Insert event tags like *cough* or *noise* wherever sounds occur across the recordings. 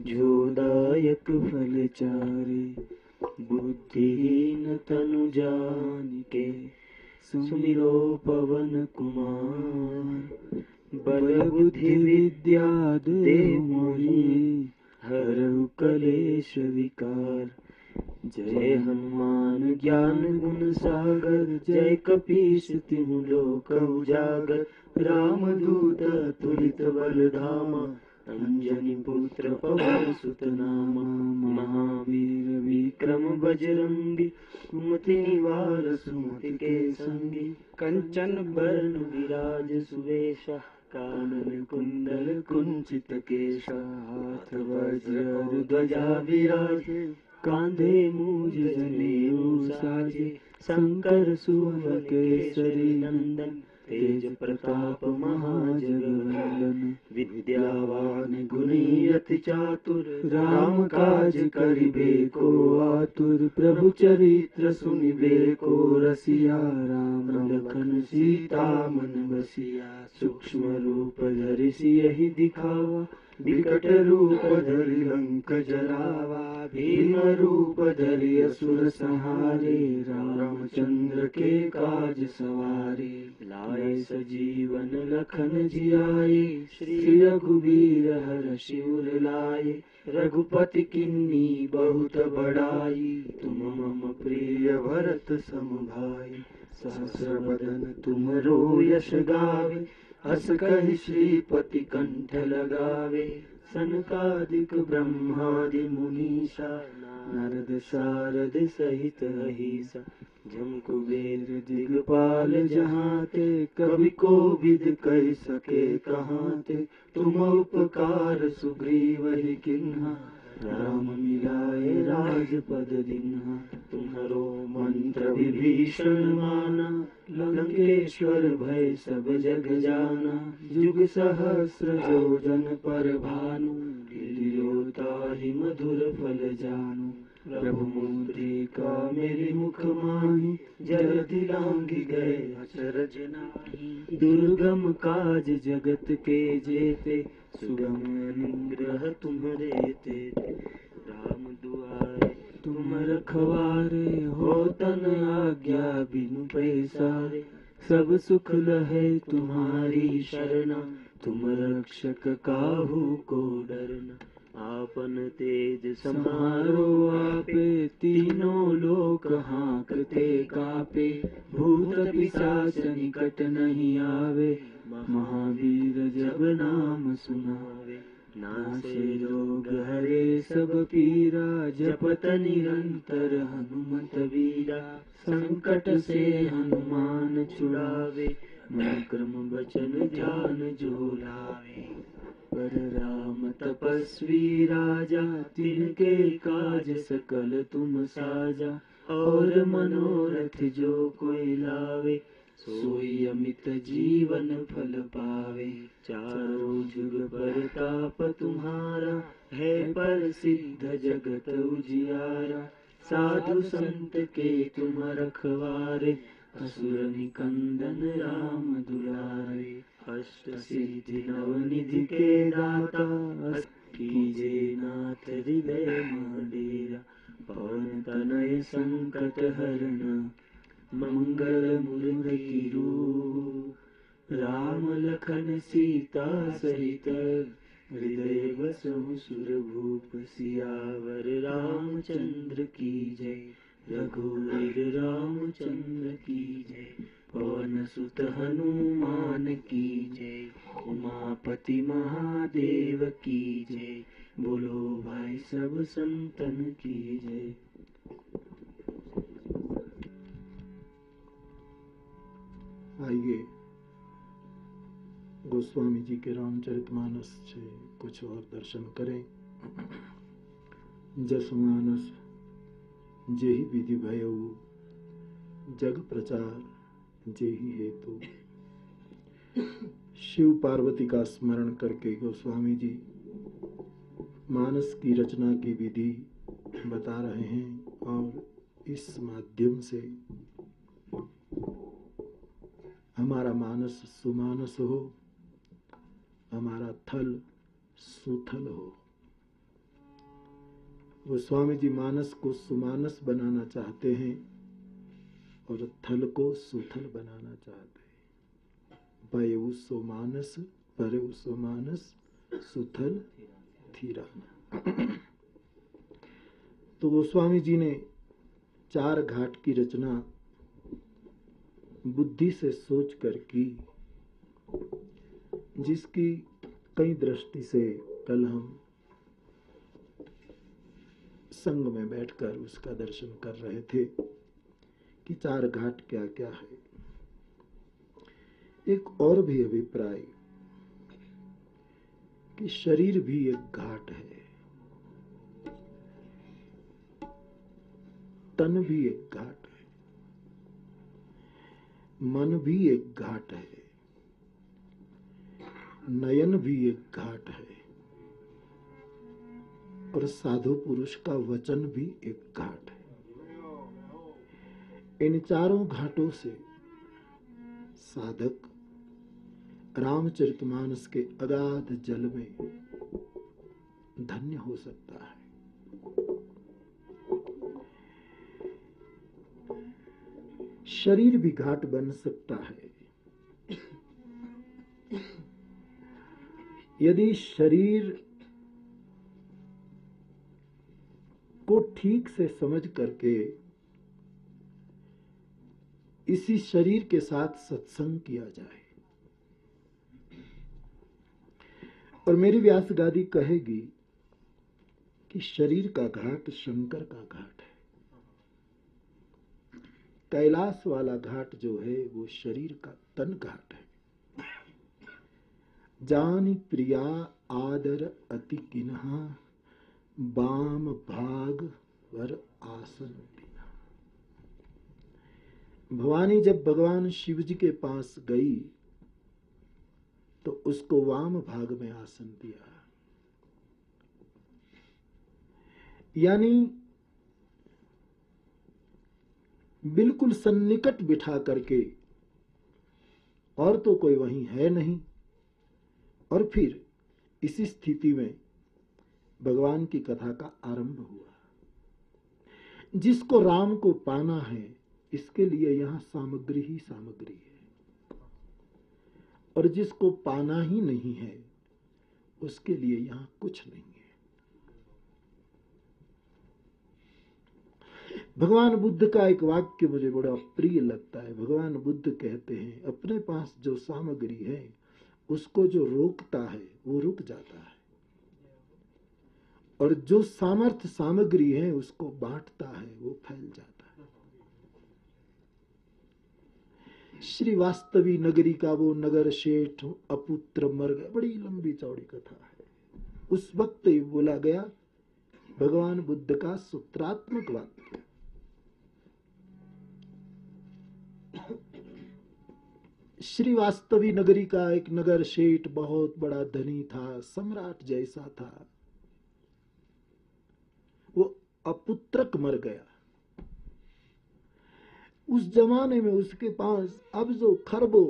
जोदायक फल चारे, बुद्धिहीन तनु जान के सुमिरो पवन कुमार। बल बुद्धि विद्या दे हरहु कलेश विकार। जय हनुमान ज्ञान गुण सागर, जय कपीश तिहु लोक उजागर। राम दूत तुलित बल धामा ञ्जनि पुत्र पव महावीर वजरङ्गीमतिनिवा सुमति कञ्चन वर्ण विराज सुवेश कानन कुन्दल कुञ्च केशाज्रजा विराज कान्धे मुजे शङ्कर सुवरि नन्दन तेज प्रताप महाजगवंदन विद्यावान गुणी अति चातुर, राम काज करिबे को आतुर। प्रभु चरित्र सुनिबे को रसिया, राम लखन सीता मन बसिया। सूक्ष्म रूप धरि यही दिखावा। विकट रूप धरि लंक जरावा भीम रूप धरि असुर संहारे रामचंद्र के काज सवारे लाए सजीवन लखन जियाए श्री रघुवीर हर शिवर लाए रघुपति किन्नी बहुत बड़ाई तुम मम प्रिय भरत सम भाई सहस्र तुम रो यश गावे हस कहि श्रीपति लगावे सनकादिक ब्रह्मादि मुनीषा नारद शारद सहित अहिसा जम कुबेर दिगपाल जहाँ ते कवि को विद कह सके कहाँ ते तुम उपकार सुग्रीव ही किन्हा राम मिलाए राजपद दिन्हा तुम्हारो मंत्र विभीषण माना लंकेश्वर भय सब जग जाना। जुग सहस्र जो जन पर भानु। ही मधुर फल जानु। प्रभु मूर्ति का मेरी मुख माही। जल दिलांगी गए अचरज नाही। दुर्गम काज जगत के जेते। सुगम निग्रह तुम्हारे ते राम दुआरे तुम रखवारे हो तन आज्ञा बिनु पैसारे। सब सुख लहे तुम्हारी शरणा। तुम रक्षक काहू को डरना। आपन तेज समारो आपे। तीनों लोक हाकते कापे। भूत पिशाच निकट नहीं आवे। महावीर जब नाम सुनावे नासे रोग हरे सब पीरा, जपत निरंतर हनुमत वीरा, संकट से हनुमान छुड़ावे क्रम बचन ध्यान जो लावे। पर राम तपस्वी राजा, तिनके काज सकल तुम साजा, और मनोरथ जो कोई लावे। सोई अमित जीवन फल पावे। चारों जुग पर ताप तुम्हारा है पर सिद्ध जगत उजियारा। साधु संत के तुम रखवारे, असुर निकंदन राम दुलारे। अष्ट सिद्धि नव निधि के दाता कीजे नाथ हृदय डेरा पवन तनय संकट हरण मंगल मूर्ति राम लखन सीता सहित हृदय बसहु सुर भूप सियावर रामचंद्र की जय। रघुवीर रामचंद्र की जय। पवन सुत हनुमान की जय। उमापति महादेव की जय। बोलो भाई सब संतन की जय। आइए। गोस्वामी जी के रामचरितमानस से कुछ और दर्शन करें। जस मानस जेहि विधि भयऊ, जग प्रचार जेहि हेतु। शिव पार्वती का स्मरण करके गोस्वामी जी मानस की रचना की विधि बता रहे हैं और इस माध्यम से हमारा मानस सुमानस हो, हमारा थल सुथल हो। वो स्वामी जी मानस को सुमानस बनाना चाहते हैं और थल को सुथल बनाना चाहते हैं। पयु सुमानस परयु सुमानस, सुथल थीरा तो गोस्वामी जी ने चार घाट की रचना बुद्धि से सोच कर की, जिसकी कई दृष्टि से कल हम संग में बैठकर उसका दर्शन कर रहे थे कि चार घाट क्या क्या है। एक और भी अभिप्राय कि शरीर भी एक घाट है। तन भी एक घाट मन भी एक घाट है। नयन भी एक घाट है। और साधु पुरुष का वचन भी एक घाट है। इन चारों घाटों से साधक रामचरितमानस के अगाध जल में धन्य हो सकता है। शरीर भी घाट बन सकता है। यदि शरीर को ठीक से समझ करके इसी शरीर के साथ सत्संग किया जाए, और मेरी व्यास गादी कहेगी कि शरीर का घाट शंकर का घाट है। कैलाश वाला घाट जो है, वो शरीर का तन घाट है। जान प्रिया आदर अति किन्हा, बाम भाग वर आसन भवानी जब भगवान शिव जी के पास गई तो उसको वाम भाग में आसन दिया। यानी बिल्कुल सन्निकट बिठा करके। और तो कोई वहीं है नहीं। और फिर इसी स्थिति में भगवान की कथा का आरंभ हुआ। जिसको राम को पाना है, इसके लिए यहाँ सामग्री ही सामग्री है। और जिसको पाना ही नहीं है, उसके लिए यहाँ कुछ नहीं है। भगवान बुद्ध का एक वाक्य मुझे बड़ा प्रिय लगता है। भगवान बुद्ध कहते हैं, अपने पास जो सामग्री है, उसको जो रोकता है, वो रुक जाता है। और जो सामर्थ्य सामग्री है, उसको बांटता है, वो फैल जाता है। श्री वास्तवी नगरी का वो नगर शेठ, अपुत्र मर गया बड़ी लंबी चौड़ी कथा है। उस वक्त ही बोला गया, भगवान बुद्ध का सूत्रात्मक वाक्य श्री वास्तवी नगरी का एक नगर शेठ बहुत बड़ा धनी था, सम्राट जैसा था। वो अपुत्रक मर गया। उस जमाने में उसके पास अब जो खरबों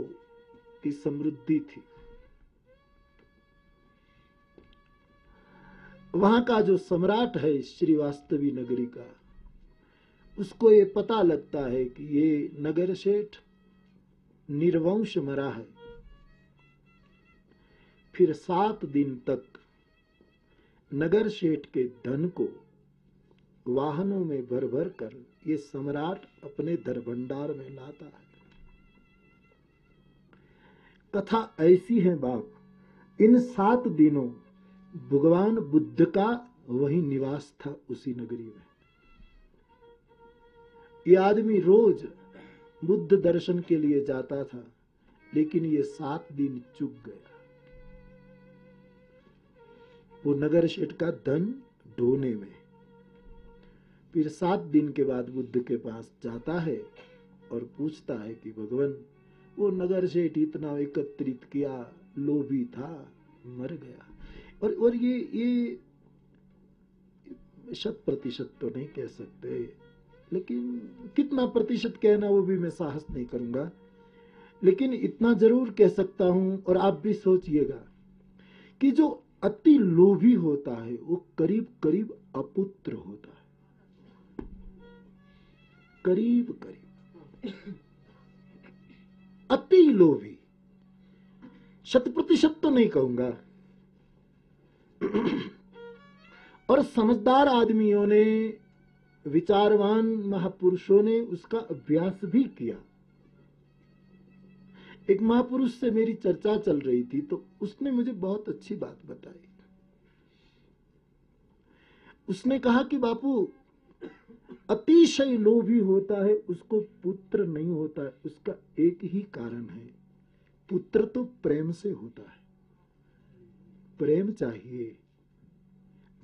की समृद्धि थी। वहाँ का जो सम्राट है श्रीवास्तवी नगरी का, उसको ये पता लगता है कि ये नगर शेठ निर्वंश मरा है। फिर सात दिन तक नगर शेठ के धन को वाहनों में भर भर कर ये सम्राट अपने दरभंडार में लाता है। कथा ऐसी है बाप, इन सात दिनों भगवान बुद्ध का वही निवास था उसी नगरी में। ये आदमी रोज बुद्ध दर्शन के लिए जाता था, लेकिन ये सात दिन चुक गया। वो नगर शेठ का धन ढोने में। फिर सात दिन के बाद बुद्ध के पास जाता है और पूछता है कि, भगवान, वो नगर शेठ इतना एकत्रित किया, लोभी था, मर गया। और और ये ये शत प्रतिशत तो नहीं कह सकते। लेकिन कितना प्रतिशत कहना वो भी मैं साहस नहीं करूँगा। लेकिन इतना ज़रूर कह सकता हूँ और आप भी सोचिएगा कि जो अति लोभी होता है, वो करीब करीब अपुत्र होता है। करीब करीब अति लोभी। शत प्रतिशत तो नहीं कहूँगा। और समझदार आदमियों ने विचारवान महापुरुषों ने उसका अभ्यास भी किया। एक महापुरुष से मेरी चर्चा चल रही थी तो उसने मुझे बहुत अच्छी बात बताई। उसने कहा कि बापू, अतिशय लोभी होता है, उसको पुत्र नहीं होता है उसका एक ही कारण है। पुत्र तो प्रेम से होता है। प्रेम चाहिए,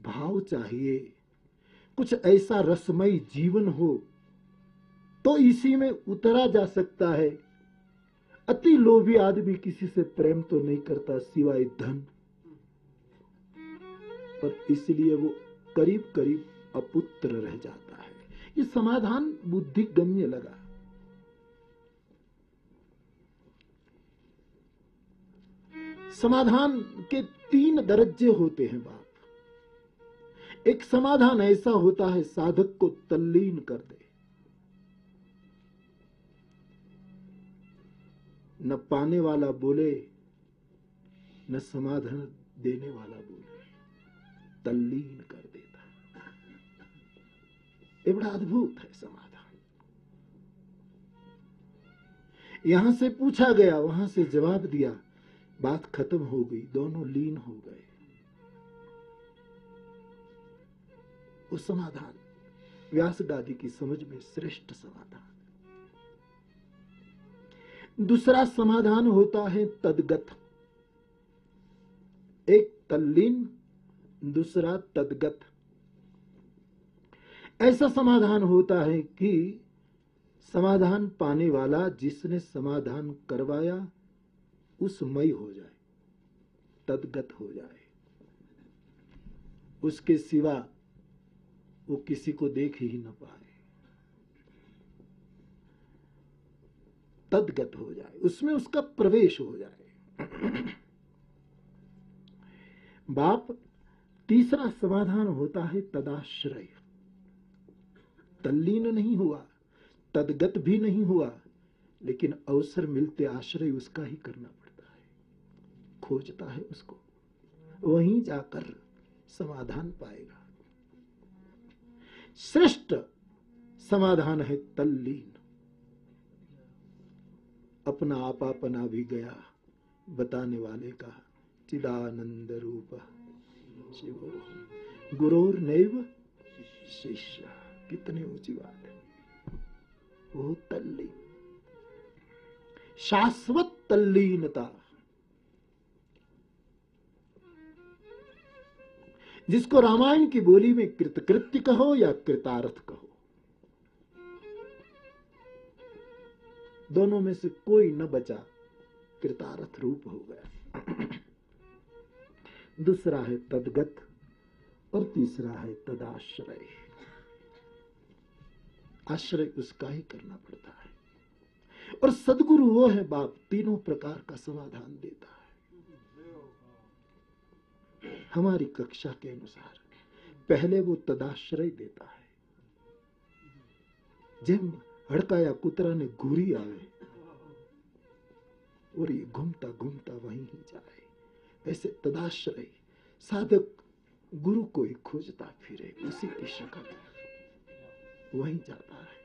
भाव चाहिए कुछ ऐसा रसमय जीवन हो तो इसी में उतरा जा सकता है। अति लोभी आदमी किसी से प्रेम तो नहीं करता सिवाय धन। और इसलिए वो करीब करीब अपुत्र रह जाता है। ये समाधान बुद्धि गम्य लगा। समाधान के तीन दरज्जे होते हैं बाप। एक समाधान ऐसा होता है, साधक को तल्लीन कर दे। न पाने वाला बोले, न समाधान देने वाला बोले, तल्लीन कर देता ये बड़ा अद्भुत है समाधान। यहाँ से पूछा गया, वहाँ से जवाब दिया, बात खत्म हो गई, दोनों लीन हो गए। वो समाधान। व्यास दादी की समझ में श्रेष्ठ समाधान। दूसरा समाधान होता है तदगत। एक तल्लीन, दूसरा तदगत। ऐसा समाधान होता है कि समाधान पाने वाला जिसने समाधान करवाया, उसमय हो जाए, तदगत हो जाए। उसके सिवा वो किसी को देख ही न पाए। तदगत हो जाए, उसमें उसका प्रवेश हो जाए। बाप तीसरा समाधान होता है तदाश्रय। तल्लीन नहीं हुआ, तदगत भी नहीं हुआ, लेकिन अवसर मिलते आश्रय उसका ही करना पड़ता है। खोजता है उसको, वहीं जाकर समाधान पाएगा। श्रेष्ठ समाधान है तल्लीन। अपना आपापना भी गया बताने वाले का चिदानंद रूप। शिव, गुरोर नैव शिष्य। कितनी ऊँची बात है। वो तल्लीन। शाश्वत तल्लीनता। जिसको रामायण की बोली में कृतकृत्य कहो या कृतार्थ कहो। दोनों में से कोई न बचा कृतार्थ रूप हो गया। दूसरा है तदगत और तीसरा है तदाश्रय। आश्रय उसका ही करना पड़ता है। और सदगुरु वो है, बाप तीनों प्रकार का समाधान देता है। हमारी कक्षा के अनुसार पहले वो तदाश्रय देता है। जेम हड़काया कुतरा ने घूरी आवे, और ये घूमता घूमता वहीं ही जाए, ऐसे तदाश्रय साधक गुरु को ही खोजता फिरे, उसी की शक्ल वहीं जाता है।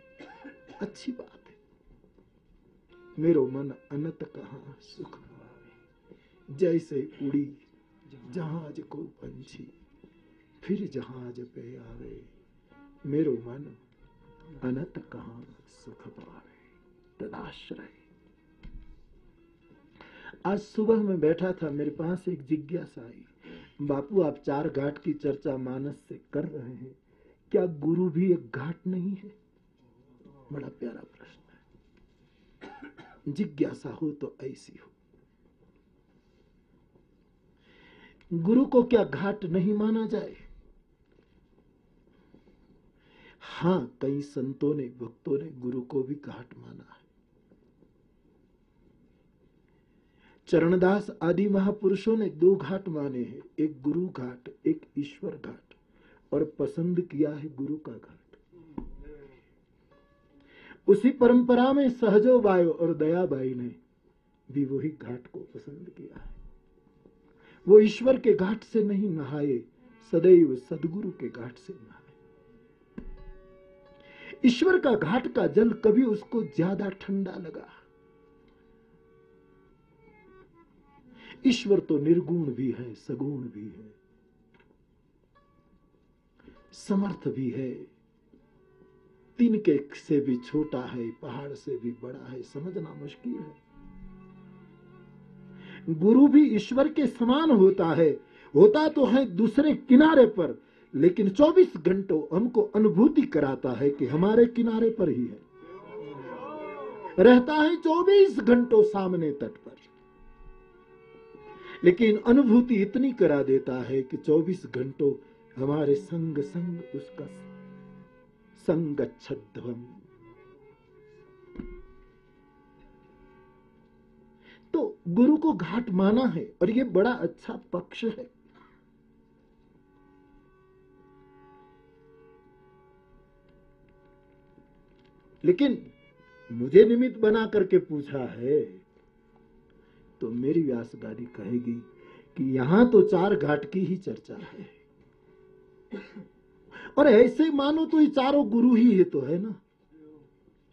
अच्छी बात है। मेरो मन अनत कहा सुख जैसे उड़ी जहाज़ को पंछी, फिर जहाज़ पे आवे। मेरो मन अनत कहा सुख पावे, तदाश्रय। आज सुबह मैं बैठा था, मेरे पास एक जिज्ञासा आई। बापू, आप चार घाट की चर्चा मानस से कर रहे हैं। क्या गुरु भी एक घाट नहीं है? बड़ा प्यारा प्रश्न है। जिज्ञासा हो तो ऐसी हो। गुरु को क्या घाट नहीं माना जाए? हाँ, कई संतों ने, भक्तों ने गुरु को भी घाट माना है। चरणदास आदि महापुरुषों ने दो घाट माने हैं, एक गुरु घाट, एक ईश्वर घाट, और पसंद किया है गुरु का घाट। उसी परंपरा में सहजो बायो और दयाबाई ने भी वही घाट को पसंद किया है। वो ईश्वर के घाट से नहीं नहाए, सदैव सदगुरु के घाट से नहाए। ईश्वर का घाट का जल कभी उसको ज़्यादा ठंडा लगा। ईश्वर तो निर्गुण भी है, सगुण भी है, समर्थ भी है। तिनके से भी छोटा है, पहाड़ से भी बड़ा है, समझना मुश्किल है। गुरु भी ईश्वर के समान होता है। होता तो है दूसरे किनारे पर, लेकिन 24 घंटों हमको अनुभूति कराता है कि हमारे किनारे पर ही है। रहता है 24 घंटों सामने तट पर। लेकिन अनुभूति इतनी करा देता है कि 24 घंटों हमारे संग संग उसका संग छध्वम तो गुरु को घाट माना है और ये बड़ा अच्छा पक्ष है। लेकिन मुझे निमित्त बना करके पूछा है तो मेरी व्यास गादी कहेगी कि यहाँ तो चार घाट की ही चर्चा है। और ऐसे मानो तो ये चारों गुरु ही है तो है ना?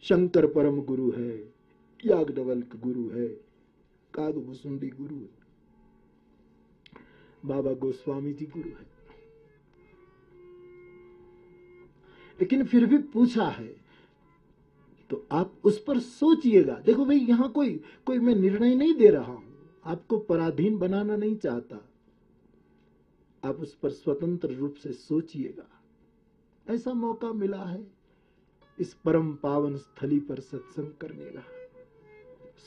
शंकर परम गुरु है याग्नवल्क गुरु है काग मुसुंडी गुरु है बाबा गोस्वामी जी गुरु है लेकिन फिर भी पूछा है तो आप उस पर सोचिएगा। देखो भाई, यहाँ कोई कोई मैं निर्णय नहीं दे रहा हूँ। आपको पराधीन बनाना नहीं चाहता। आप उस पर स्वतंत्र रूप से सोचिएगा। ऐसा मौका मिला है। इस परम पावन स्थली पर सत्संग करने का।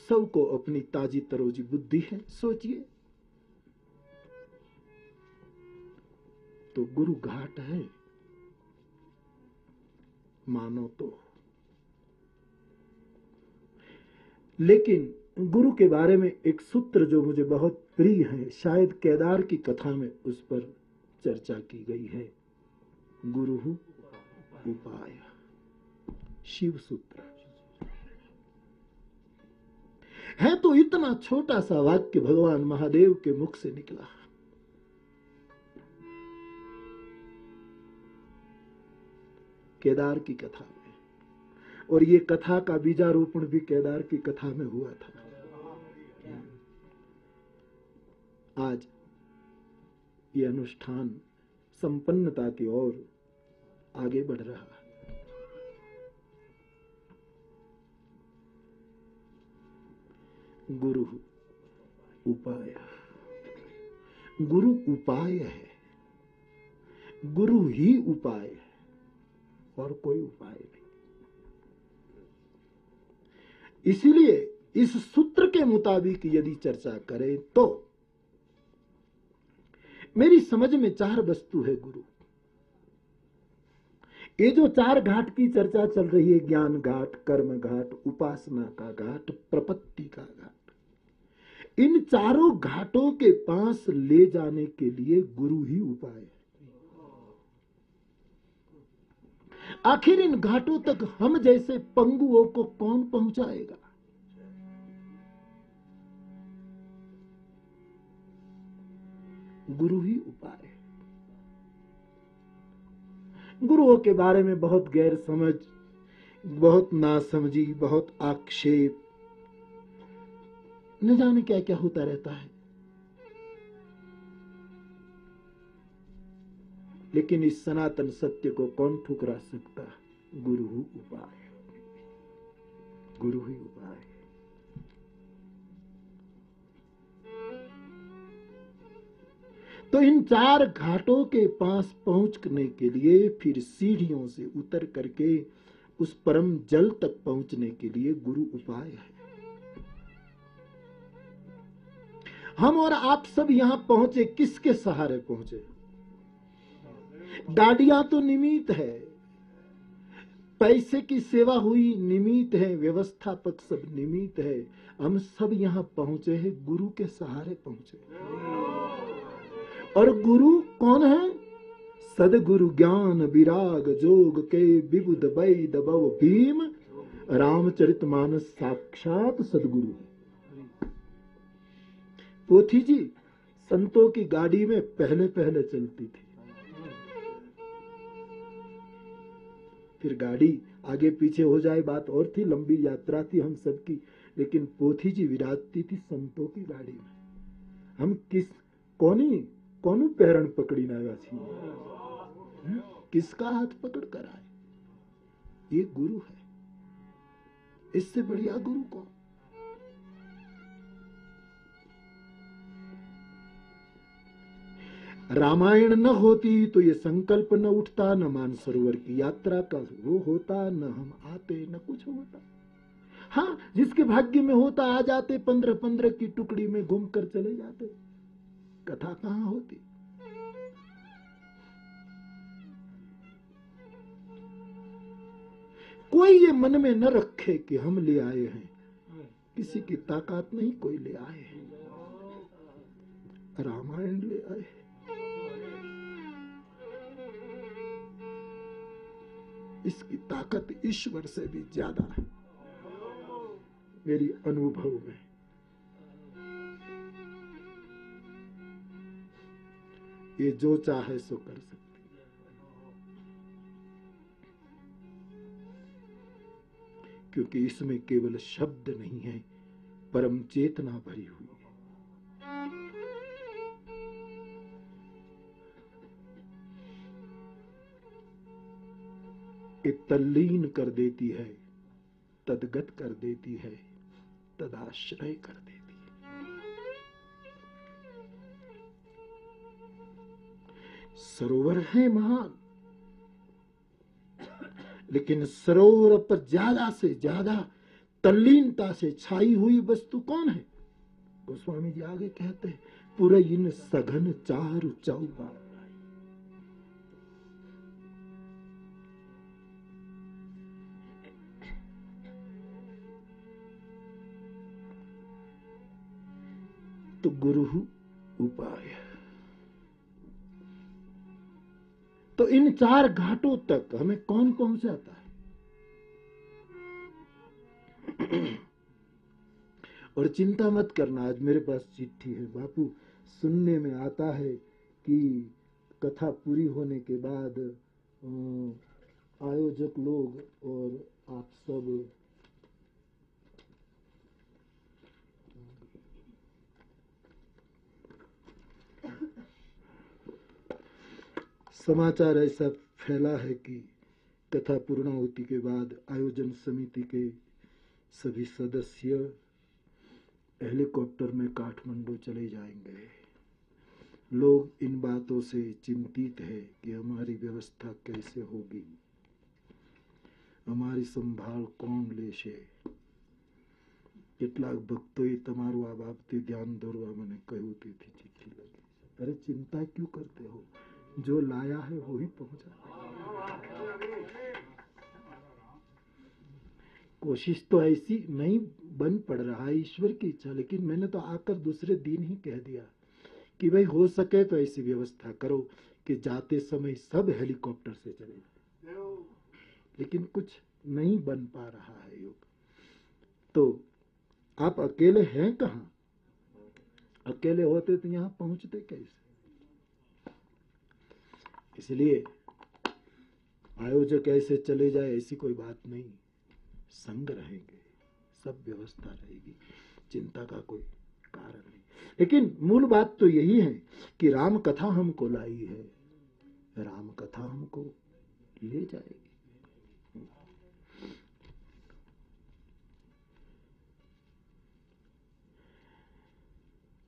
सबको अपनी ताजी तरोजी बुद्धि है, सोचिए। तो गुरु घाट है। मानो तो। लेकिन गुरु के बारे में एक सूत्र जो मुझे बहुत प्रिय है, शायद केदार की कथा में उस पर चर्चा की गई है। गुरु उपाय। शिव सूत्र। है तो इतना छोटा सा वाक्य भगवान महादेव के मुख से निकला। केदार की कथा में। और ये कथा का बीजारोपण भी केदार की कथा में हुआ था। आज ये अनुष्ठान संपन्नता की ओर आगे बढ़ रहा है। गुरु उपाय। गुरु उपाय है। गुरु ही उपाय है। और कोई उपाय नहीं। इसलिए इस सूत्र के मुताबिक यदि चर्चा करें तो मेरी समझ में चार वस्तु है गुरु। ये जो चार घाट की चर्चा चल रही है, ज्ञान घाट, कर्म घाट, उपासना का घाट, प्रपत्ति का घाट, इन चारों घाटों के पास ले जाने के लिए गुरु ही उपाय है। आखिर इन घाटों तक हम जैसे पंगुओं को कौन पहुंचाएगा? गुरु ही उपाय है। गुरुओं के बारे में बहुत गैर समझ बहुत नासमझी, बहुत आक्षेप। न जाने क्या क्या होता रहता है। लेकिन इस सनातन सत्य को कौन ठुकरा सकता? गुरु ही उपाय। गुरु ही उपाय। तो इन चार घाटों के पास पहुँचने के लिए फिर सीढ़ियों से उतर करके उस परम जल तक पहुँचने के लिए गुरु उपाय है। हम और आप सब यहाँ पहुँचे, किसके सहारे पहुँचे? डाडियाँ तो निमित है, पैसे की सेवा हुई निमित है, व्यवस्थापक सब निमित है। हम सब यहाँ पहुँचे हैं, गुरु के सहारे पहुँचे। और गुरु कौन है? सदगुरु ज्ञान विराग जोग के विबुद वैद भव भीम। रामचरित मानस साक्षात सदगुरु पोथी जी, संतों की गाड़ी में पहले पहले चलती थी। फिर गाड़ी आगे पीछे हो जाए बात और थी, लंबी यात्रा थी हम सबकी, लेकिन पोथी जी विराजती थी संतों की गाड़ी में। हम किस, कौनी कौन पैरण पकड़ी ना छी हम्म? किसका हाथ पकड़ कर आए? ये गुरु है। इससे बढ़िया गुरु कौन? रामायण न होती तो ये संकल्प न उठता, न मानसरोवर की यात्रा का वो होता, न हम आते, न कुछ होता। हाँ जिसके भाग्य में होता, आ जाते पंद्रह पंद्रह की टुकड़ी में घूम कर चले जाते। कथा कहाँ होती? कोई ये मन में न रखे कि हम ले आए हैं। किसी की ताकत नहीं, कोई ले आए हैं। रामायण ले आए इसकी ताकत ईश्वर से भी ज़्यादा है। मेरी अनुभव में। ये जो चाहे सो कर सकते। क्योंकि इसमें केवल शब्द नहीं है, परम चेतना भरी हुई है। ये तल्लीन कर देती है, तदगत कर देती है, तदाश्रय कर देती है। सरोवर है महान। लेकिन सरोवर पर ज़्यादा से ज़्यादा तल्लीनता से छाई हुई वस्तु कौन है? गोस्वामी जी आगे कहते हैं, पूरे इन सघन चारु चौबा। तो गुरु उपाय तो इन चार घाटों तक हमें कौन कौन से आता है? *clears throat* और चिंता मत करना, आज मेरे पास चिट्ठी है। बापू, सुनने में आता है कि कथा पूरी होने के बाद आयोजक लोग और आप सब समाचार ऐसा फैला है कि कथा पूर्ण होती के बाद आयोजन समिति के सभी सदस्य हेलीकॉप्टर में काठमांडू चले जाएँगे। लोग इन बातों से चिंतित है कि हमारी व्यवस्था कैसे होगी। हमारी संभाल कौन કોણ લેશે કેટલાક ભક્તોએ તમારું આ બાબતે ધ્યાન દોરવા મને કહ્યું, તેથી ચિઠ્ઠી લખી. અરે, ચિંતા ક્યુ કરતે હો? जो लाया है वो ही पहुँचा। कोशिश तो ऐसी नहीं बन पड़ रहा है ईश्वर की इच्छा, लेकिन मैंने तो आकर दूसरे दिन ही कह दिया कि भाई हो सके तो ऐसी व्यवस्था करो कि जाते समय सब हेलीकॉप्टर से चले जाए। लेकिन कुछ नहीं बन पा रहा है योग। तो आप अकेले हैं कहाँ? अकेले होते तो यहाँ पहुँचते कैसे? इसलिए आयोजक ऐसे चले जाए, ऐसी कोई बात नहीं। संग रहेंगे, सब व्यवस्था रहेगी, चिंता का कोई कारण नहीं। लेकिन मूल बात तो यही है कि राम कथा हमको लाई है, राम कथा हमको ले जाएगी।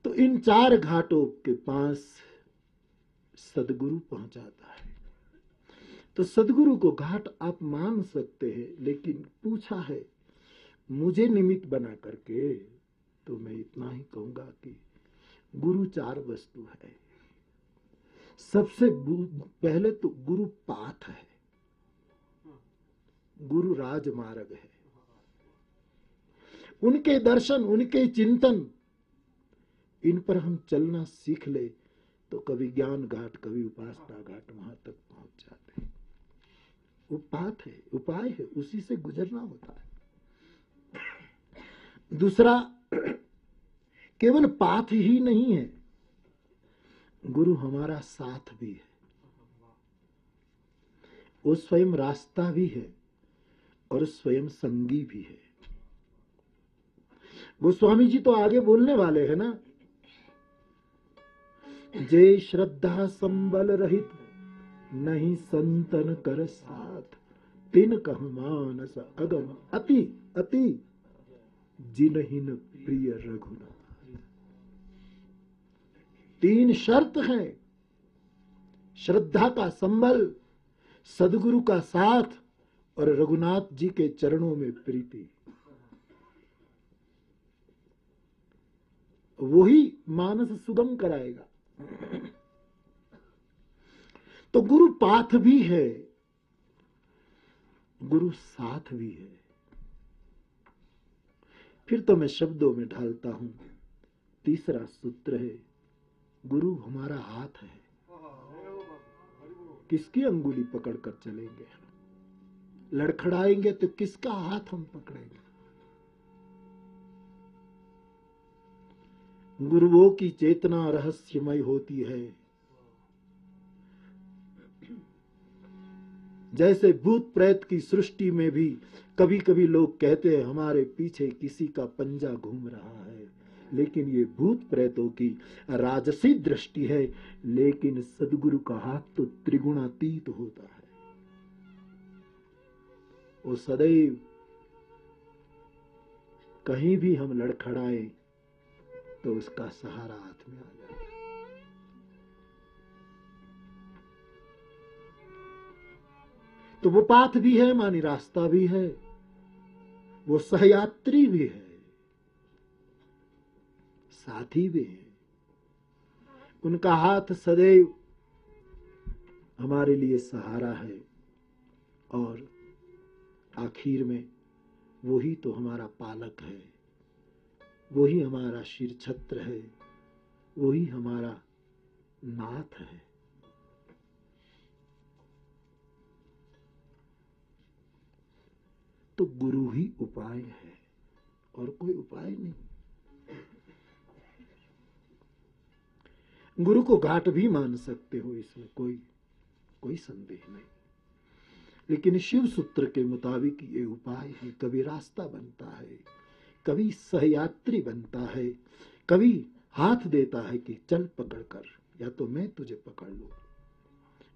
तो इन चार घाटों के पास सदगुरु पहुंचाता है। तो सदगुरु को घाट आप मान सकते हैं, लेकिन पूछा है, मुझे निमित्त बना करके तो मैं इतना ही कहूँगा कि गुरु चार वस्तु है। सबसे पहले तो गुरु पाठ है। गुरु राजमार्ग है। उनके दर्शन, उनके चिंतन, इन पर हम चलना सीख ले। तो कभी ज्ञान घाट, कभी उपासना घाट वहाँ तक पहुँच जाते हैं। उपात है, उपाय है, उसी से गुजरना होता है। दूसरा, केवल पाथ ही नहीं है, गुरु हमारा साथ भी है। वो स्वयं रास्ता भी है और स्वयं संगी भी है। गोस्वामी जी तो आगे बोलने वाले हैं ना जय श्रद्धा संबल रहित, नहीं संतन कर साथ। तिन कह मानस अगम, अति अति। जिनहिन प्रिय रघुनाथ तीन शर्त हैं। श्रद्धा का संबल, सदगुरु का साथ और रघुनाथ जी के चरणों में प्रीति। वही मानस सुगम कराएगा। *laughs* तो गुरु पाथ भी है, गुरु साथ भी है। फिर तो मैं शब्दों में ढालता हूँ, तीसरा सूत्र है, गुरु हमारा हाथ है। किसकी अंगुली पकड़ कर चलेंगे लड़खड़ाएँगे तो किसका हाथ हम पकड़ेंगे? गुरुओं की चेतना रहस्यमय होती है। जैसे भूत प्रेत की सृष्टि में भी कभी कभी लोग कहते हैं, हमारे पीछे किसी का पंजा घूम रहा है। लेकिन ये भूत प्रेतों की राजसी दृष्टि है, लेकिन सदगुरु का हाथ तो त्रिगुणातीत होता है। वो सदैव कहीं भी हम लड़खड़ाए तो उसका सहारा हाथ में आ जाए। तो वो पाथ भी है, मानी रास्ता भी है, वो सहयात्री भी है, साथी भी है। उनका हाथ सदैव हमारे लिए सहारा है, और आखिर में वही तो हमारा पालक है। वही हमारा शीर छत्र है वही हमारा नाथ है। तो गुरु ही उपाय है और कोई उपाय नहीं। गुरु को घाट भी मान सकते हो, इसमें कोई कोई संदेह नहीं। लेकिन शिव सूत्र के मुताबिक ये उपाय है, कभी रास्ता बनता है। कभी सहयात्री बनता है। कभी हाथ देता है कि चल पकड़ कर, या तो मैं तुझे पकड़ लू।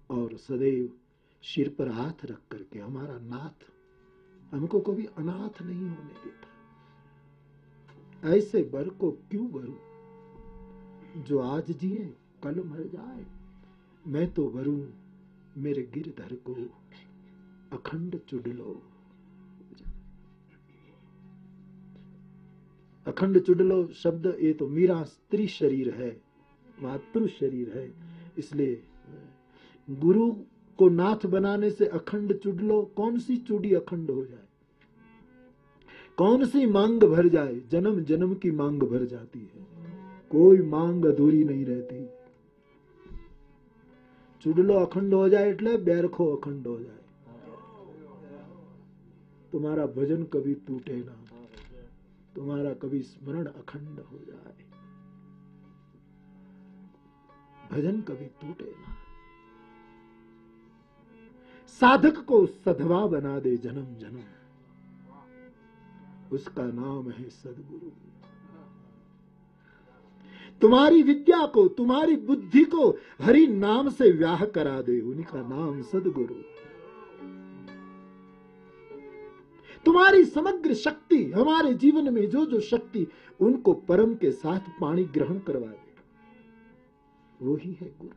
और सदैव सिर पर हाथ रख करके हमारा नाथ हमको कभी अनाथ नहीं होने देता। ऐसे बर को क्यों भरू जो आज जिए, कल मर जाए। मैं तो भरू मेरे गिरधर को अखंड चुडलो। अखंड चुडलो शब्द ये तो मेरा स्त्री शरीर है मातृ शरीर है इसलिए गुरु को नाथ बनाने से अखंड चुडलो कौन सी चूड़ी अखंड हो जाए कौन सी मांग भर जाए जन्म जन्म की मांग भर जाती है कोई मांग अधूरी नहीं रहती चुडलो अखंड हो जाए એટલે બેરખો અખંડ हो जाए तुम्हारा भजन कभी टूटे ना तुम्हारा कभी स्मरण अखंड हो जाए। भजन कभी टूटे ना। साधक को सधवा बना दे जन्म जन्म। उसका नाम है सदगुरु। तुम्हारी विद्या को, तुम्हारी बुद्धि को हरि नाम से व्याह करा दे। उनका नाम सदगुरु। तुम्हारी समग्र शक्ति, हमारे जीवन में जो जो शक्ति, उनको परम के साथ पानी ग्रहण करवा दे वही है गुरु।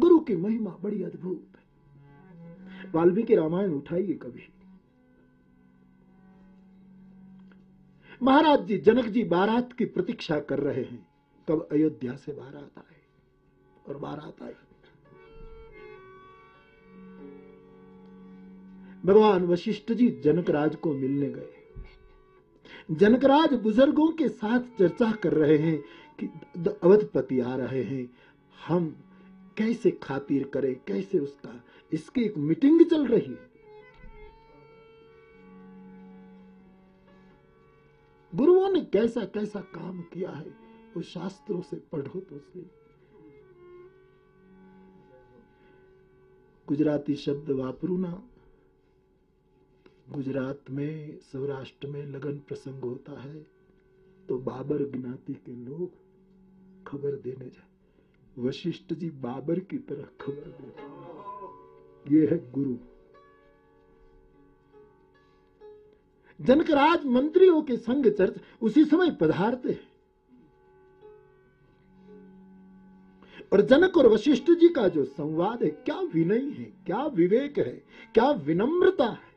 गुरु की महिमा बड़ी अद्भुत है। वाल्मीकि रामायण उठाइए कभी। महाराज जी, जनक जी बारात की प्रतीक्षा कर रहे हैं। कब अयोध्या से बारात आए और बारात आई। भगवान वशिष्ठ जी जनकराज को मिलने गए। जनकराज बुज़ुर्गों के साथ चर्चा कर रहे हैं कि अवधपति आ रहे हैं। हम कैसे खातिर करें? कैसे उसका इसकी एक मीटिंग चल रही है। गुरुओं ने कैसा कैसा काम किया है, वो शास्त्रों से पढ़ो तो सही गुजराती शब्द वापरू ना। गुजरात में, सौराष्ट्र में लगन प्रसंग होता है तो बाबर ज्ञाति के लोग खबर देने जाए। वशिष्ठ जी बाबर की तरह खबर देते ये है गुरु। जनकराज मंत्रियों के संग चर्च उसी समय पधारते हैं। और जनक और वशिष्ठ जी का जो संवाद है, क्या विनय है, क्या विवेक है, क्या विनम्रता है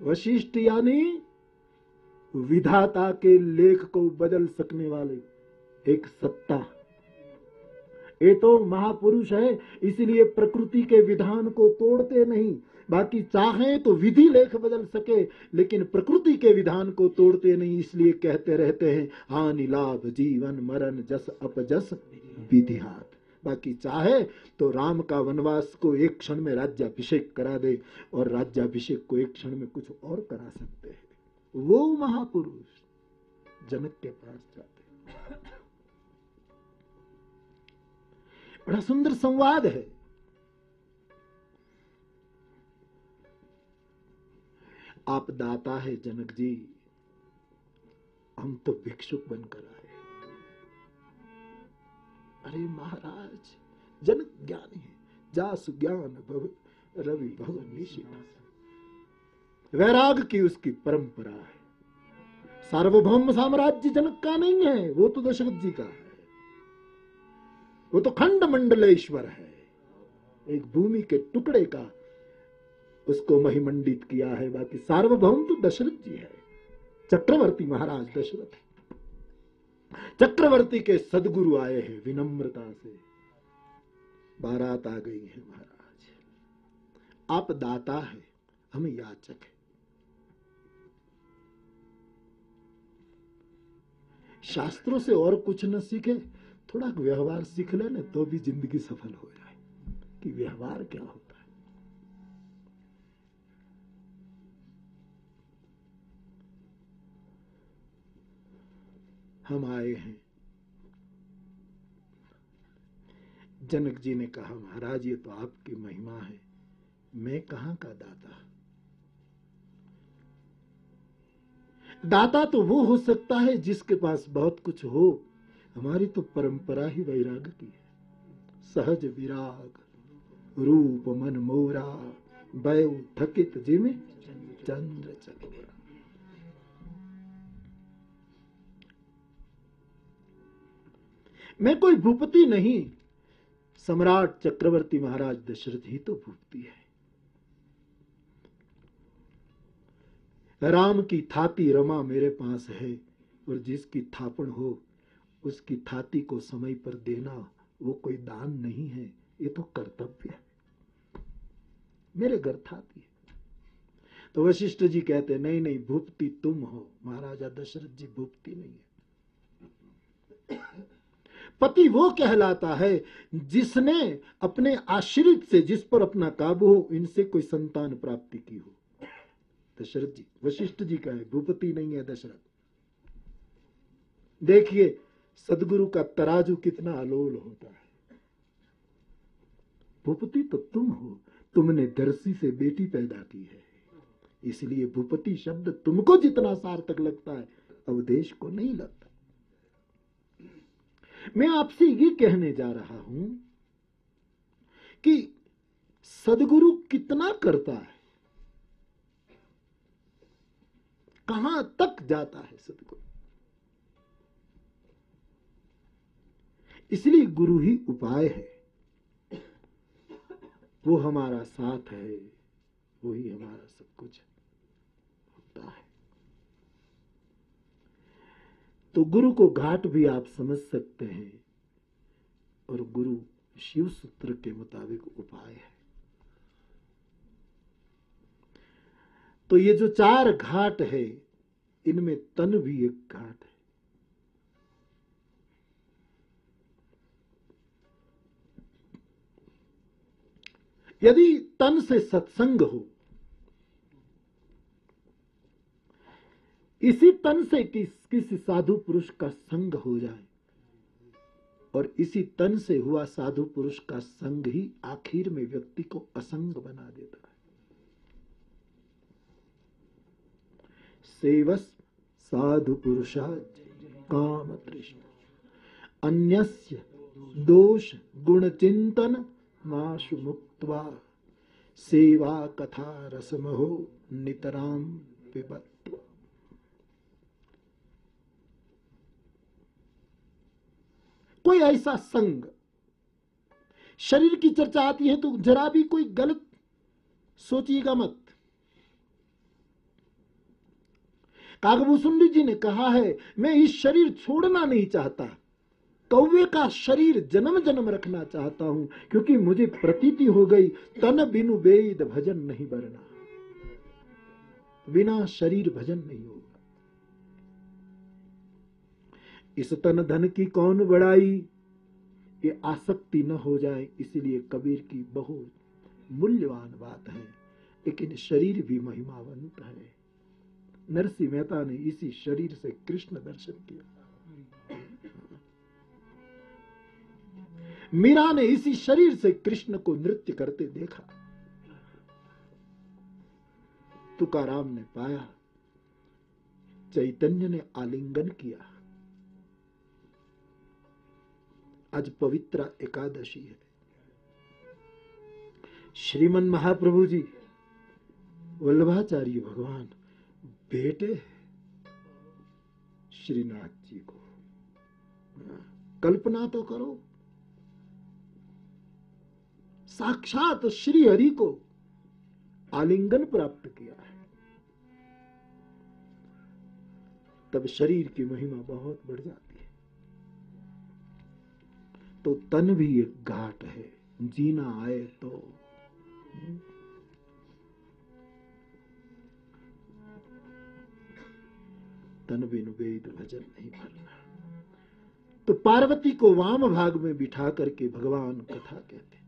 वशिष्ठ यानी विधाता के लेख को बदल सकने वाले एक सत्ता। ये तो महापुरुष है, इसलिए प्रकृति के विधान को तोड़ते नहीं। बाकी चाहे तो विधि लेख बदल सके, लेकिन प्रकृति के विधान को तोड़ते नहीं, इसलिए कहते रहते हैं हानि लाभ जीवन, मरण, जस, अपजस विधिहात बाकी चाहे तो राम का वनवास को एक क्षण में राज्याभिषेक करा दे और राज्याभिषेक को एक क्षण में कुछ और करा सकते हैं। वो महापुरुष जनक के पास जाते बड़ा सुंदर संवाद है। आप दाता है जनक जी, हम तो भिक्षुक बनकर आए। अरे महाराज, जनक ज्ञान है, जास ज्ञान भव, रवि भवन वैराग की उसकी परंपरा है। सार्वभौम साम्राज्य जनक का नहीं है, वो तो दशरथ जी का है। वो तो खंड मंडलेश्वर है। एक भूमि के टुकड़े का उसको महिमंडित किया है, बाकी सार्वभौम तो दशरथ जी है। चक्रवर्ती महाराज दशरथ। चक्रवर्ती के सदगुरु आए हैं विनम्रता से। बारात आ गई है महाराज। आप दाता है, हम याचक है। शास्त्रों से और कुछ न सीखे, थोड़ा व्यवहार सीख लेने तो भी ज़िंदगी सफल हो जाए। कि व्यवहार क्या होता हम आए हैं। जनक जी ने कहा, महाराज, ये तो आपकी महिमा है। मैं कहा का दाता? दाता तो वो हो सकता है जिसके पास बहुत कुछ हो। हमारी तो परंपरा ही वैराग की है। सहज विराग, रूप मन मोरा वय थकित जिमे चंद्र चकोरा मैं कोई भूपति नहीं। सम्राट चक्रवर्ती महाराज दशरथ ही तो भूपति है। राम की थाती रमा मेरे पास है और जिसकी थापण हो, उसकी थाती को समय पर देना वो कोई दान नहीं है, ये तो कर्तव्य है। मेरे घर थाती है। तो वशिष्ठ जी कहते, नहीं नहीं, भूपति तुम हो। महाराजा दशरथ जी भूपति नहीं है। पति वो कहलाता है जिसने अपने आश्रित से जिस पर अपना काबू हो, इनसे कोई संतान प्राप्ति की हो। दशरथ जी, वशिष्ठ जी का है, भूपति नहीं है दशरथ। देखिए, सदगुरु का तराजू कितना अलोल होता है। भूपति तो तुम हो, तुमने दर्शी से बेटी पैदा की है। इसलिए भूपति शब्द तुमको जितना सार्थक लगता है अवदेश को नहीं लगता। मैं आपसे ये कहने जा रहा हूँ कि सदगुरु कितना करता है? कहाँ तक जाता है सदगुरु? इसलिए गुरु ही उपाय है। वो हमारा साथ है, वो ही हमारा सब कुछ होता है। तो गुरु को घाट भी आप समझ सकते हैं। और गुरु शिव सूत्र के मुताबिक उपाय है। तो ये जो चार घाट है, इनमें तन भी एक घाट है। यदि तन से सत्संग हो इसी तन से किस साधु पुरुष का संग हो जाए? और इसी तन से हुआ साधु पुरुष का संग ही आखिर में व्यक्ति को असंग बना देता है। सेवस साधु पुरुषा काम तृष्ण अन्यस्य दोष गुण चिंतन माशु मुक्त्वा। सेवा कथा रसमहो नितराम पिबत। कोई ऐसा संग? शरीर की चर्चा आती है तो जरा भी कोई गलत सोचिएगा मत। कागभूषुंडी जी ने कहा है, मैं इस शरीर छोड़ना नहीं चाहता। कौवे का शरीर जन्म जन्म रखना चाहता हूँ, क्योंकि मुझे प्रतीति हो गई, तन बिनु वेद भजन नहीं बरना। बिना शरीर भजन नहीं होगा। इस तन धन की कौन बड़ाई? ये आसक्ति न हो जाए, इसलिए कबीर की बहुत मूल्यवान बात है। लेकिन शरीर भी महिमावंत है। नरसिंह मेहता ने इसी शरीर से कृष्ण दर्शन किया। मीरा ने इसी शरीर से कृष्ण को नृत्य करते देखा। तुकाराम ने पाया, चैतन्य ने आलिंगन किया। आज पवित्र एकादशी है। श्रीमन महाप्रभु जी, वल्लभाचार्य भगवान, बेटे श्रीनाथ जी को। कल्पना तो करो। साक्षात श्री हरि को आलिंगन प्राप्त किया है। तब शरीर की महिमा बहुत बढ़ जाती तो तन भी एक घाट है, जीना आए तो। तन बिनु वेद भजन नहीं भरना। तो पार्वती को वाम भाग में बिठा करके भगवान कथा कहते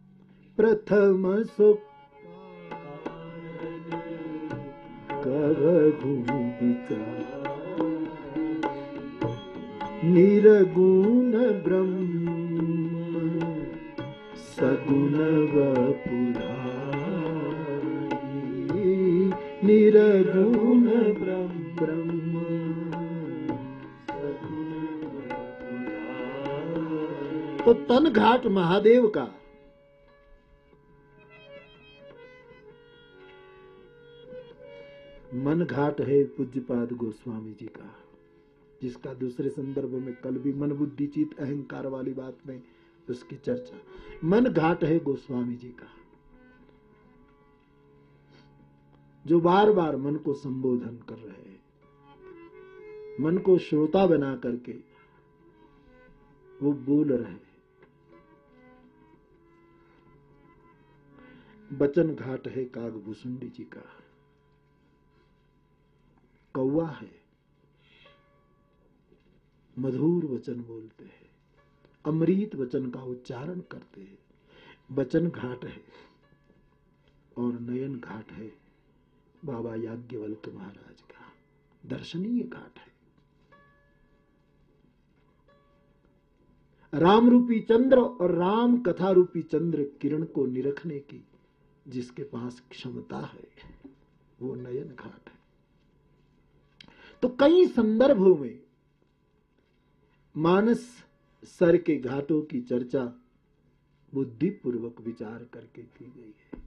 प्रथम सो निर्गुण ब्रह्म सगुण वपुरा निर्गुण ब्रह्म ब्रह्म तो तन घाट महादेव का। मन घाट है पूज्यपाद गोस्वामी जी का, जिसका दूसरे संदर्भ में कल भी मन बुद्धि चित अहंकार वाली बात में उसकी चर्चा। मन घाट है गोस्वामी जी का। जो बार बार मन को संबोधन कर रहे हैं, मन को श्रोता बना करके वो बोल रहे हैं। बचन घाट है कागभूषुंडी जी का। कौवा है, मधुर वचन बोलते हैं। अमृत वचन का उच्चारण करते हैं। वचन घाट है और नयन घाट है। बाबा याज्ञवल्क महाराज का दर्शनीय घाट है। राम रूपी चंद्र और राम कथा रूपी चंद्र किरण को निरखने की जिसके पास क्षमता है, वो नयन घाट है। तो कई संदर्भों में मानस सर के घाटों की चर्चा बुद्धिपूर्वक विचार करके की गई है।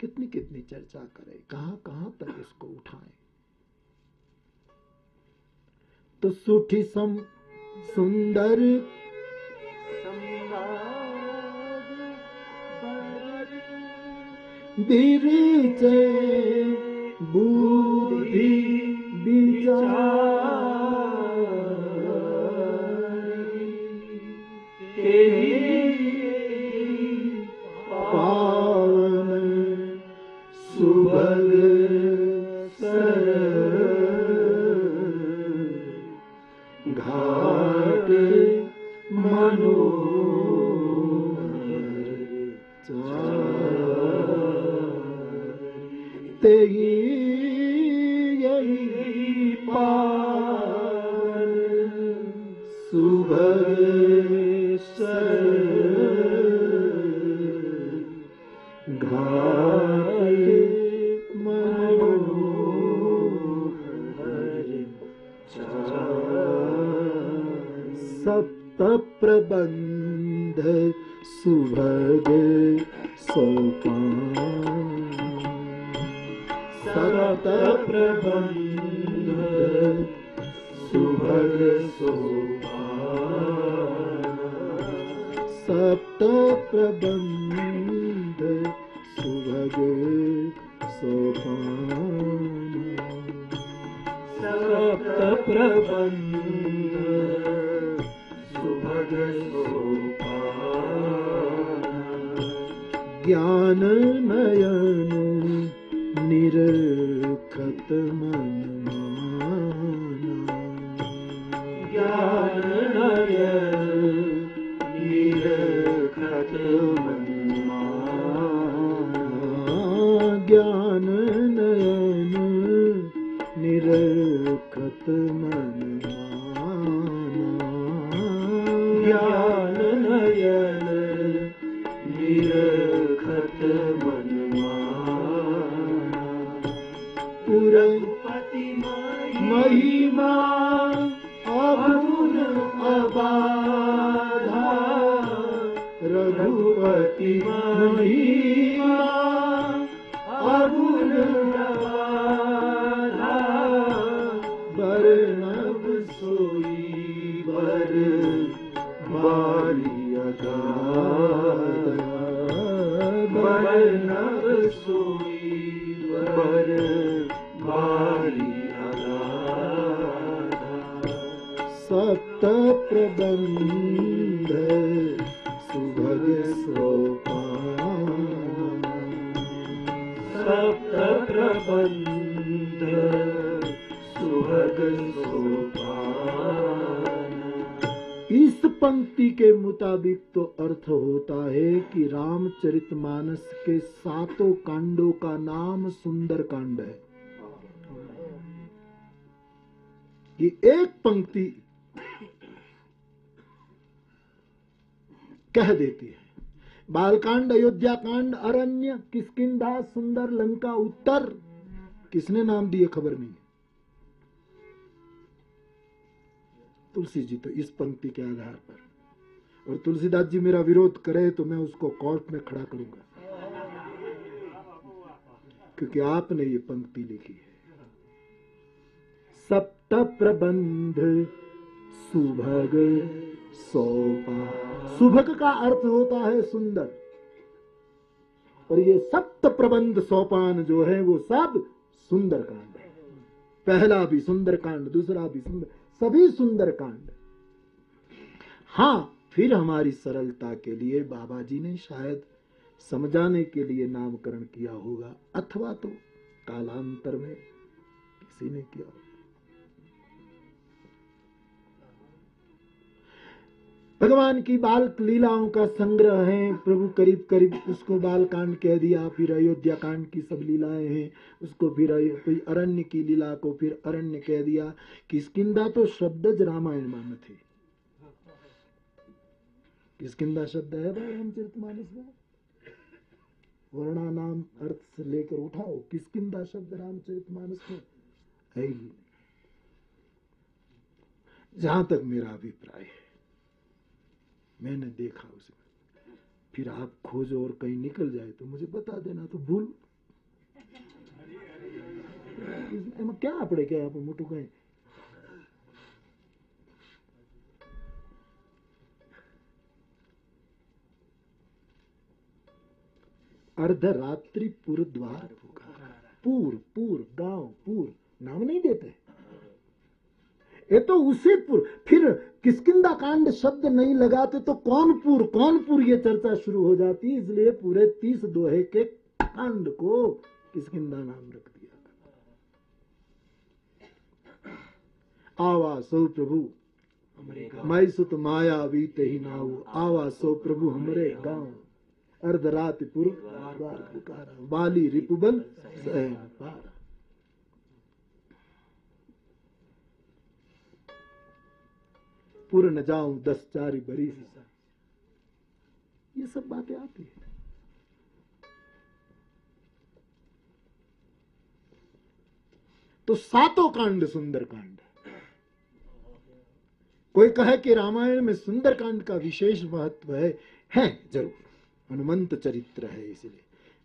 कितनी कितनी चर्चा करें? कहाँ कहाँ तक इसको उठाएँ? तो सुठी सम सुंदर बिरचे बुद्धि विचार तेही यही उत्तर किसने नाम दिए खबर नहीं तुलसी जी तो इस पंक्ति के आधार पर। और तुलसीदास जी मेरा विरोध करे तो मैं उसको कोर्ट में खड़ा करूँगा। क्योंकि आपने ये पंक्ति लिखी है। सप्त प्रबंध सुभग सोपा। सुभग का अर्थ होता है सुंदर। और ये सप्त प्रबंध सोपान जो है वो सब सुंदर कांड है। पहला भी सुंदर कांड दूसरा भी सुंदर, सभी सुंदर कांड हाँ फिर हमारी सरलता के लिए बाबा जी ने शायद समझाने के लिए नामकरण किया होगा, अथवा तो कालांतर में किसी ने किया होगा। भगवान की बाल लीलाओं का संग्रह है। प्रभु करीब करीब उसको बाल कांड कह दिया, फिर अयोध्या कांड की सब लीलाएँ हैं। उसको फिर कोई अरण्य की लीला को फिर अरण्य कह दिया किसकिंदा तो शब्दज रामायण मानत है किसकिंदा शब्द है भाई रामचरित मानस में? वर्णा नाम अर्थ से लेकर उठाओ किसकिंदा शब्द रामचरित मानस में ही जहाँ तक मेरा अभिप्राय है। मैंने देखा उसे फिर आप खोजो और कहीं निकल जाए तो मुझे बता देना तो भूल એમાં ક્યાં આપણે કે આપણે મોટું કઈ अर्धरात्रि पुर द्वार पुकारा पूर पूर गांव पूर नाम नहीं देते ये तो उसी पुर फिर किसकिंदा कांड शब्द नहीं लगाते तो कौनपुर कौनपुर ये चर्चा शुरू हो जाती? इसलिए पूरे तीस दोहे के कांड को किसकिंदा नाम रख दिया आवा सो प्रभु माई सुत माया बीत ही नाऊ आवा सो प्रभु हमरे गाँव। अर्ध रात पूर्व द्वार पुकारा बाली रिपुबल सहन पारा। पुर न जाऊँ, दस चारी बरी ये सब बातें आती है। तो सातों कांड सुंदर कांड कोई कहे कि रामायण में सुंदर कांड का विशेष महत्व है? है, ज़रूर। हनुमंत चरित्र है इसलिए।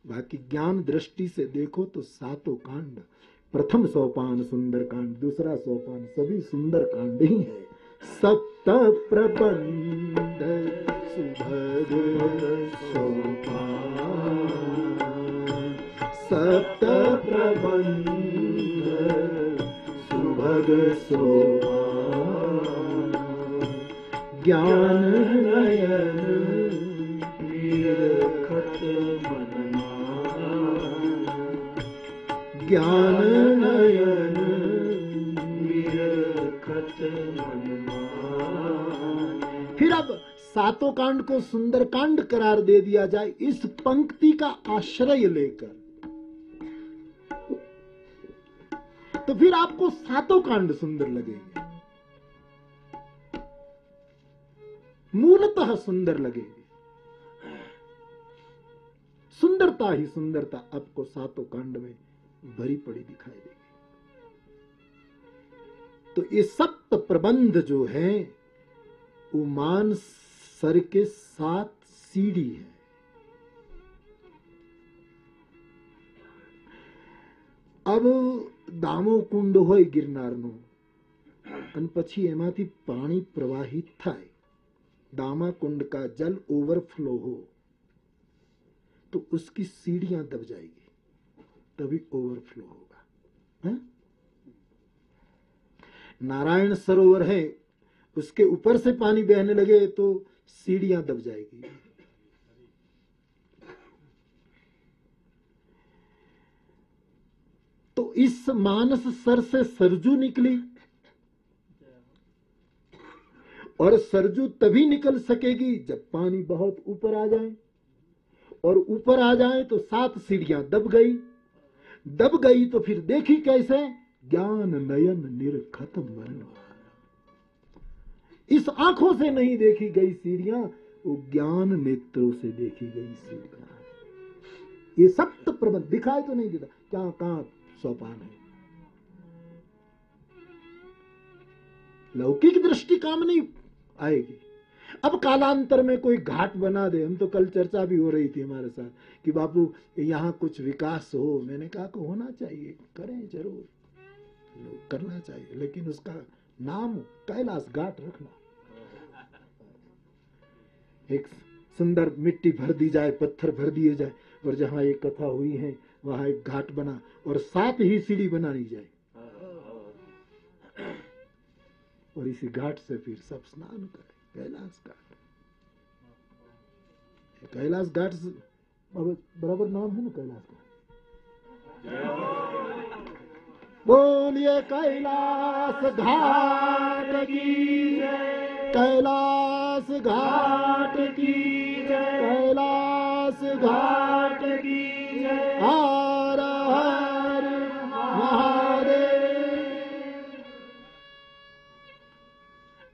बाकी ज्ञान दृष्टि से देखो तो सातों कांड। प्रथम सोपान सुंदर कांड दूसरा सोपान, सभी सुंदर कांड ही है। सप्त प्रबन्ध सुभग शोभा सप्त प्रबन् सुभग शोभा ज्ञान नयन मीर ज्ञान नयन मीरखत सातों कांड को सुंदर कांड करार दे दिया जाए इस पंक्ति का आश्रय लेकर। तो फिर आपको सातों कांड सुंदर लगेंगे। मूलतः सुंदर लगेंगे। सुंदरता ही सुंदरता आपको सातों कांड में भरी पड़ी दिखाई देगी। तो ये सप्त प्रबंध जो है, वो मान सर के सात सीढ़ी है अब દામો કુંડ હોય ગિરનારનો અને પછી એમાંથી પાણી પ્રવાહિત થાય दामा कुंड का जल ओवरफ्लो हो तो उसकी सीढ़ियां दब जाएगी तभी ओवरफ्लो होगा हैं? नारायण सरोवर है उसके ऊपर से पानी बहने लगे तो सीढ़ियाँ दब जाएगी। तो इस मानस सर से सरजू निकली। और सरजू तभी निकल सकेगी जब पानी बहुत ऊपर आ जाए। और ऊपर आ जाए तो सात सीढ़ियाँ दब गई। दब गई तो फिर देखी कैसे? ज्ञान नयन निर्खत मरण इस आँखों से नहीं देखी गई सीढ़ियाँ, वो ज्ञान नेत्रों से देखी गई सीढ़ियाँ ये सप्त प्रबंध दिखाई तो नहीं देता। क्या कहा सोपान है? लौकिक दृष्टि काम नहीं आएगी। अब कालांतर में कोई घाट बना दे। हम तो कल चर्चा भी हो रही थी हमारे साथ कि बापू, यहाँ कुछ विकास हो। मैंने कहा कि होना चाहिए। करें ज़रूर। करना चाहिए। लेकिन उसका नाम कैलाश घाट रखना। एक सुंदर मिट्टी भर दी जाए, पत्थर भर दिए जाए, और जहाँ एक कथा हुई है, वहाँ एक घाट बना और साथ ही सीढ़ी बनानी जाए। और इसी घाट से फिर सब स्नान करें। कैलाश घाट। कैलाश घाट बराबर नाम है ना कैलाश घाट? बोलिए कैलाश घाट की कैलाश घाट की कैलाश घाट की हर हर महादेव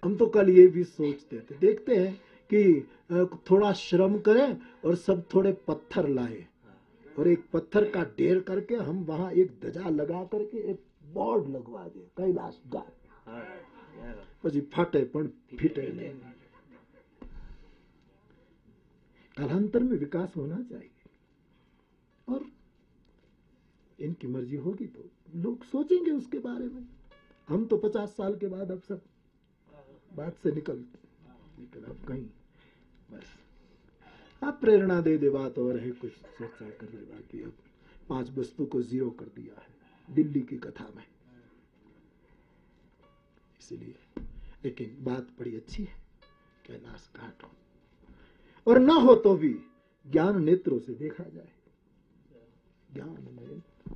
हम तो कल ये भी सोचते थे देखते हैं कि थोड़ा श्रम करें और सब थोड़े पत्थर लाए और एक पत्थर का ढेर करके हम वहां एक ध्वजा लगा करके एक बोर्ड लगवा दे कैलाश घाट પછી ફાટે પણ ફીટે नहीं कालांतर में विकास होना चाहिए। और इनकी मर्ज़ी होगी तो लोग सोचेंगे उसके बारे में। हम तो पचास साल के बाद अब सब बात से निकल निकल अब कहीं। बस। अब प्रेरणा दे दे बात और है, कुछ चर्चा कर बाकी। अब पाँच वस्तु को ज़ीरो कर दिया है, दिल्ली की कथा में। इसलिए लेकिन बात बड़ी अच्छी है, कैलाश घाट और न हो तो भी ज्ञान नेत्रों से देखा जाए। ज्ञान नेत्र।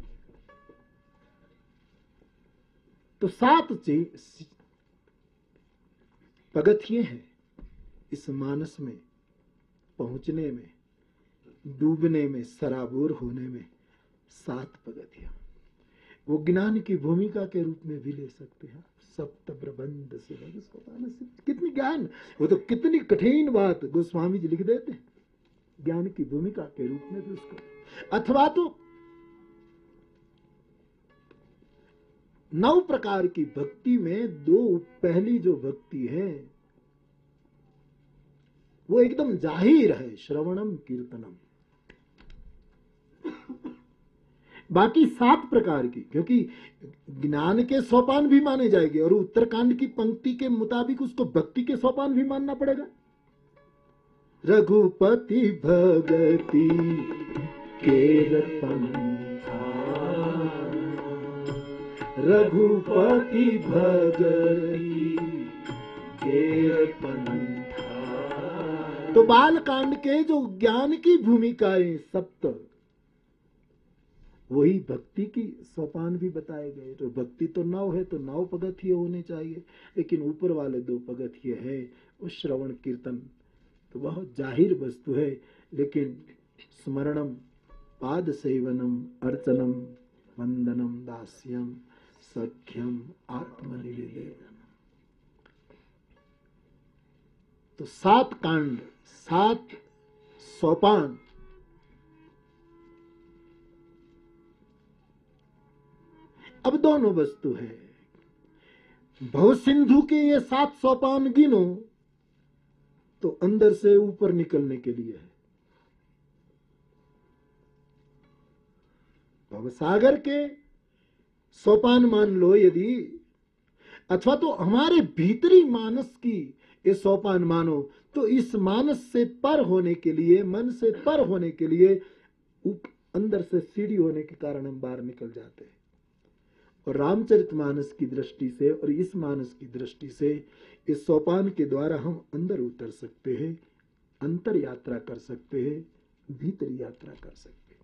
तो सात चीज़ पगथिये हैं इस मानस में पहुँचने में, डूबने में, सराबोर होने में सात पगथिया। वो ज्ञान की भूमिका के रूप में भी ले सकते हैं। सप्त प्रबंध से कितनी ज्ञान। वो तो कितनी कठिन बात गोस्वामी जी लिख देते ज्ञान की भूमिका के रूप में भी उसको। अथवा तो नौ प्रकार की भक्ति में दो पहली जो भक्ति है, वो एकदम ज़ाहिर है, श्रवणम कीर्तनम। बाकी सात प्रकार की, क्योंकि ज्ञान के सोपान भी माने जाएँगे और उत्तरकांड की पंक्ति के मुताबिक उसको भक्ति के सोपान भी मानना पड़ेगा। रघुपति भगति केरतन रघुपति भगति केरतन तो बाल कांड के जो ज्ञान की भूमिकाएँ, सप्त वही भक्ति की सोपान भी बताए गए तो भक्ति तो नव है तो नौ पगथिय होने चाहिए। लेकिन ऊपर वाले दो पगथिय है वो श्रवण कीर्तन। तो बहुत ज़ाहिर वस्तु है, लेकिन स्मरणम, पाद सेवनम, अर्चनम, वंदनम, दास्यम, सख्यम आत्मनिवेदन तो सात कांड, सात सोपान अब दोनों वस्तु है। भव सिंधु के ये सात सोपान गिनो तो अंदर से ऊपर निकलने के लिए है। भवसागर के सोपान मान लो यदि, अथवा तो हमारे भीतरी मानस की ये सोपान मानो तो इस मानस से पर होने के लिए, मन से पर होने के लिए अंदर से सीढ़ी होने के कारण हम बाहर निकल जाते हैं। और रामचरित मानस की दृष्टि से और इस मानस की दृष्टि से इस सोपान के द्वारा हम अंदर उतर सकते हैं, अंतर यात्रा कर सकते हैं, भीतर यात्रा कर सकते हैं।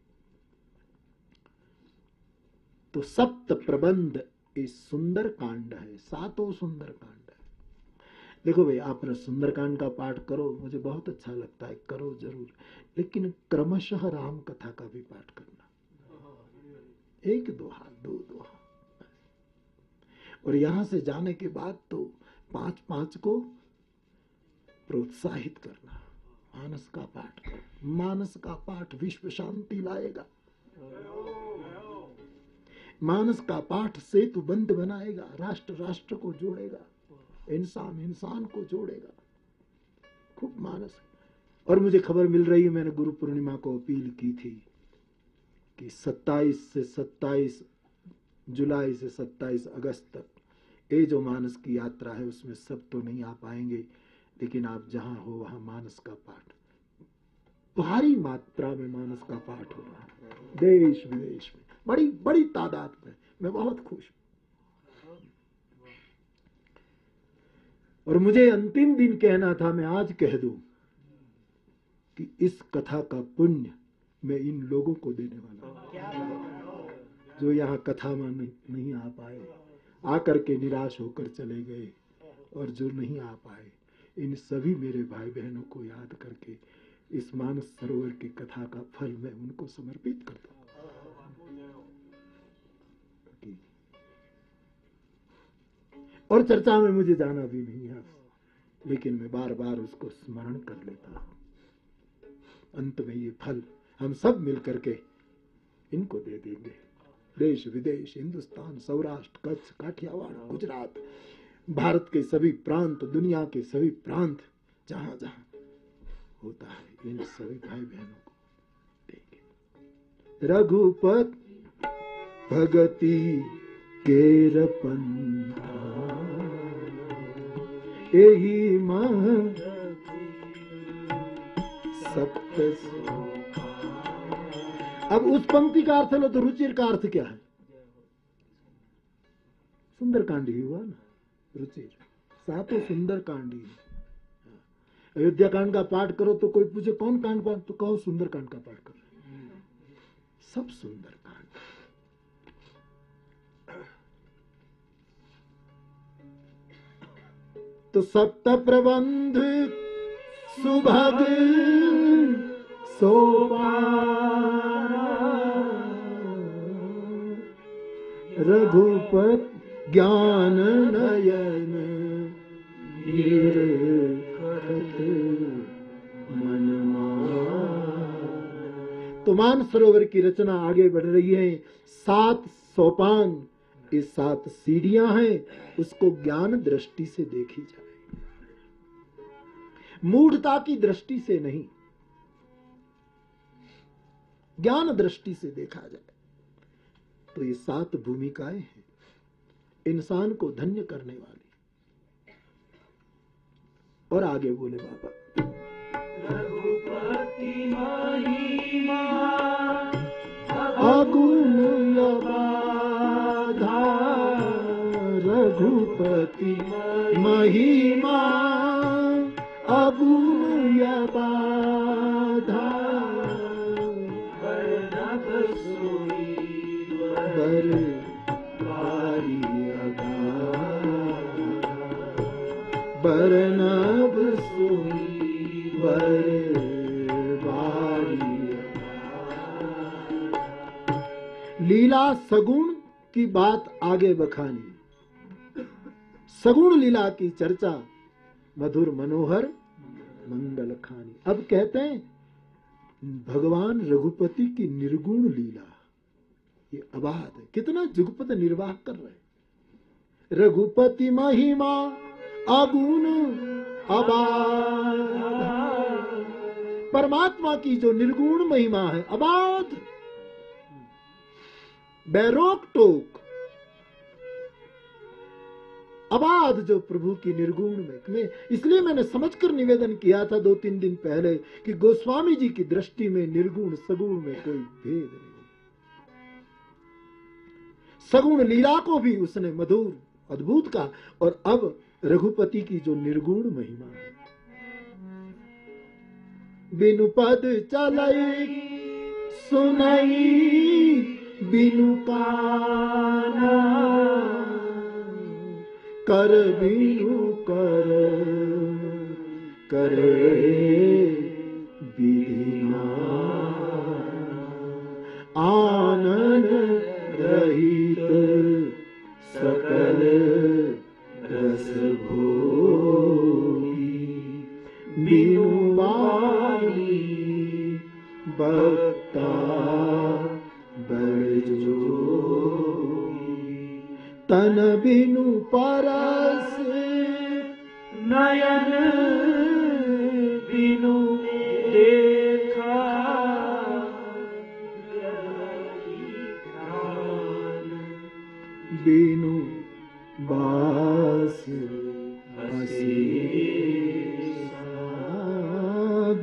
तो सप्त प्रबंध इस सुंदर कांड है, सातों सुंदर कांड है। देखो भाई, आपने सुंदरकांड का पाठ करो, मुझे बहुत अच्छा लगता है, करो ज़रूर। लेकिन क्रमशः राम कथा का भी पाठ करना। एक दोहा दो दोहा और यहाँ से जाने के बाद तो पाँच पाँच को प्रोत्साहित करना। मानस का पाठ मानस का पाठ विश्व शांति लाएगा। मानस का पाठ सेतु बंद बनाएगा राष्ट्र राष्ट्र को जोड़ेगा, इंसान इंसान को जोड़ेगा। खूब मानस। और मुझे खबर मिल रही है, मैंने गुरु पूर्णिमा को अपील की थी कि 27 से 27 जुलाई से 27 अगस्त तक। ये जो मानस की यात्रा है, उसमें सब तो नहीं आ पाएँगे, लेकिन आप जहाँ हो, वहाँ मानस का पाठ। भारी मात्रा में मानस का पाठ हो रहा है। देश विदेश में। बड़ी बड़ी तादाद में। मैं बहुत खुश और मुझे अंतिम दिन कहना था, मैं आज कह दूँ कि इस कथा का पुण्य मैं इन लोगों को देने वाला हूँ। जो यहाँ कथा में नहीं, आ पाए आकर के निराश होकर चले गए और जो नहीं आ पाए इन सभी मेरे भाई बहनों को याद करके इस मानस सरोवर की कथा का फल मैं उनको समर्पित करता हूँ। और चर्चा में मुझे जाना भी नहीं है लेकिन मैं बार बार उसको स्मरण कर लेता हूँ। अंत में ये फल हम सब मिलकर के इनको दे देंगे। देश विदेश हिंदुस्तान सौराष्ट्र कच्छ काठियावाड़ गुजरात भारत के सभी प्रांत दुनिया के सभी प्रांत जहाँ जहाँ होता है इन सभी भाई बहनों को देंगे रघुपत भगति केरपन यही मह सप्त अब उस पंक्ति का अर्थ लो तो रुचिर का अर्थ क्या है? सुंदर कांड ही हुआ ना, रुचिर। सातों सुंदर कांड ही। अयोध्या कांड का पाठ करो तो कोई पूछे, कौन कांड पाठ? तो कहो, सुंदर कांड का पाठ करो। सब सुंदर कांड। तो सप्त प्रबंध सुभग, सोपान। रघुपत ज्ञान नयन। तो मान सरोवर की रचना आगे बढ़ रही है। सात सोपान ये सात सीढ़ियाँ हैं उसको ज्ञान दृष्टि से देखी जाए। मूढ़ता की दृष्टि से नहीं ज्ञान दृष्टि से देखा जाए। तो ये सात भूमिकाएँ हैं। इंसान को धन्य करने वाली। और आगे बोले बाबा। रघुपति महिमा अगुण बर लीला सगुण की बात आगे बखानी। सगुण लीला की चर्चा मधुर मनोहर मंगल खानी। अब कहते हैं, भगवान रघुपति की निर्गुण लीला। ये अबाध है। कितना जुगपत निर्वाह कर रहे रघुपति महिमा अगुण अबाध परमात्मा की जो निर्गुण महिमा है अबाध। बैरोक टोक। अबाध जो प्रभु की निर्गुण में, में इसलिए मैंने समझकर निवेदन किया था दो तीन दिन पहले कि गोस्वामी जी की दृष्टि में निर्गुण सगुण में कोई भेद नहीं। सगुण लीला को भी उसने मधुर अद्भुत का और अब रघुपति की जो निर्गुण महिमा है। बिनु पद चलई, सुनई बिनु काना कर बिनु कर, करे बिना। रहित सकल बक्ता बड़ जोगी तन बिनु परस नयन बिनु देखा बिनु बास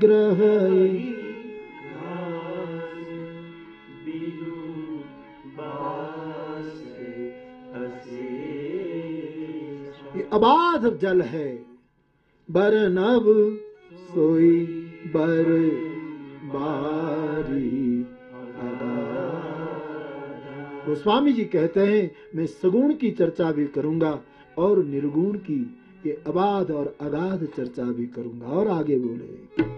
ग्रह अबाध जल है। बर नभ सोई बर बारी गोस्वामी जी कहते हैं, मैं सगुण की चर्चा भी करूँगा और निर्गुण की ये अबाध और अगाध चर्चा भी करूँगा। और आगे बोले।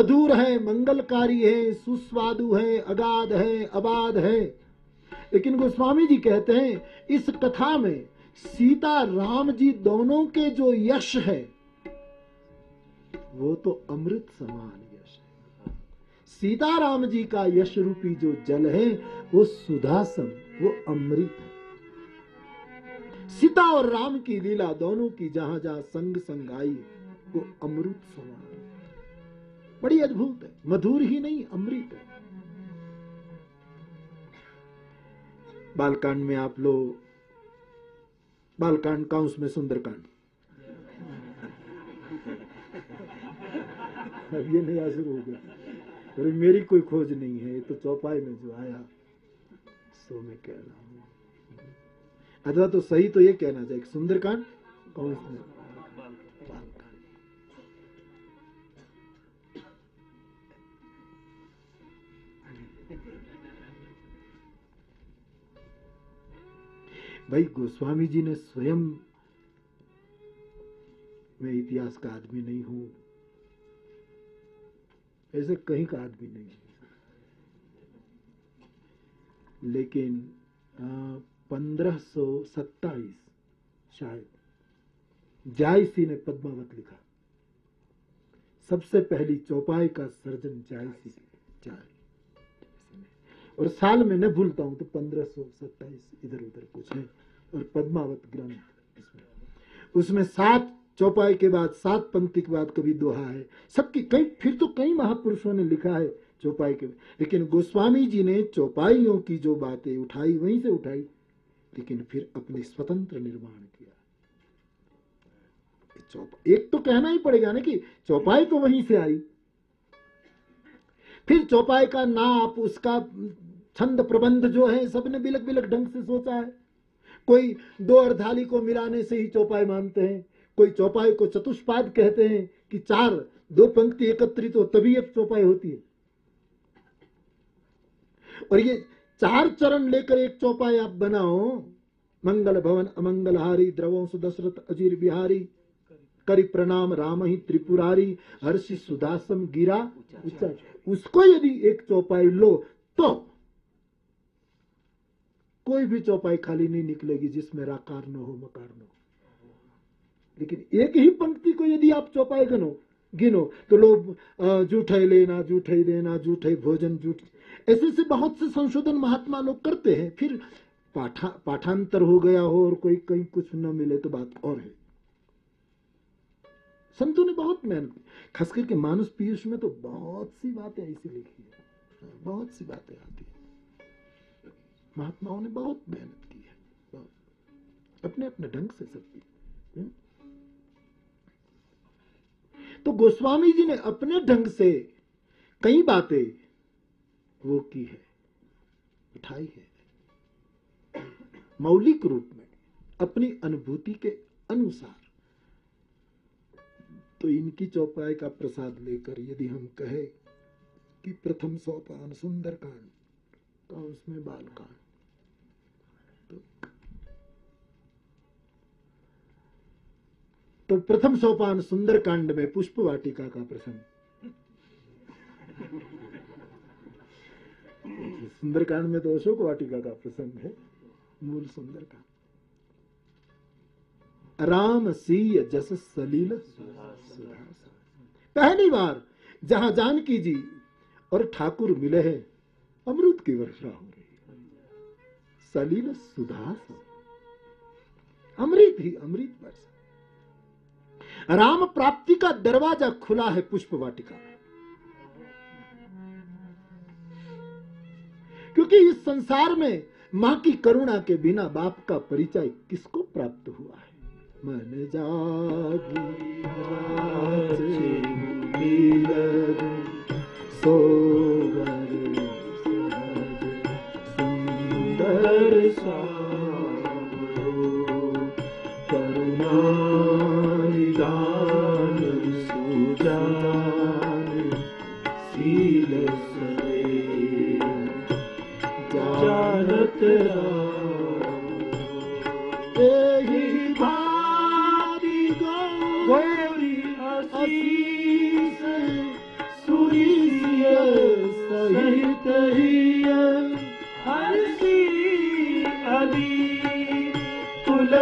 मधुर है, मंगलकारी है, सुस्वादु है, अगाध है, अबाध है। लेकिन गोस्वामी जी कहते हैं, इस कथा में सीता राम जी दोनों के जो यश है, वो तो अमृत समान यश है। सीता राम जी का यश रूपी जो जल है, वो सुधासम वो अमृत है। सीता और राम की लीला दोनों की जहाँ जहाँ संग संग आई, वो अमृत समान बड़ी अद्भुत है। मधुर ही नहीं, अमृत है। बालकांड में आप लोग, बालकांड का उसमें सुंदरकांड? अब ये नया शुरू हो गया। अरे मेरी कोई खोज नहीं है, ये तो चौपाई में जो आया, सो मैं कह रहा हूँ। अथवा तो सही तो ये कहना चाहिए, सुंदरकांड कौन सा भाई गोस्वामी जी ने स्वयं मैं इतिहास का आदमी नहीं हूँ। ऐसे कहीं का आदमी नहीं लेकिन पंद्रह सो सत्ताईस शायद जायसी ने पद्मावत लिखा। सबसे पहली चौपाई का सर्जन जायसी। जाय और साल में न भूलता हूँ तो पंद्रह सौ सत्ताईस इधर उधर कुछ है और पद्मावत ग्रंथ इसमें। उसमें सात चौपाई के बाद, सात पंक्ति के बाद कभी दोहा है। सबकी कई, फिर तो कई महापुरुषों ने लिखा है चौपाई के। लेकिन गोस्वामी जी ने चौपाइयों की जो बातें उठाई, वहीं से उठाई, लेकिन फिर अपने स्वतंत्र निर्माण किया। एक तो कहना ही पड़ेगा ना कि चौपाई तो वहीं से आई। फिर चौपाई का नाप, उसका छंद प्रबंध जो है, सबने बिलक बिलक ढंग से सोचा है। कोई दो अर्धाली को मिलाने से ही चौपाई मानते हैं, कोई चौपाई को चतुष्पाद कहते हैं कि चार, दो पंक्ति एकत्रित हो, तभी एक चौपाई होती है। और ये चार चरण लेकर एक चौपाई आप बनाओ, मंगल भवन, अमंगल हारी द्रवंश दशरथ, अजीर बिहारी, करी प्रणाम, राम ही त्रिपुरारी, हर्षि सुदासम, गिरा उसको यदि एक चौपाई लो तो कोई भी चौपाई खाली नहीं निकलेगी जिसमें राकार न हो, मकार न हो। लेकिन एक ही पंक्ति को यदि आप चौपाई गनो, गिनो तो लोग जूठे लेना जूठे लेना जूठे भोजन, जूठ। ऐसे ऐसे बहुत से संशोधन महात्मा लोग करते हैं। फिर पाठा, पाठांतर हो गया हो और कोई, कहीं कुछ न मिले तो बात और है। संतों ने बहुत मेहनत खास करके मानस पीयूष में तो बहुत सी बातें ऐसी लिखी है। बहुत सी बातें आती है। महात्माओं ने बहुत मेहनत की है अपने अपने ढंग से सब की तो गोस्वामी जी ने अपने ढंग से कई बातें वो की है, उठाई है। मौलिक रूप में, अपनी अनुभूति के अनुसार। तो इनकी चौपाई का प्रसाद लेकर यदि हम कहे कि प्रथम सोपान सुंदरकांड तो उसमें बालकांड तो, तो प्रथम सोपान सुंदरकांड में पुष्प वाटिका का प्रसंग। सुंदरकांड में तो अशोक वाटिका का प्रसंग है मूल सुंदरकांड। राम सीय जस सलील पहली बार जहाँ जानकी जी और ठाकुर मिले हैं अमृत की वर्षा हो रही सलील सुधास अमृत ही अमृत वर्षा राम प्राप्ति का दरवाज़ा खुला है पुष्प वाटिका में। क्योंकि इस संसार में माँ की करुणा के बिना बाप का परिचय किसको प्राप्त हुआ है? मन जागी सोवर परमा सूच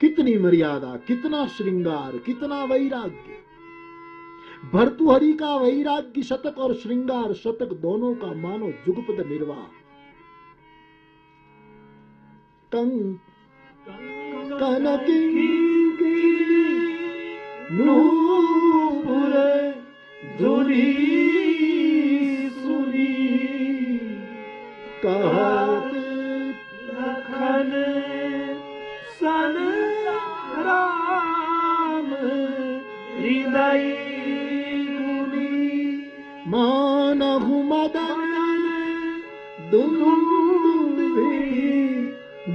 कितनी मर्यादा, कितना श्रृंगार, कितना वैराग्य। भर्तुहरि का वैराग्य शतक और श्रृंगार शतक दोनों का मानो जुगपद निर्वाह। धुरी सुनी। कहत हृदय गुनी मानहु मदन दुलुम्बी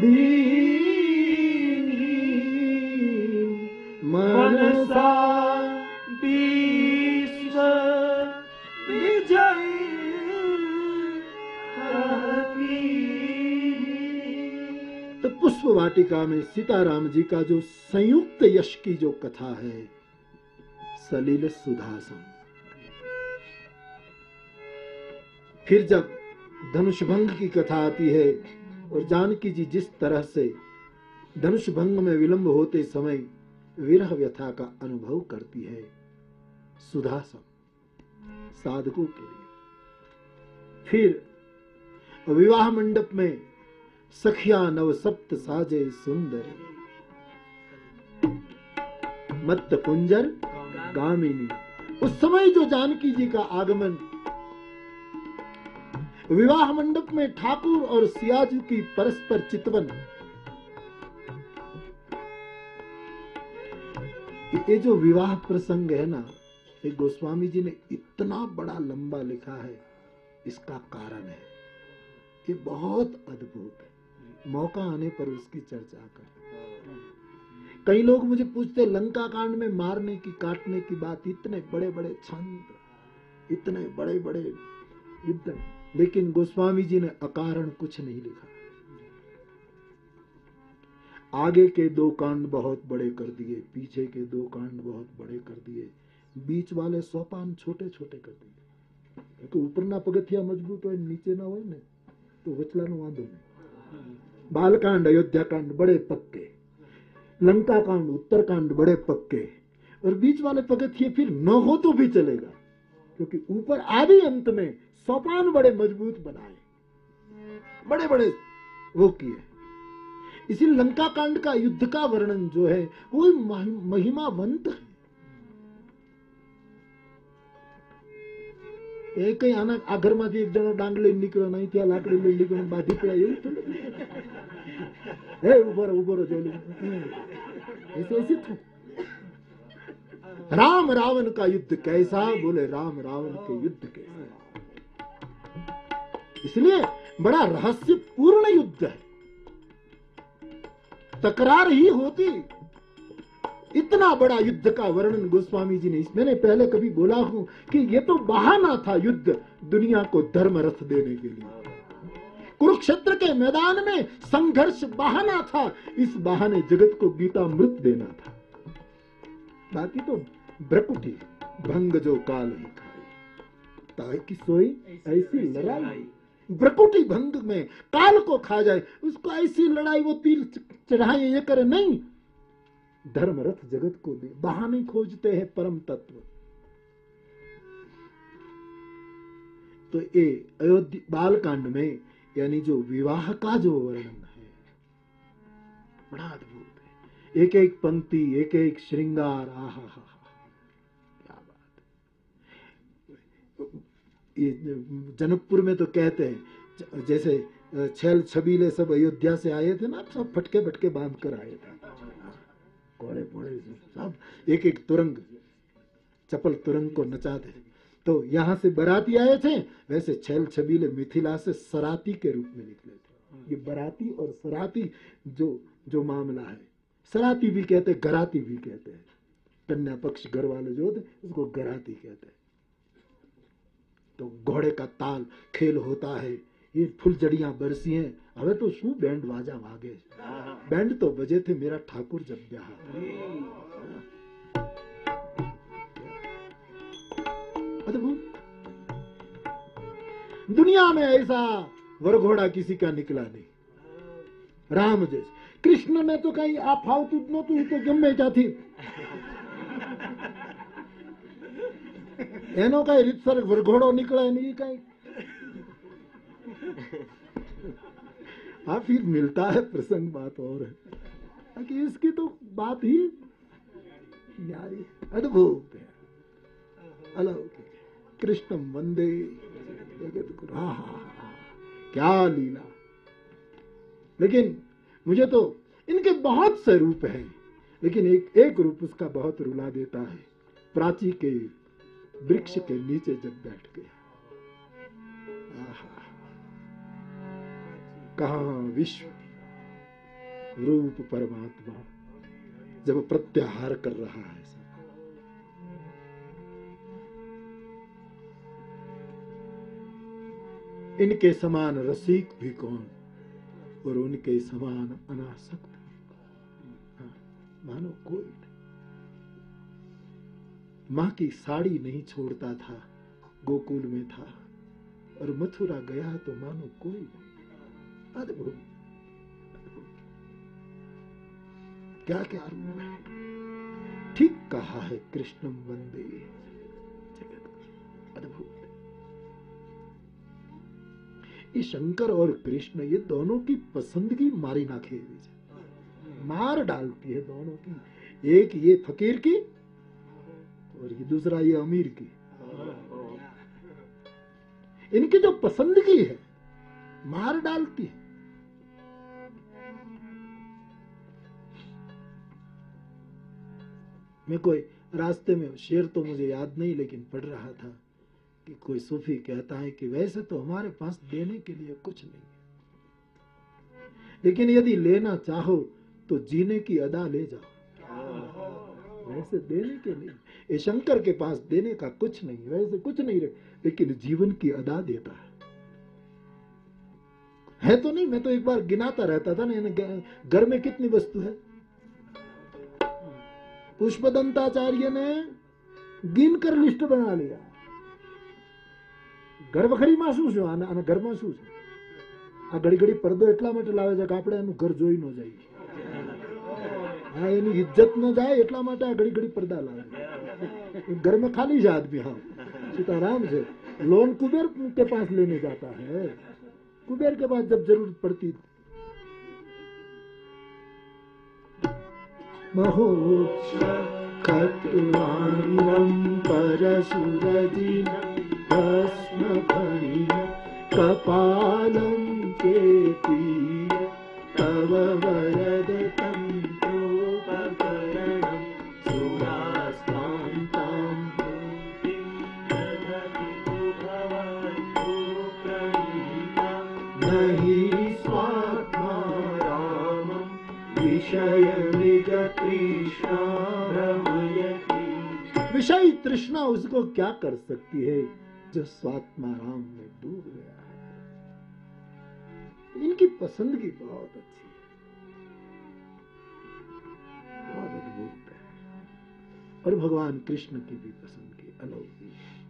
दीनी, मनसा मनसा विश्व विजय तो पुष्प वाटिका में सीताराम जी का जो संयुक्त यश की जो कथा है सलील सुधासन फिर जब धनुष भंग की कथा आती है और जानकी जी जिस तरह से धनुष भंग में विलंब होते समय विरह व्यथा का अनुभव करती है सुधासन साधकों के लिए। फिर विवाह मंडप में सखिया नव सप्त साजे सुंदर। मत्त कुंजर गामिनी उस समय जो जानकी जी का आगमन, विवाह मंडप में ठाकुर और सियाजू की परस्पर चितवन। ये जो विवाह प्रसंग है ना, ये गोस्वामी जी ने इतना बड़ा लंबा लिखा है, इसका कारण है। ये बहुत अद्भुत है। मौका आने पर उसकी चर्चा कर। कई लोग मुझे पूछते लंका कांड में मारने की, काटने की बात, इतने बड़े बड़े छंद, इतने बड़े बड़े युद्ध लेकिन गोस्वामी जी ने अकारण कुछ नहीं लिखा। आगे के दो कांड बहुत बड़े कर दिए, पीछे के दो कांड बहुत बड़े कर दिए, बीच वाले सोपान छोटे छोटे कर दिए। क्योंकि ऊपरना पगथिया मज़बूत हो नीचे ना हो तो वचलानो वांधो नहीं। बालकांड, अयोध्या कांड, बड़े पक्के। लंका कांड, उत्तर कांड, बड़े पक्के। और बीच वाले पगथिए फिर न हो तो भी चलेगा। क्योंकि ऊपर आदि अंत में सोपान बड़े मज़बूत बनाए। बड़े बड़े वो किए। इसी लंका कांड का युद्ध का वर्णन जो है, वो महिमावंत है। એ કઈ આના આ ઘરમાંથી એક જણો ડાંગ લઈને નીકળ્યો નહીં ત્યાં લાકડી લઈને નીકળ્યો બાધી પડ્યા એવું થોડું હે ઉભો રહો ઉભો રહો જોઈ લો. હમ. એ તો ऐसे था राम रावण का युद्ध कैसा बोले राम रावण के युद्ध कैसा इसलिए बड़ा रहस्य पूर्ण युद्ध है तकरार ही होती इतना बड़ा युद्ध का वर्णन गोस्वामी जी ने इस मैंने पहले कभी बोला हूँ कि ये तो बहाना था युद्ध दुनिया को धर्म रथ देने के लिए। कुरुक्षेत्र के मैदान में संघर्ष बहाना था इस बहाने जगत को गीता मृत देना था। बाकी तो ब्रकुटी भंग जो काल ही खाए। ताकि सोई ऐसी लड़ाई। ब्रकुटी भंग में काल को खा जाए उसको ऐसी लड़ाई वो तीर चढ़ाए ये करे नहीं। धर्म रथ जगत को दे। बहाने खोजते हैं परम तत्व। तो ये अयोध्या बालकांड में, यानी जो विवाह का जो वर्णन है, बड़ा अद्भुत है। एक एक पंक्ति एक एक श्रृंगार आहा क्या बात ये जनकपुर में तो कहते हैं जैसे, छल छबीले सब अयोध्या से आए थे ना, सब फटके फटके बाँध कर आए थे। कोड़े पोड़े सब एक एक तुरंग, चपल तुरंग को नचाते थे तो यहाँ से बराती आए थे, वैसे छल छबीले मिथिला से सराती के रूप में निकले थे। ये बराती और सराती जो जो मामला है, सराती भी कहते हैं, गराती भी कहते हैं। कन्या पक्ष घर वाले जो होते उसको गराती कहते हैं। तो घोड़े का ताल, खेल होता है, ये फुलझड़ियाँ बरसी हैं હવે તો શું બેન્ડ વાજા વાગે છે બેન્ડ તો બજે थे मेरा ठाकुर जब ब्याह अद्भुत दुनिया में ऐसा वरघोड़ा किसी का निकला नहीं राम जैसे कृष्ण ने तो कहीं आप फालतू नो तो तो ગમે ત્યાંથી એનો કઈ રીતસર વરઘોડો નીકળે નહીં કઈ हाँ फिर मिलता है, प्रसंग बात और है। इसकी तो बात ही न्यारी अद्भुत है। अलौकिक कृष्ण वंदे जगत गुरु। हाँ हाँ हाँ। क्या लीला। लेकिन मुझे तो इनके बहुत से रूप हैं, लेकिन एक एक रूप उसका बहुत रुला देता है। प्राची के वृक्ष के नीचे जब बैठ गया। कहा विश्व रूप परमात्मा जब प्रत्याहार कर रहा है सब। इनके समान रसिक भी कौन और उनके समान अनासक्त हाँ, मानो कोई नहीं। माँ की साड़ी नहीं छोड़ता था गोकुल में था और मथुरा गया तो मानो कोई नहीं। अद्भुत। क्या क्या ठीक कहा है कृष्णम वंदे। जगत अद्भुत। ये शंकर और कृष्ण, ये दोनों की पसंदगी मारी ना खेल मार डालती है दोनों की। एक ये फकीर की और ये दूसरा ये अमीर की। इनकी जो पसंदगी है, मार डालती है। मैं कोई रास्ते में शेर तो मुझे याद नहीं, लेकिन पढ़ रहा था कि कोई सूफी कहता है कि वैसे तो हमारे पास देने के लिए कुछ नहीं है। लेकिन यदि लेना चाहो तो जीने की अदा ले जाओ। वैसे देने के लिए। ये शंकर के पास देने का कुछ नहीं, वैसे कुछ नहीं रहे, लेकिन जीवन की अदा देता है। है तो नहीं? मैं तो एक बार गिनाता रहता था ना घर में कितनी वस्तु है? पुष्पदंताचार्य ने गिन कर लिस्ट बना लिया ઘર વખરીમાં શું છે આના આના ઘરમાં શું છે આ ઘડી ઘડી પડદો એટલા માટે લાવે છે કે આપણે એનું ઘર જોઈ ન જઈએ હા એની ઇજ્જત ન જાય એટલા માટે આ ઘડી ઘડી પડદા લાવે घर में खाली है आदमी हाँ सीताराम से लोन कुबेर के पास लेने जाता है कुबेर के पास जब जरूरत पड़ती महोक्ष महोक्षं परसुरदिनं भस्मफ कपालं चेति तव वरदतं सुरास्तां तां दो भरी बहिः स्वात्माराम विषय विषय तृष्णा उसको क्या कर सकती है? जो स्वात्मा राम में डूब गया है। इनकी पसंदगी बहुत अच्छी है। बहुत अद्भुत है। और भगवान कृष्ण की भी पसंदगी अलौकिक है।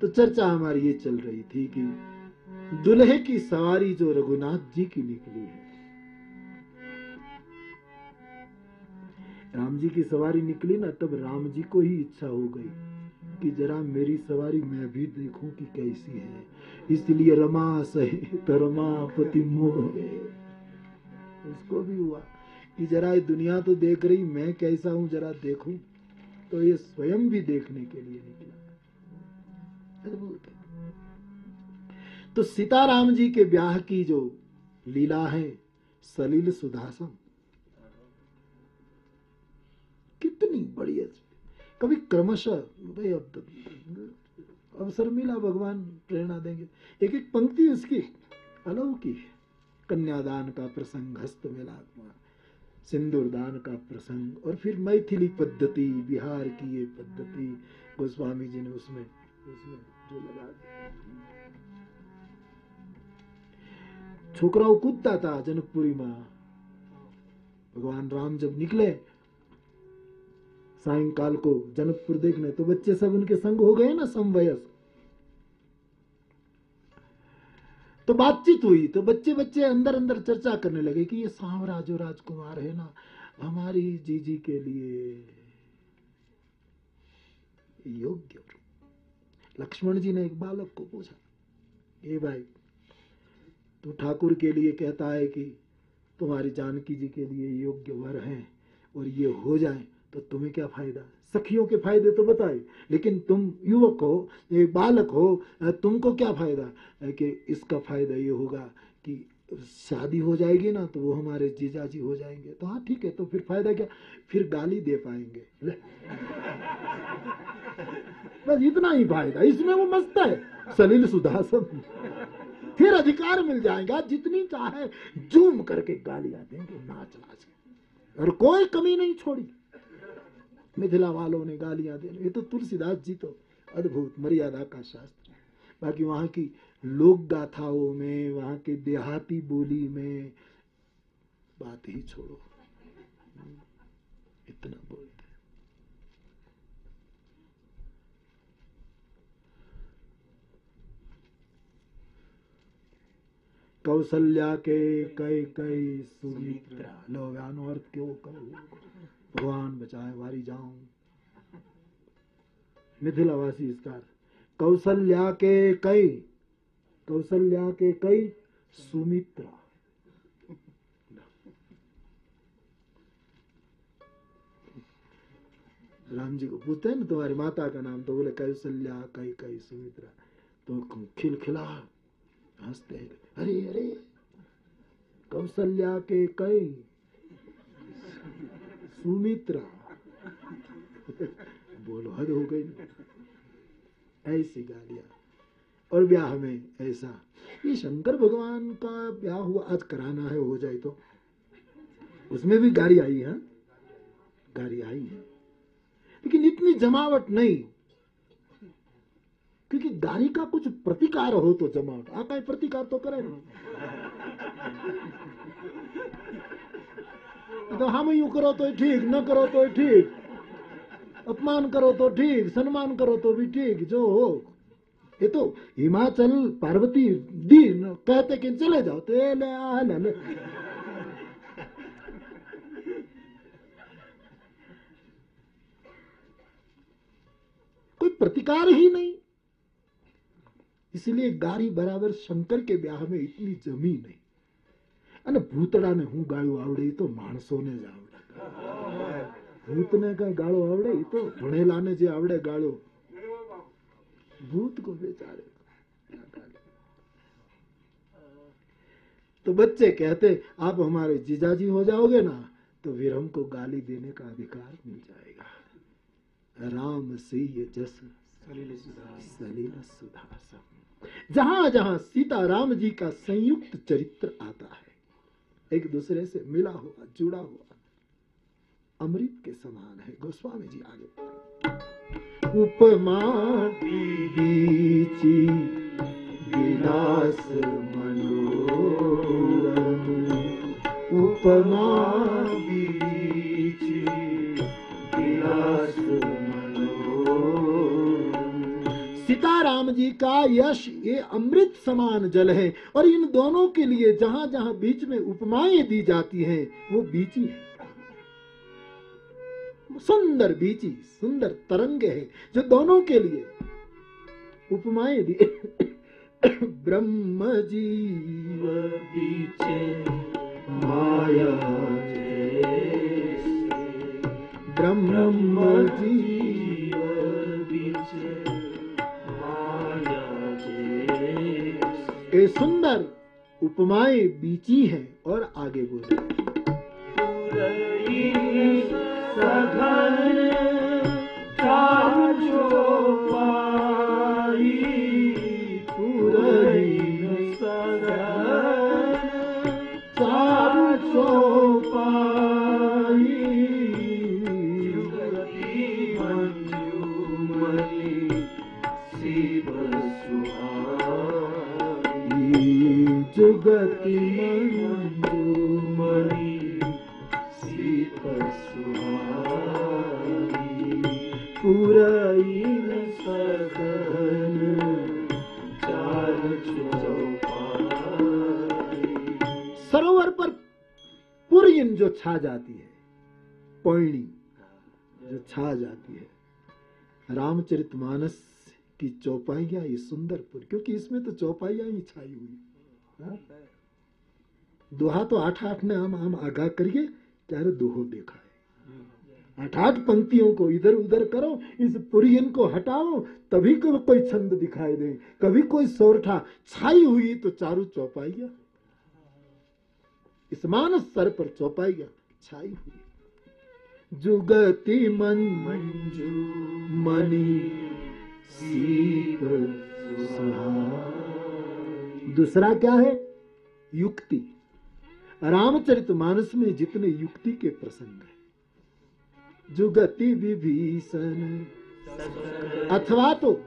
तो चर्चा हमारी ये चल रही थी कि दुल्हे की सवारी जो रघुनाथ जी की निकली है राम जी की सवारी निकली ना, तब राम जी को ही इच्छा हो गई कि जरा मेरी सवारी मैं भी देखूँ कि कैसी है। इसलिए रमा सहित रमापति मोह। उसको भी हुआ कि जरा ये दुनिया तो देख रही, मैं कैसा हूँ जरा देखूँ। तो ये स्वयं भी देखने के लिए निकला। तो सीताराम जी के ब्याह की जो लीला है, सलील सुधासम नहीं बड़ी कभी क्रमशः, भाई, अब तो, अवसर मिला भगवान प्रेरणा देंगे। एक एक पंक्ति उसकी अलौकी है। कन्यादान का प्रसंग, हस्त मिला सिंदूर दान का प्रसंग, और फिर मैथिली पद्धति, बिहार की ये पद्धति, गोस्वामी जी ने उसमें उसमें जो लगा छोकरा कूदता था जनकपुरी माँ। भगवान राम जब निकले सायंकाल को जनकपुर देखने तो बच्चे सब उनके संग हो गए ना समवयस तो बातचीत हुई तो बच्चे बच्चे अंदर अंदर चर्चा करने लगे कि ये सांवरा जो राजकुमार है ना, हमारी जीजी के लिए योग्य लक्ष्मण जी ने एक बालक को पूछा, ये भाई, तू ठाकुर के लिए कहता है कि तुम्हारी जानकी जी के लिए योग्य वर हैं और ये हो जाए तो तुम्हें क्या फ़ायदा? सखियों के फ़ायदे तो बताए, लेकिन तुम युवक हो बालक हो, तुमको क्या फ़ायदा? कि इसका फ़ायदा ये होगा कि शादी हो जाएगी ना तो वो हमारे जीजा जी हो जाएँगे। तो हाँ ठीक है तो फिर फ़ायदा क्या? फिर गाली दे पाएँगे। *laughs* बस इतना ही फ़ायदा। इसमें वो मस्त है। सलील सुधासन फिर अधिकार मिल जाएगा, जितनी चाहे, जूम करके गालियाँ देंगे नाच नाच और कोई कमी नहीं छोड़ी। मिथिला वालों ने गालियाँ दे ये तो तुलसीदास जी तो अद्भुत, मर्यादा का शास्त्र बाकी वहाँ की लोक गाथाओं में, वहाँ के देहाती बोली में बात ही छोड़ो। इतना बोलते कौशल्या के कई कई सुमित्रा। लो अर्थ क्यों करो भगवान बचाए, वारी जाऊँ। मिथिलावासी इसका कौशल्या के कई कौशल्या के कई सुमित्रा। राम जी को पूछते हैं ना, तुम्हारी माता का नाम तो बोले कौशल्या कई कई सुमित्रा। तो खिलखिला, हँसते हैं, अरे अरे कौशल्या के कई सुमित्रा। बोलो, हद हो गई ऐसी गालियाँ। और ब्याह में ऐसा। ये शंकर भगवान का ब्याह हुआ, आज कराना है, हो जाए तो। उसमें भी गाड़ी आई, है? गाड़ी आई है। लेकिन इतनी जमावट नहीं। क्योंकि गाड़ी का कुछ प्रतिकार हो तो जमावट। है प्रतिकार तो करे तो हम यूँ करो तो ठीक न करो तो ठीक। अपमान करो तो ठीक सम्मान करो तो भी ठीक जो हो। ये तो हिमाचल पार्वती दी कहते कि चले जाओ तो ले ले, ले। कोई प्रतिकार ही नहीं। इसलिए गाड़ी बराबर शंकर के ब्याह में इतनी जमी नहीं અને ભૂતડાને હું ગાળું આવડે એ તો માણસોને જ આવડે ભૂતને કઈ ગાળો આવડે એ તો ભણેલાને જે આવડે ગાળો भूत को बेचारे तो बच्चे कहते आप हमारे जीजाजी हो जाओगे ना तो फिर हमको गाली देने का अधिकार मिल जाएगा राम सिंह जस सलील सुधार जहां जहां सीता राम जी का संयुक्त चरित्र आता है एक दूसरे से मिला हुआ, जुड़ा हुआ। अमृत के समान है, गोस्वामी जी आगे उपमा बीची, विलास उपमा विलास सीताराम जी का यश ये अमृत समान जल है। और इन दोनों के लिए जहाँ जहाँ बीच में उपमाएँ दी जाती हैं वो बीची है। सुंदर बीची सुंदर तरंगे है जो दोनों के लिए उपमाएँ दी। ब्रह्म जीव बीचे माया ब्रह्म जीव ये सुंदर उपमाएँ बीची हैं और आगे बोले। सघन जो छा जाती है पौणी जो छा जाती है, रामचरितमानस की चौपाइयाँ ये सुंदरपुर, क्योंकि इसमें तो चौपाइयाँ ही छाई हुई हाँ? दोहा तो आठ आठ ने हम हम आगा करिए चाहे दोहो देखा है आठ आठ पंक्तियों को इधर उधर करो, इस पुरियन को हटाओ, तभी को कोई छंद दिखाई दे, कभी कोई सोरठा छाई हुई तो चारू चौपाइया इस मानस सर पर चौपाइया छाई हुई। जुगति मन मंजू सीप दूसरा क्या है? युक्ति। रामचरित मानस में जितने युक्ति के प्रसंग है। जुगति विभीषण। अथवा तो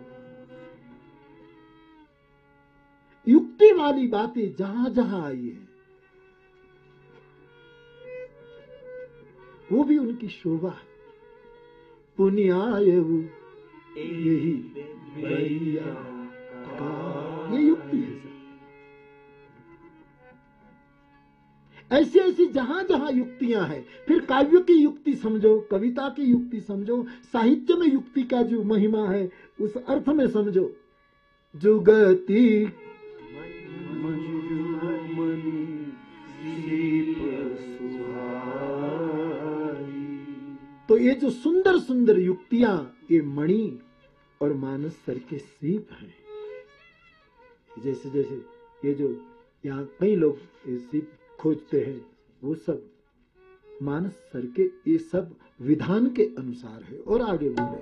युक्ति वाली बातें जहाँ जहाँ आई है वो भी उनकी शोभा है। यही ये युक्ति है, सर। ऐसी ऐसी जहाँ जहाँ युक्तियाँ हैं, फिर काव्य की युक्ति समझो, कविता की युक्ति समझो, साहित्य में युक्ति का जो महिमा है, उस अर्थ में समझो। जुगति ये जो सुंदर सुंदर युक्तियाँ, ये मणि और मानस सर के सीप हैं। जैसे जैसे ये जो यहाँ कई लोग ये सीप खोजते हैं, वो सब मानस सर के, ये सब विधान के अनुसार है और आगे बोले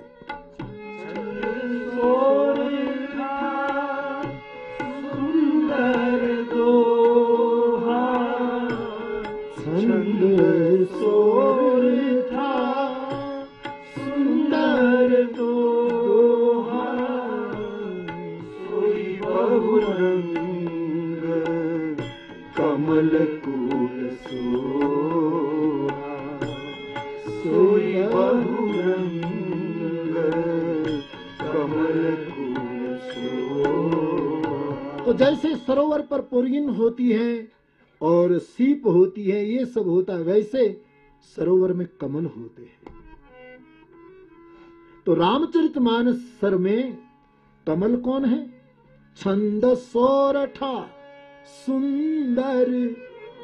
जैसे सरोवर पर पुरगिन होती है और सीप होती है, ये सब होता है, वैसे सरोवर में कमल होते हैं। तो रामचरितमानस सर में कमल कौन है? छंद सोरठा, सुंदर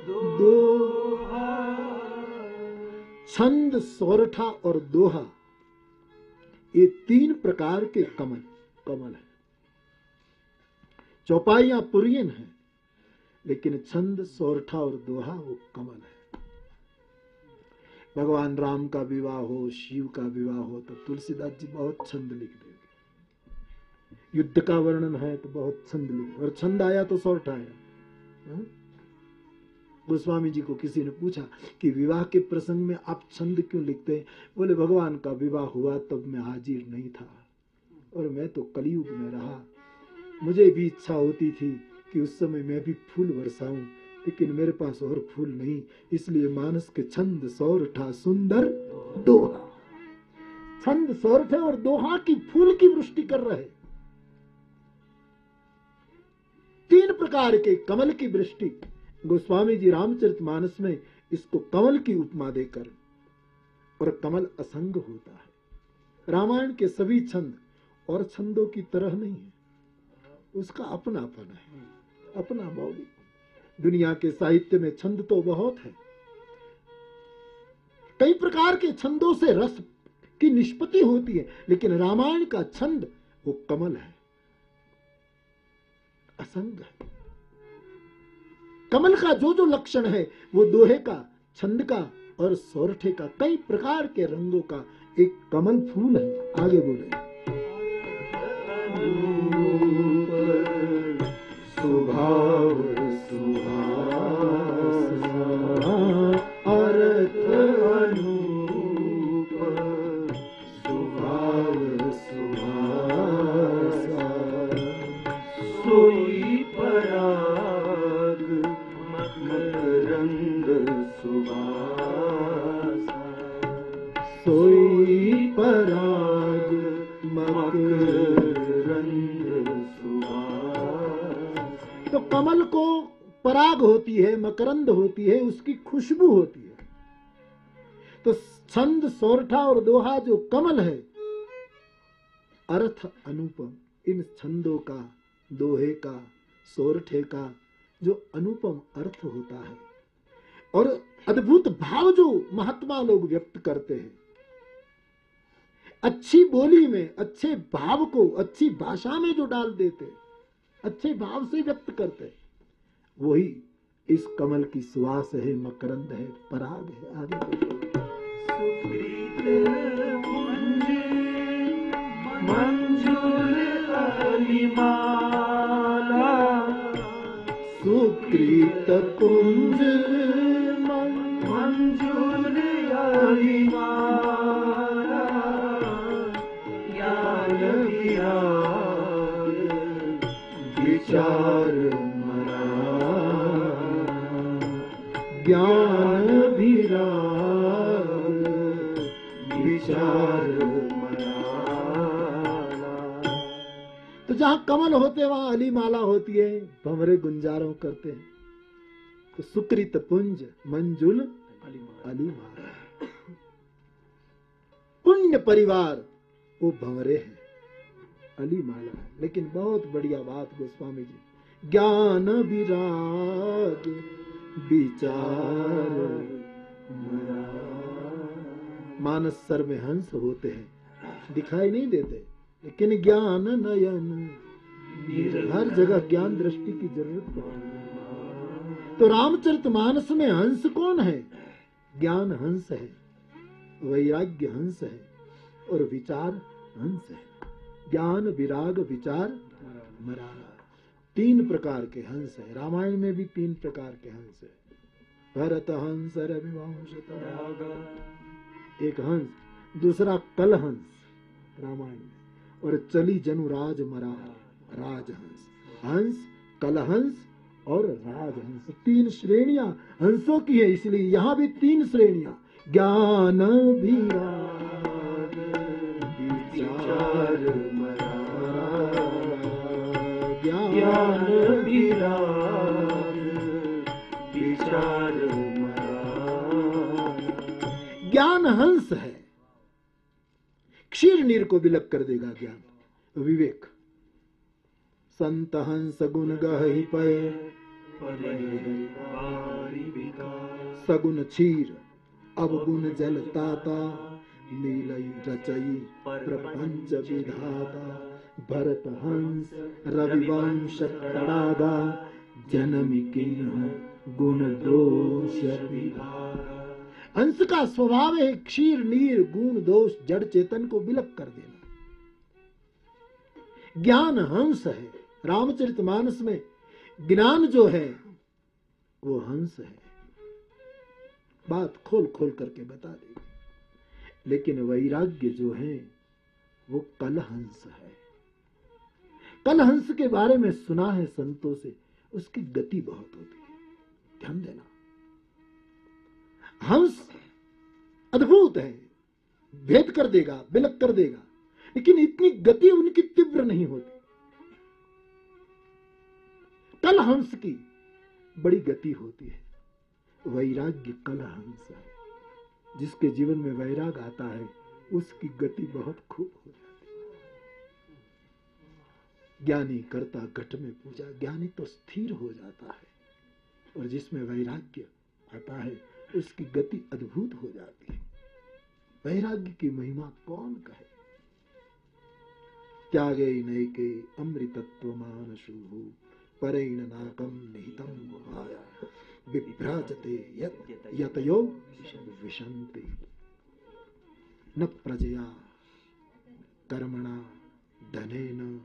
दोहा। छंद सोरठा और दोहा, ये तीन प्रकार के कमल कमल है। चौपाइयाँ पुरियन है, लेकिन छंद, सोरठा और दोहा वो कमल है। भगवान राम का विवाह हो, शिव का विवाह हो तो तुलसीदास जी बहुत छंद लिख देंगे। युद्ध का वर्णन है तो बहुत छंद लिख और छंद आया तो सोरठा आया। हाँ? गोस्वामी जी को किसी ने पूछा कि विवाह के प्रसंग में आप छंद क्यों लिखते हैं? बोले, भगवान का विवाह हुआ तब मैं हाजिर नहीं था और मैं तो कलयुग में रहा। मुझे भी इच्छा होती थी कि उस समय मैं भी फूल बरसाऊं, लेकिन मेरे पास और फूल नहीं, इसलिए मानस के छंद सौरठा सुंदर दोहा। छंद सौरठे और दोहा की फूल की वृष्टि कर रहे। तीन प्रकार के कमल की वृष्टि। गोस्वामी जी रामचरित मानस में इसको कमल की उपमा देकर और कमल असंग होता है। रामायण के सभी छंद और छंदों की तरह नहीं है। उसका अपनापन है। अपना मौलिक दुनिया के साहित्य में छंद तो बहुत है। कई प्रकार के छंदों से रस की निष्पत्ति होती है, लेकिन रामायण का छंद वो कमल है। असंग है। कमल का जो जो लक्षण है, वो दोहे का, छंद का और सोरठे का, कई प्रकार के रंगों का एक कमल फूल है। आगे बोले। होती है, मकरंद होती है, उसकी खुशबू होती है। तो छंद, सोरठा और दोहा जो कमल है, अर्थ अनुपम, इन छंदों का, दोहे का, सोरठे का, जो अनुपम अर्थ होता है। और अद्भुत भाव जो महात्मा लोग व्यक्त करते हैं, अच्छी बोली में, अच्छे भाव को, अच्छी भाषा में जो डाल देते अच्छे भाव से व्यक्त करते वही इस कमल की सुहास है मकरंद है पराग है आदि सुकृत कुंज मंजूर अलिमाला जहाँ कमल होते वहाँ अली माला होती है भंवरे गुंजारों करते हैं। तो सुकृत पुंज मंजुल अली माला पुण्य परिवार, वो भंवरे हैं अली माला है। लेकिन बहुत बढ़िया बात, गोस्वामी जी। ज्ञान विराग, विचार। मानस सर में हंस होते हैं, दिखाई नहीं देते। लेकिन ज्ञान नयन, हर जगह ज्ञान दृष्टि की ज़रूरत है? तो रामचरित मानस में हंस कौन है? ज्ञान हंस है, वैराग्य हंस है, और विचार हंस है। ज्ञान, विराग, विचार मरा तीन प्रकार के हंस है। रामायण में भी तीन प्रकार के हंस है। भरत हंस रविवंश एक हंस, दूसरा कल हंस रामायण में। और चली जनु राज मरा, राजहंस। हंस, कलहंस और राजहंस। तीन श्रेणियाँ हंसों की है, इसलिए यहाँ भी तीन श्रेणियाँ। ज्ञान भी ज्ञान विचार ज्ञान हंस है क्षीर नीर को विलक कर देगा ज्ञान। विवेक। संत हंस गुण गहि विकास सगुन क्षीर, अवगुण जल ताता। नीलई रचई प्रपंच विधाता। भरत हंस, रविवंश तड़ागा जन्म किन्ह गुण दोष विभागा हंस का स्वभाव है, क्षीर, नीर, गुण, दोष, जड़, चेतन को विलक कर देना। ज्ञान हंस है, रामचरित मानस में ज्ञान जो है, वो हंस है। बात खोल खोल करके बता देगी लेकिन वैराग्य जो है, वो कल हंस है। कल हंस के बारे में सुना है संतों से, उसकी गति बहुत होती है। ध्यान देना। हंस अद्भुत है। भेद कर देगा बिलक कर देगा, लेकिन इतनी गति उनकी तीव्र नहीं होती। कल हंस की बड़ी गति होती है। वैराग्य कल हंस है। जिसके जीवन में वैराग आता है, उसकी गति बहुत खूब हो जाती है। ज्ञानी करता घट में पूजा, ज्ञानी तो स्थिर हो जाता है। और जिसमें वैराग्य आता है उसकी गति अद्भुत हो जाती है। वैराग्य की महिमा कौन कहे? त्यागे नैके अमृतत्व मानसु परैण नाकम निहितम गुहाया, विभ्राजते यत, यतयो विशन्ति। न प्रजया, कर्मणा, धनेन।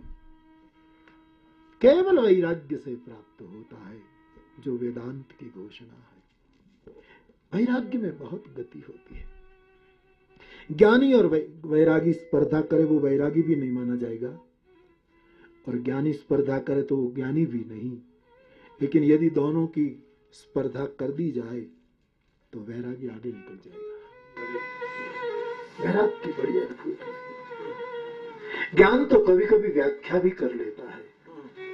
केवल वैराग्य से प्राप्त होता है, जो वेदांत की घोषणा है। वैराग्य में बहुत गति होती है। ज्ञानी और वैरागी स्पर्धा करे वो वैरागी भी नहीं माना जाएगा। और ज्ञानी स्पर्धा करे तो वो ज्ञानी भी नहीं। लेकिन यदि दोनों की स्पर्धा कर दी जाए तो वैरागी आगे निकल जाएगा। वैराग की बड़ी अद्भुत ज्ञान तो कभी कभी व्याख्या भी कर लेता है।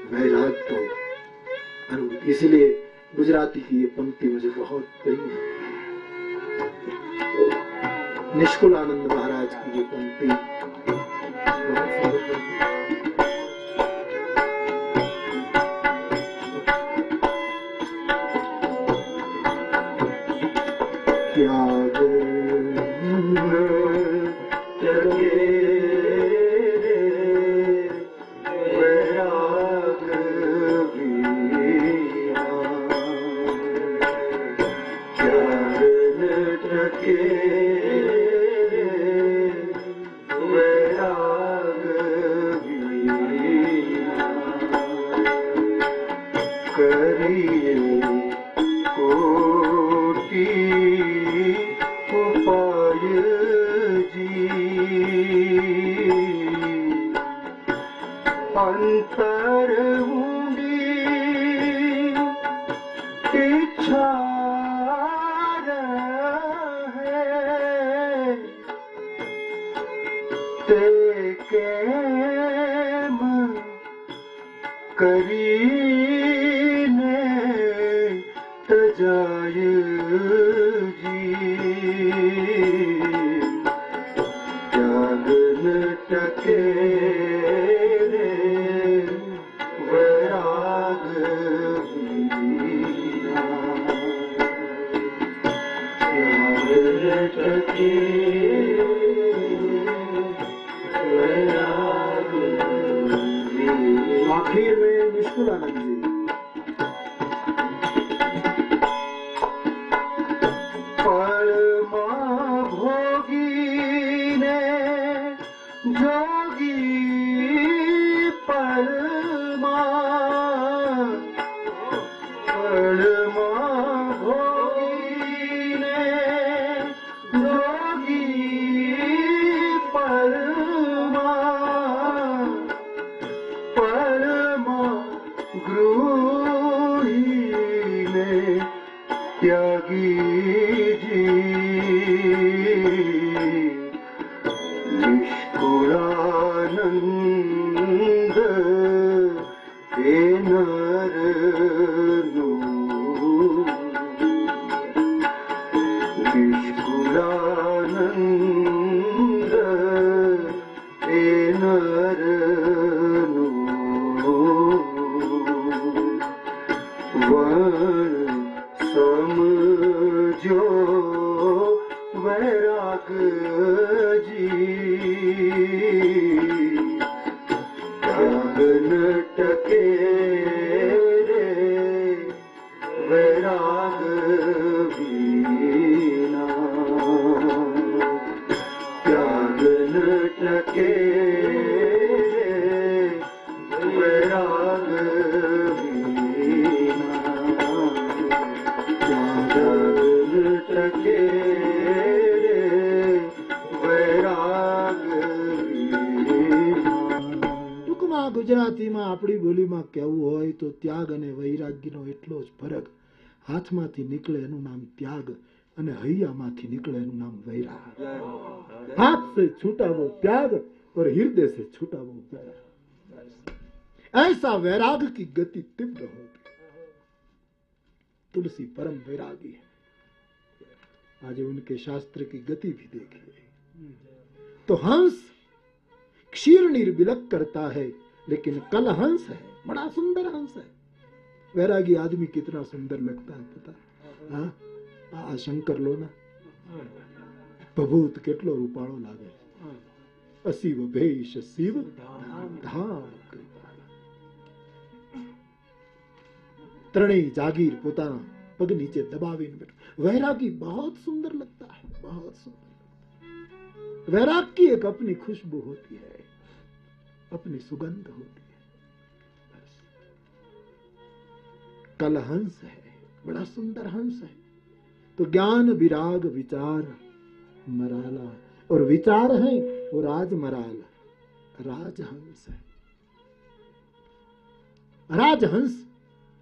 वैराग तो इसलिए गुजराती की ये पंक्ति मुझे बहुत प्रिय है। निष्कुल आनंद महाराज की ये पंक्ति। ટૂંકમાં ગુજરાતીમાં આપણી બોલીમાં કહેવું હોય તો ત્યાગ અને વૈરાગ્યનો એટલો જ ફરક હાથમાંથી નીકળે એનું નામ ત્યાગ અને હૈયામાંથી નીકળે એનું નામ વૈરાગ हाथ से छूटा वो त्याग और हृदय से छूटा वो वैराग ऐसा वैराग की गति तीव्र होगी तुलसी परम वैरागी है आज उनके शास्त्र की गति भी देखिए तो हंस क्षीर निर्बिलक करता है लेकिन कल हंस है बड़ा सुंदर हंस है वैरागी आदमी कितना सुंदर लगता है पता हाँ आ शंकर लो ना ભભૂત કેટલો રૂપાળો લાગે અશિવ ભેષ શિવ ધામ કૃપાળ. ત્રણેય જાગીર પોતાના પગ નીચે દબાવીને બેઠો वैरागी बहुत सुंदर लगता है बहुत सुंदर लगता है वैराग की एक अपनी खुशबू होती है अपनी सुगंध होती है। बस। कल हंस है, बड़ा सुंदर हंस है। तो ज्ञान विराग विचार मराला। और विचार है वो राजमराल राजहंस है। राजहंस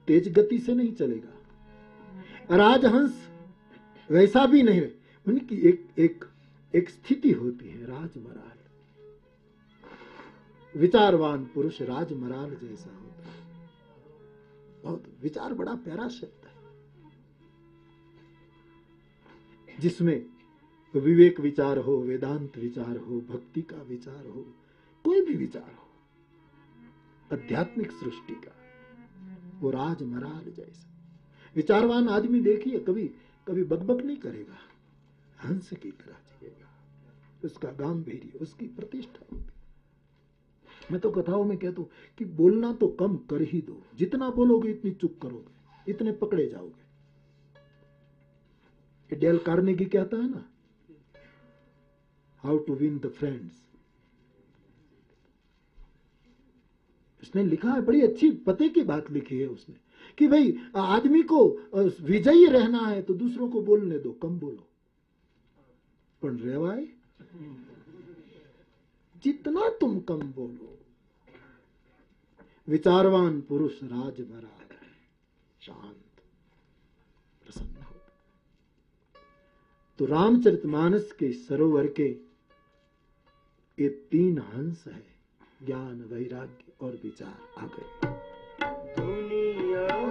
तेज गति से नहीं चलेगा। राजहंस वैसा भी नहीं उनकी एक एक एक स्थिति होती है राजमराल विचारवान पुरुष राजमराल जैसा होता है। बहुत विचार बड़ा प्यारा शब्द है। जिसमें विवेक विचार हो, वेदांत विचार हो, भक्ति का विचार हो, कोई भी विचार हो, आध्यात्मिक सृष्टि का, वो राज महाराज जैसा। विचारवान आदमी देखिए, कभी कभी बकबक नहीं करेगा, हंस की तरह जिएगा उसका गांधीर्य उसकी प्रतिष्ठा होगी मैं तो कथाओं में कहता हूँ कि बोलना तो कम कर ही दो। जितना बोलोगे, इतनी चुप करोगे, इतने पकड़े जाओगे। डेल कार्नेगी कहता है ना how to win the friends उसने लिखा है, बड़ी अच्छी पते की बात लिखी है उसने, कि भाई, आदमी को विजयी रहना है तो दूसरों को बोलने दो, कम बोलो। पर रेवाए जितना तुम कम बोलो विचारवान पुरुष राज भरा शांत, प्रसन्न हो। तो रामचरितमानस के सरोवर के ये तीन हंस है, ज्ञान, वैराग्य और विचार आ गए। दुनिया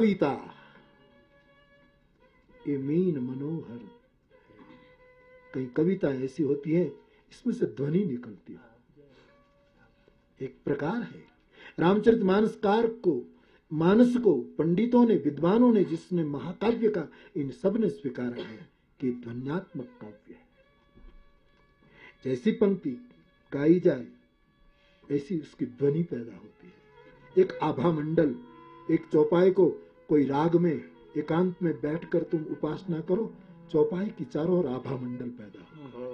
कविता। ये मीन मनोहर। कई कविता ऐसी होती है, इसमें से ध्वनि निकलती है। एक प्रकार है रामचरित मानसकार को, मानस को, पंडितों ने, विद्वानों ने, जिसने महाकाव्य का इन सबने स्वीकारा है, कि ध्वनियात्मक काव्य है। जैसी पंक्ति गाई जाए, ऐसी उसकी ध्वनि पैदा होती है। एक आभा मंडल, एक चौपाई को कोई राग में एकांत में बैठकर तुम उपासना करो चौपाई की चारों ओर आभा मंडल पैदा हो।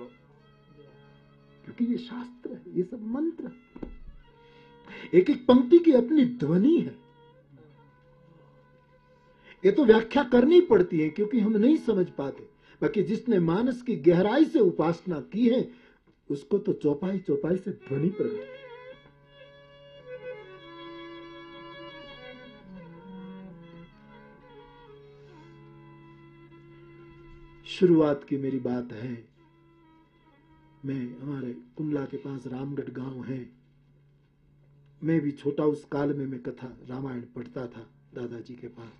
क्योंकि ये शास्त्र है ये सब मंत्र एक एक पंक्ति की अपनी ध्वनि है। ये तो व्याख्या करनी पड़ती है क्योंकि हम नहीं समझ पाते। बाकी जिसने मानस की गहराई से उपासना की है उसको तो चौपाई चौपाई से ध्वनि प्रकट शुरुआत की मेरी बात है। मैं हमारे कुंडला के पास रामगढ़ गाँव है। मैं भी छोटा उस काल में मैं कथा रामायण पढ़ता था दादाजी के पास।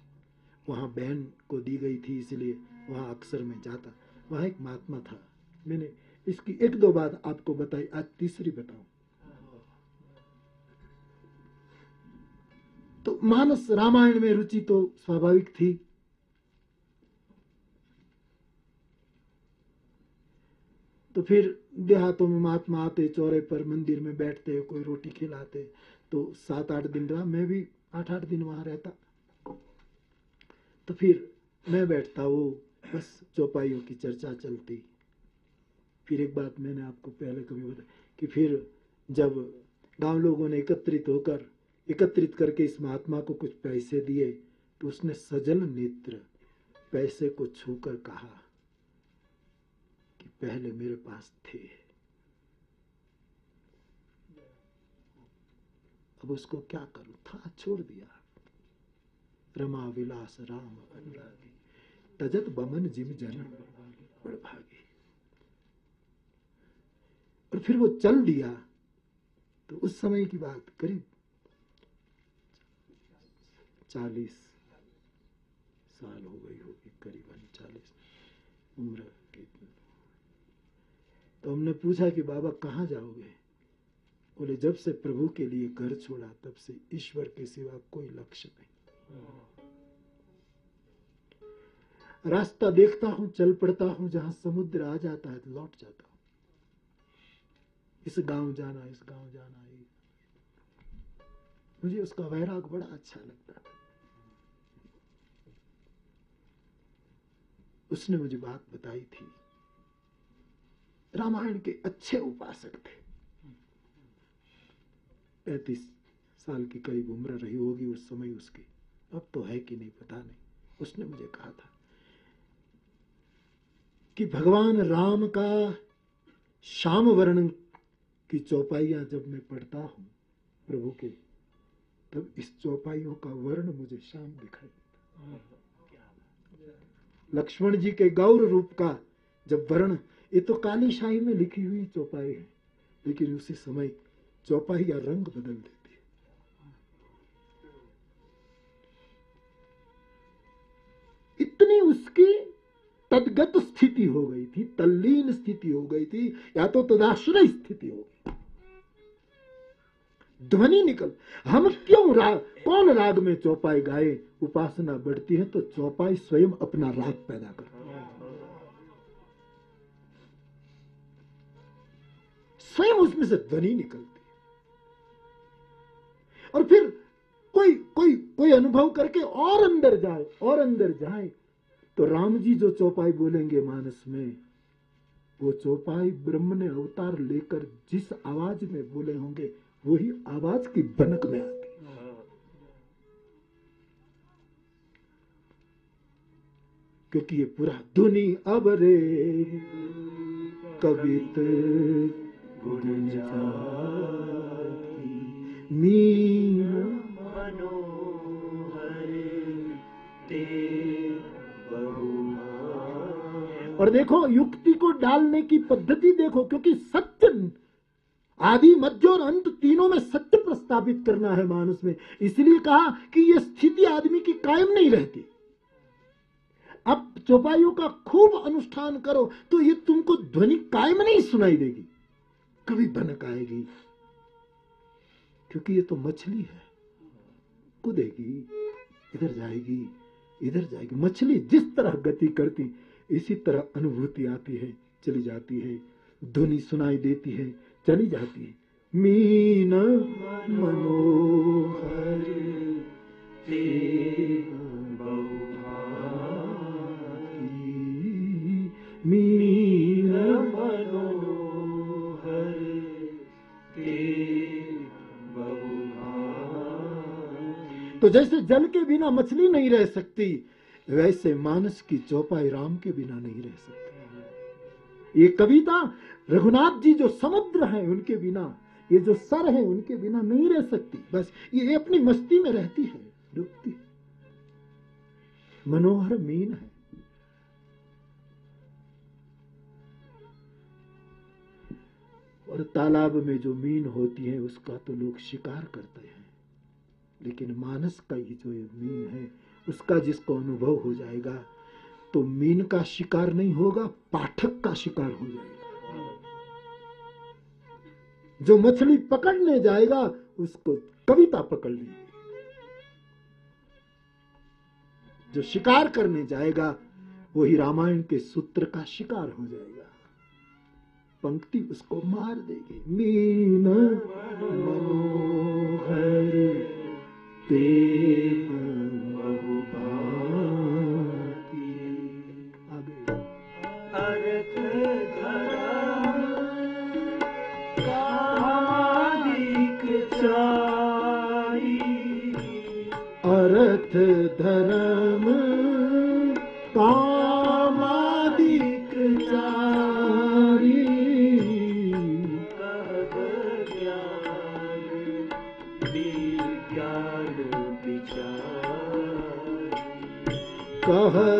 वहाँ बहन को दी गई थी, इसलिए वहाँ अक्सर मैं जाता। वहाँ एक महात्मा था। मैंने इसकी एक दो बात आपको बताई, आज तीसरी बताऊँ। तो मानस रामायण में रुचि तो स्वाभाविक थी। तो फिर देहातों में महात्मा आते, चौरे पर मंदिर में बैठते, कोई रोटी खिलाते तो सात आठ दिन रहा। मैं भी आठ आठ दिन वहाँ रहता। तो फिर मैं बैठता वो बस चौपाइयों की चर्चा चलती। फिर एक बात मैंने आपको पहले कभी बताई, कि फिर जब गाँव लोगों ने एकत्रित होकर, एकत्रित करके इस महात्मा को कुछ पैसे दिए तो उसने सजल नेत्र पैसे को छूकर कहा। पहले मेरे पास थे। अब उसको क्या करूँ? था, छोड़ दिया। रमा विलास राम अनुरागी तजत बमन जिम जन बड़भागी और फिर वो चल दिया। तो उस समय की बात करीब चालीस साल हो गई होगी, करीबन चालीस। उम्र तो हमने पूछा कि बाबा कहाँ जाओगे? बोले, जब से प्रभु के लिए घर छोड़ा, तब से ईश्वर के सिवा कोई लक्ष्य नहीं। रास्ता देखता हूँ, चल पड़ता हूँ, जहाँ समुद्र आ जाता है तो लौट जाता हूँ। इस गाँव जाना, इस गाँव जाना मुझे उसका वैराग बड़ा अच्छा लगता उसने मुझे बात बताई थी। रामायण के अच्छे उपासक थे। पैतीस साल की करीब उम्र रही होगी उस समय उसकी। अब तो है कि नहीं पता नहीं। उसने मुझे कहा था कि भगवान राम का श्याम वर्ण की चौपाइयाँ जब मैं पढ़ता हूँ प्रभु के तब इस चौपाइयों का वर्ण मुझे श्याम दिखाई देता। लक्ष्मण जी के गौर रूप का जब वर्ण ये तो काली शाही में लिखी हुई चौपाई है, लेकिन उसी समय चौपाई या रंग बदल देती है। इतनी उसकी तदगत स्थिति हो गई थी, तल्लीन स्थिति हो गई थी, या तो तदाश्रय स्थिति हो गई। ध्वनि निकल। हम क्यों राग कौन राग में चौपाई गाए? उपासना बढ़ती है तो चौपाई स्वयं अपना राग पैदा करती स्वयं उसमें से ध्वनि निकलती है। और फिर कोई कोई कोई अनुभव करके और अंदर जाए, और अंदर जाए तो राम जी जो चौपाई बोलेंगे मानस में, वो चौपाई ब्रह्म ने अवतार लेकर जिस आवाज़ में बोले होंगे, वही आवाज़ की बनक में आती क्योंकि ये पूरा धुनी अब रे, कवित और देखो, युक्ति को डालने की पद्धति देखो, क्योंकि सत्य आदि मध्य और अंत तीनों में सत्य प्रस्तावित करना है मानस में। इसलिए कहा कि यह स्थिति आदमी की कायम नहीं रहती। अब चौपाइयों का खूब अनुष्ठान करो तो ये तुमको ध्वनि कायम नहीं सुनाई देगी। कभी भनक आएगी, क्योंकि ये तो मछली है। कूदेगी, इधर जाएगी इधर जाएगी। मछली जिस तरह गति करती, इसी तरह अनुभूति आती है, चली जाती है, ध्वनि सुनाई देती है, चली जाती है। मीन मनोहर तो जैसे जल के बिना मछली नहीं रह सकती, वैसे मानस की चौपाई राम के बिना नहीं रह सकती। ये कविता रघुनाथ जी जो समुद्र है, उनके बिना, ये जो सर है, उनके बिना नहीं रह सकती। बस ये अपनी मस्ती में रहती है, डूबती है। मनोहर मीन है। और तालाब में जो मीन होती है, उसका तो लोग शिकार करते हैं। लेकिन मानस का ये जो मीन है, उसका जिसको अनुभव हो जाएगा तो मीन का शिकार नहीं होगा, पाठक का शिकार हो जाएगा। जो मछली पकड़ने जाएगा, उसको कविता पकड़ लेगी जो शिकार करने जाएगा, वही रामायण के सूत्र का शिकार हो जाएगा। पंक्ति उसको मार देगी। मीन मनोहर। देव विचारी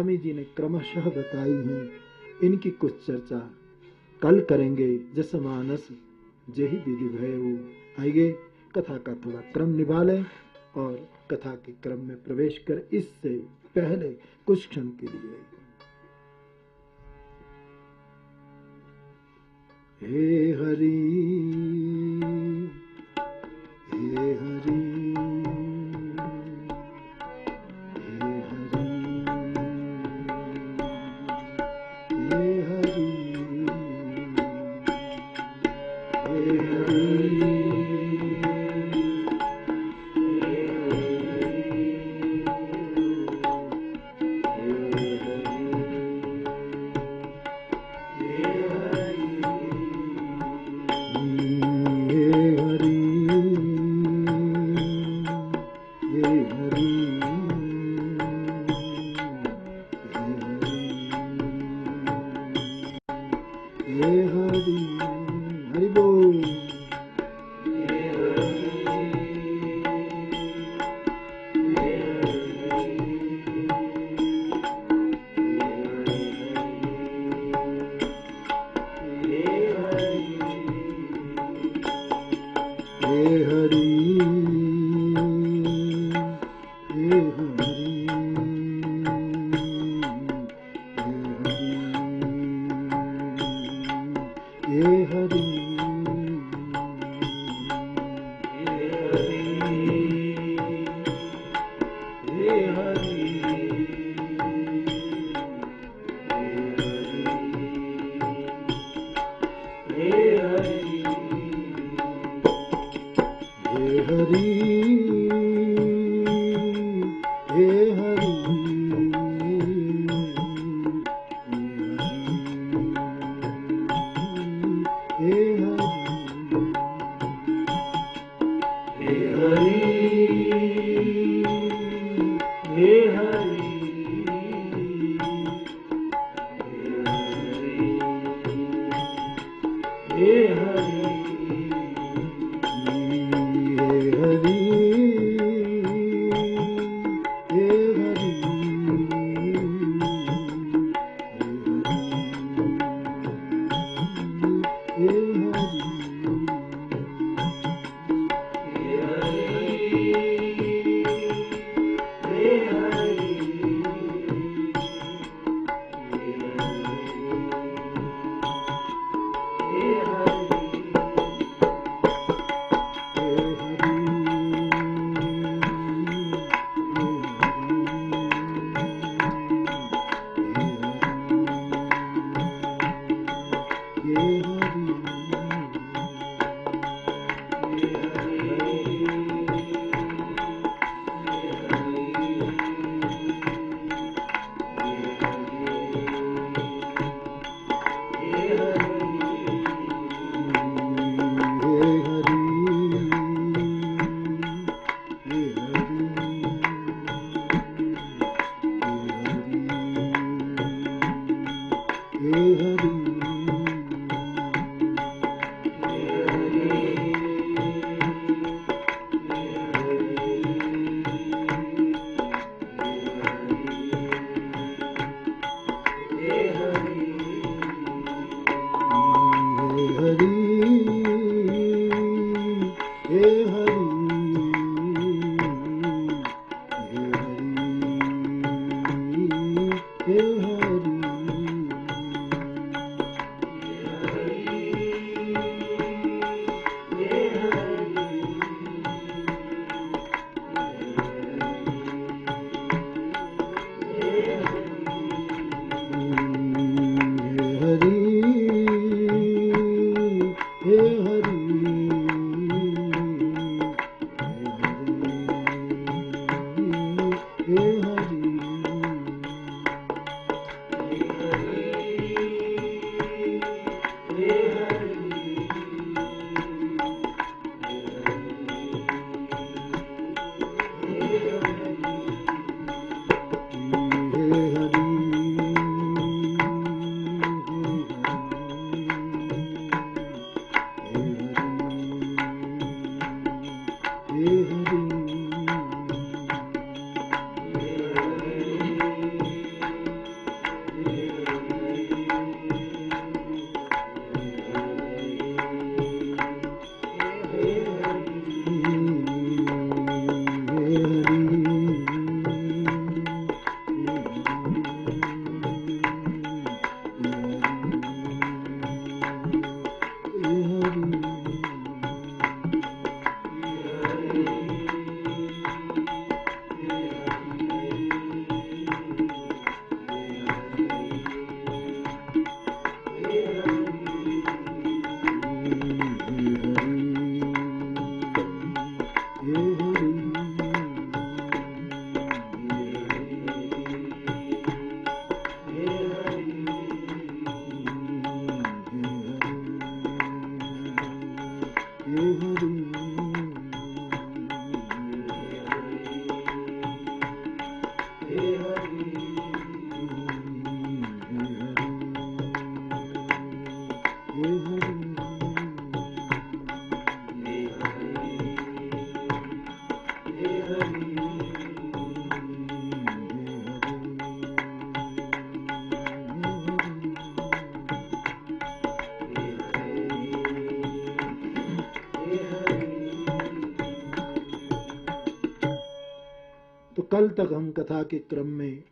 स्वामी जी ने क्रमशः बताई हैं। इनकी कुछ चर्चा कल करेंगे, जस मानस जेहि विधि भय आइए, कथा का थोड़ा क्रम निभा लें और कथा के क्रम में प्रवेश कर इससे पहले कुछ क्षण के लिए। हे हरी! कल तक हम कथा के क्रम में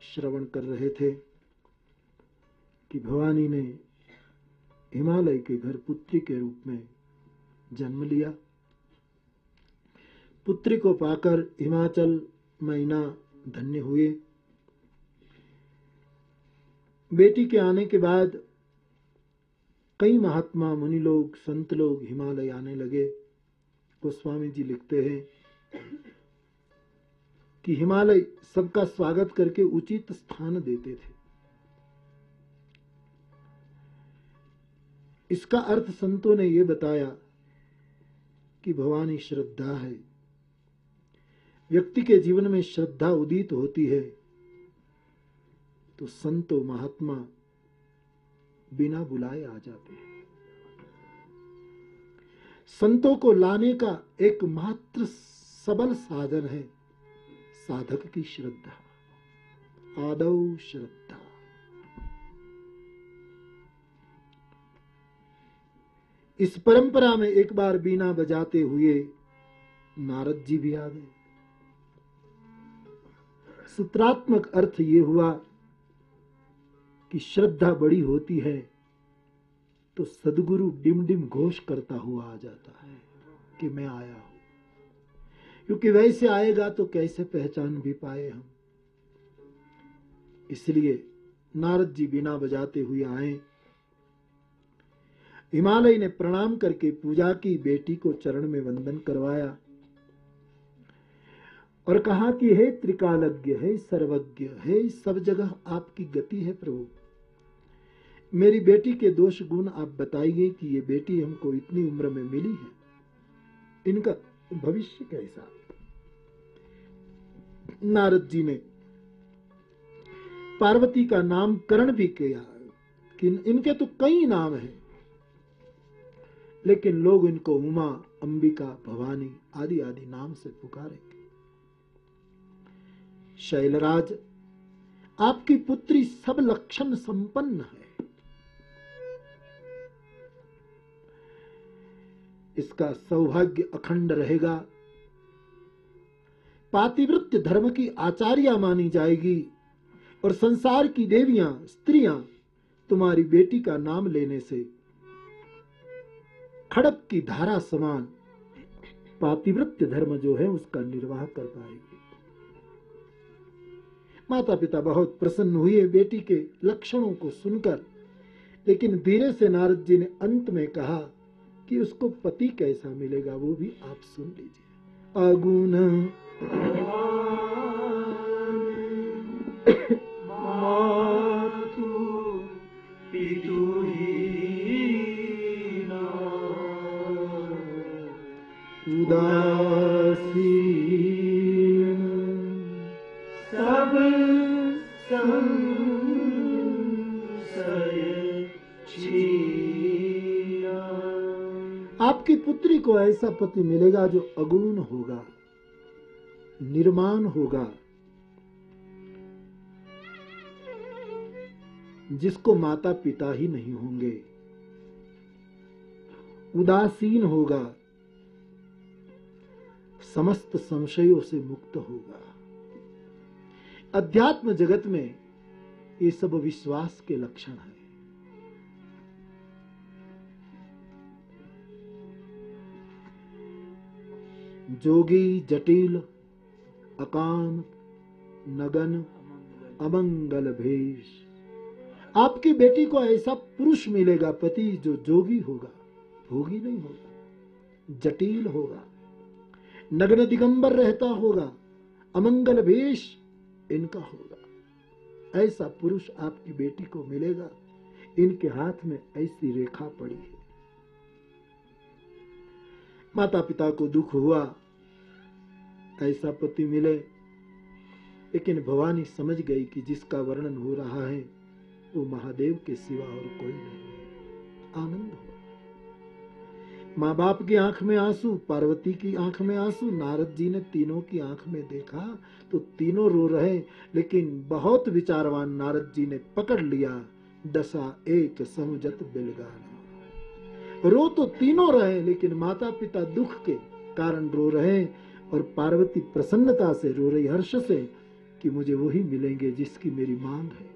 श्रवण कर रहे थे कि भवानी ने हिमालय के घर पुत्री के रूप में जन्म लिया। पुत्री को पाकर हिमाचल मैना धन्य हुए। बेटी के आने के बाद कई महात्मा मुनि लोग, संत लोग हिमालय आने लगे। गोस्वामी जी लिखते हैं कि हिमालय सबका स्वागत करके उचित स्थान देते थे। इसका अर्थ संतों ने यह बताया कि भवानी श्रद्धा है। व्यक्ति के जीवन में श्रद्धा उदित होती है तो संतो महात्मा बिना बुलाए आ जाते हैं। संतों को लाने का एकमात्र सबल साधन है साधक की श्रद्धा। आदौ श्रद्धा। इस परंपरा में एक बार बीना बजाते हुए नारद जी भी आ गए। सूत्रात्मक अर्थ ये हुआ कि श्रद्धा बड़ी होती है तो सदगुरु डिम डिम घोष करता हुआ आ जाता है कि मैं आया हूँ। क्योंकि वैसे आएगा तो कैसे पहचान भी पाए हम? इसलिए नारद जी बिना बजाते हुए आए। हिमालय ने प्रणाम करके पूजा की, बेटी को चरण में वंदन करवाया और कहा कि, हे त्रिकालज्ञ, हे सर्वज्ञ, हे सब जगह आपकी गति है प्रभु। मेरी बेटी के दोष गुण आप बताइए कि ये बेटी हमको इतनी उम्र में मिली है। इनका भविष्य कैसा? नारद जी ने पार्वती का नामकरण भी किया कि इनके तो कई नाम हैं, लेकिन लोग इनको उमा, अंबिका, भवानी आदि आदि नाम से पुकारेंगे। शैलराज, आपकी पुत्री सब लक्षण संपन्न है। इसका सौभाग्य अखंड रहेगा। पातिवृत्य धर्म की आचार्या मानी जाएगी और संसार की देवियाँ, स्त्रियाँ तुम्हारी बेटी का नाम लेने से खड़क की धारा समान पातिवृत्य धर्म जो है उसका निर्वाह कर पाएगी। माता पिता बहुत प्रसन्न हुए बेटी के लक्षणों को सुनकर, लेकिन धीरे से नारद जी ने अंत में कहा कि उसको पति कैसा मिलेगा वो भी आप सुन लीजिए। अगुण आपकी पुत्री को ऐसा पति मिलेगा जो अगुण होगा। निर्माण होगा। जिसको माता पिता ही नहीं होंगे। उदासीन होगा। समस्त संशयों से मुक्त होगा। अध्यात्म जगत में ये सब विश्वास के लक्षण है। जोगी, जटिल अकाम नगन अमंगल भेष आपकी बेटी को ऐसा पुरुष मिलेगा, पति जो जोगी होगा, भोगी नहीं होगा, जटिल होगा, नग्न दिगंबर रहता होगा अमंगल भेष इनका होगा। ऐसा पुरुष आपकी बेटी को मिलेगा, इनके हाथ में ऐसी रेखा पड़ी है। माता पिता को दुख हुआ ऐसा पति मिले। लेकिन भवानी समझ गई कि जिसका वर्णन हो रहा है, वो महादेव के सिवा और कोई नहीं आनंद हो माँ बाप की आँख में आँसू, पार्वती की आँख में आँसू, नारद जी ने तीनों की आँख में देखा तो तीनों रो रहे, लेकिन बहुत विचारवान नारद जी ने पकड़ लिया, दशा एक समुजत बिलगाना। रो तो तीनों रहे, लेकिन माता पिता दुख के कारण रो रहे और पार्वती प्रसन्नता से रो रही, हर्ष से कि मुझे वही मिलेंगे जिसकी मेरी मांग है।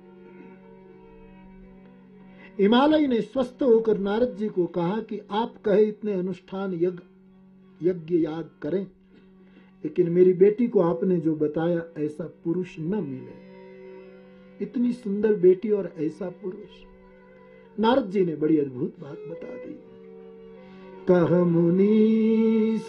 हिमालय ने स्वस्थ होकर नारद जी को कहा कि आप कहे इतने अनुष्ठान यज्ञ यज्ञ याग करें, लेकिन मेरी बेटी को आपने जो बताया, ऐसा पुरुष न मिले। इतनी सुंदर बेटी और ऐसा पुरुष। नारद जी ने बड़ी अद्भुत बात बता दी। कह मुनीस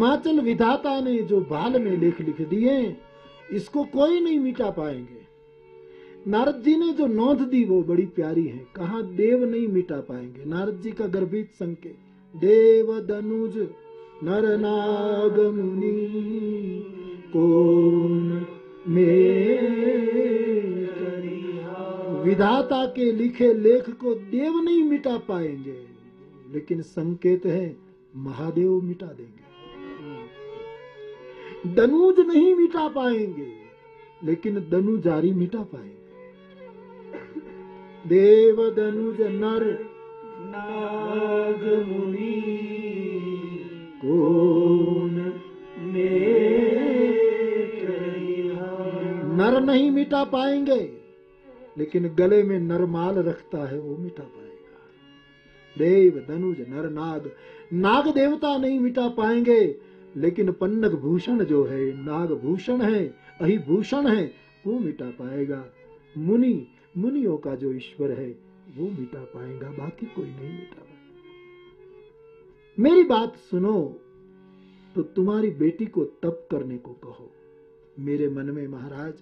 हिमाचल विधाता ने जो बाल में लेख लिख दिए, इसको कोई नहीं मिटा पाएँगे। नारद जी ने जो नोंद दी, वो बड़ी प्यारी है। कहा देव नहीं मिटा पाएँगे? नारद जी का गर्भित संकेत। देव दनुज नर नाग मुनि, कौन विधाता के लिखे लेख को देव नहीं मिटा पाएँगे। लेकिन संकेत है, महादेव मिटा देंगे। दनुज नहीं मिटा पाएँगे लेकिन दनुजारी मिटा पाएँगे। देव दनुज नर नाग मुनि कौन नर नहीं मिटा पाएँगे लेकिन गले में नरमाल रखता है वो मिटा पाएगा। देव धनुज नर नाग नाग देवता नहीं मिटा पाएँगे लेकिन पन्नग भूषण जो है, नाग भूषण है अहिभूषण है, वो मिटा पाएगा। मुनि, मुनियों का जो ईश्वर है, वो मिटा पाएगा, बाकी कोई नहीं मिटा पाएगा। मेरी बात सुनो तो तुम्हारी बेटी को तप करने को कहो। मेरे मन में महाराज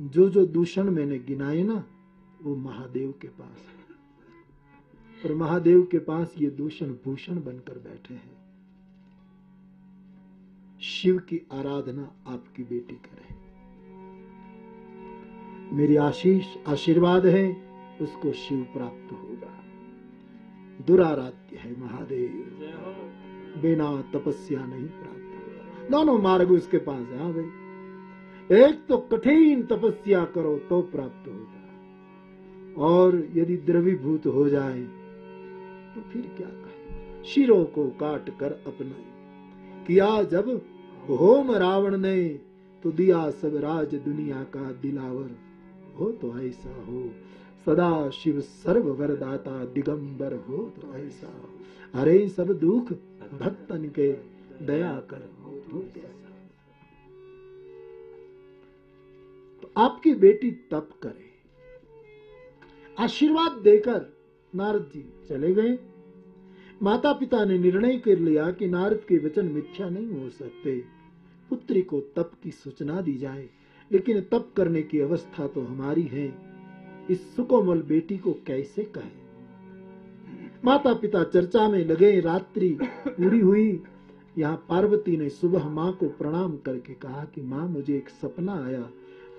जो जो दूषण मैंने गिनाए ना, वो महादेव के पास है। और महादेव के पास ये दूषण भूषण बनकर बैठे हैं। शिव की आराधना आपकी बेटी करे। मेरी आशीष आशीर्वाद है उसको शिव प्राप्त होगा। दुराराध्य है महादेव। बिना तपस्या नहीं प्राप्त होगा। दोनों मार्ग उसके पास है हाँ भाई एक तो कठिन तपस्या करो तो प्राप्त होगा। और यदि द्रवीभूत हो जाए तो फिर क्या कहे? शिरों को काट कर अपनाई किया जब होम रावण ने तो दिया सब राज दुनिया का दिलावर। हो तो ऐसा हो, सदा शिव सर्व वरदाता दिगंबर हो तो ऐसा हो। हरे सब दुख भक्तन के दया कर हो तो तो आपकी बेटी तप करे। आशीर्वाद देकर नारद जी चले गए। माता पिता ने निर्णय कर लिया कि नारद के वचन मिथ्या नहीं हो सकते। पुत्री को तप की सूचना दी जाए, लेकिन तप करने की अवस्था तो हमारी है। इस सुकोमल बेटी को कैसे कहे? माता पिता चर्चा में लगे रात्रि पूरी हुई। यहाँ पार्वती ने सुबह माँ को प्रणाम करके कहा कि माँ, मुझे एक सपना आया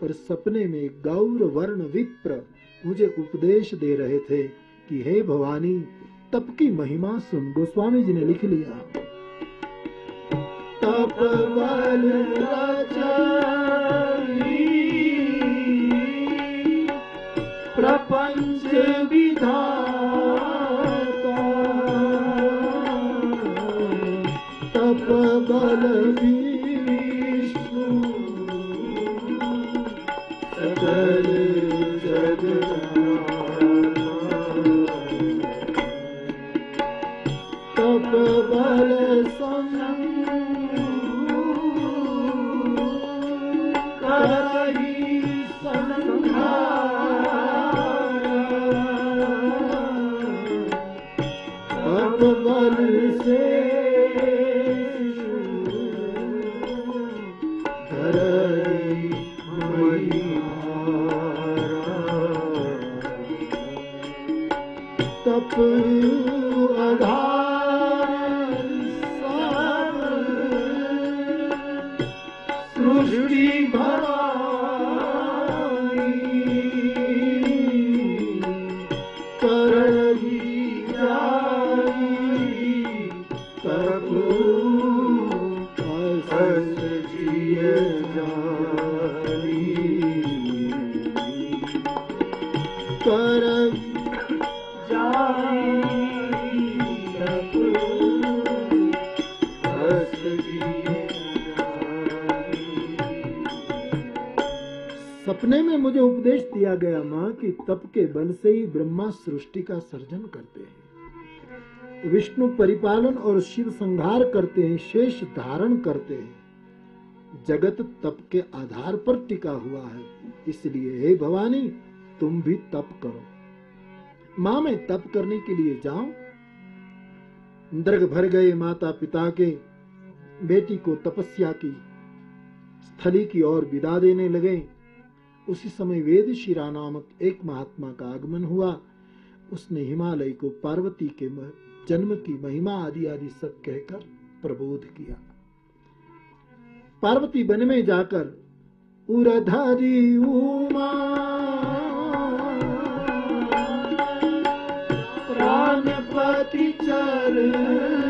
और सपने में गौर वर्ण विप्र मुझे उपदेश दे रहे थे कि हे भवानी तप की महिमा सुन, गोस्वामी जी ने लिख लिया। तप बल प्रपंच विधाता। तप बल दिया गया माँ कि तप के बल से ही ब्रह्मा सृष्टि का सर्जन करते हैं। विष्णु परिपालन और शिव संहार करते हैं, शेष धारण करते हैं। जगत तप के आधार पर टिका हुआ है। इसलिए हे भवानी, तुम भी तप करो। माँ, मैं तप करने के लिए जाऊँ? दर्ग भर गए माता पिता के, बेटी को तपस्या की, स्थली की ओर विदा देने लगे। उसी समय वेद शिरा नामक एक महात्मा का आगमन हुआ। उसने हिमालय को पार्वती के जन्म की महिमा आदि आदि सब कहकर प्रबोध किया। पार्वती वन में जाकर, उरधरी उमा, प्राणपति चरना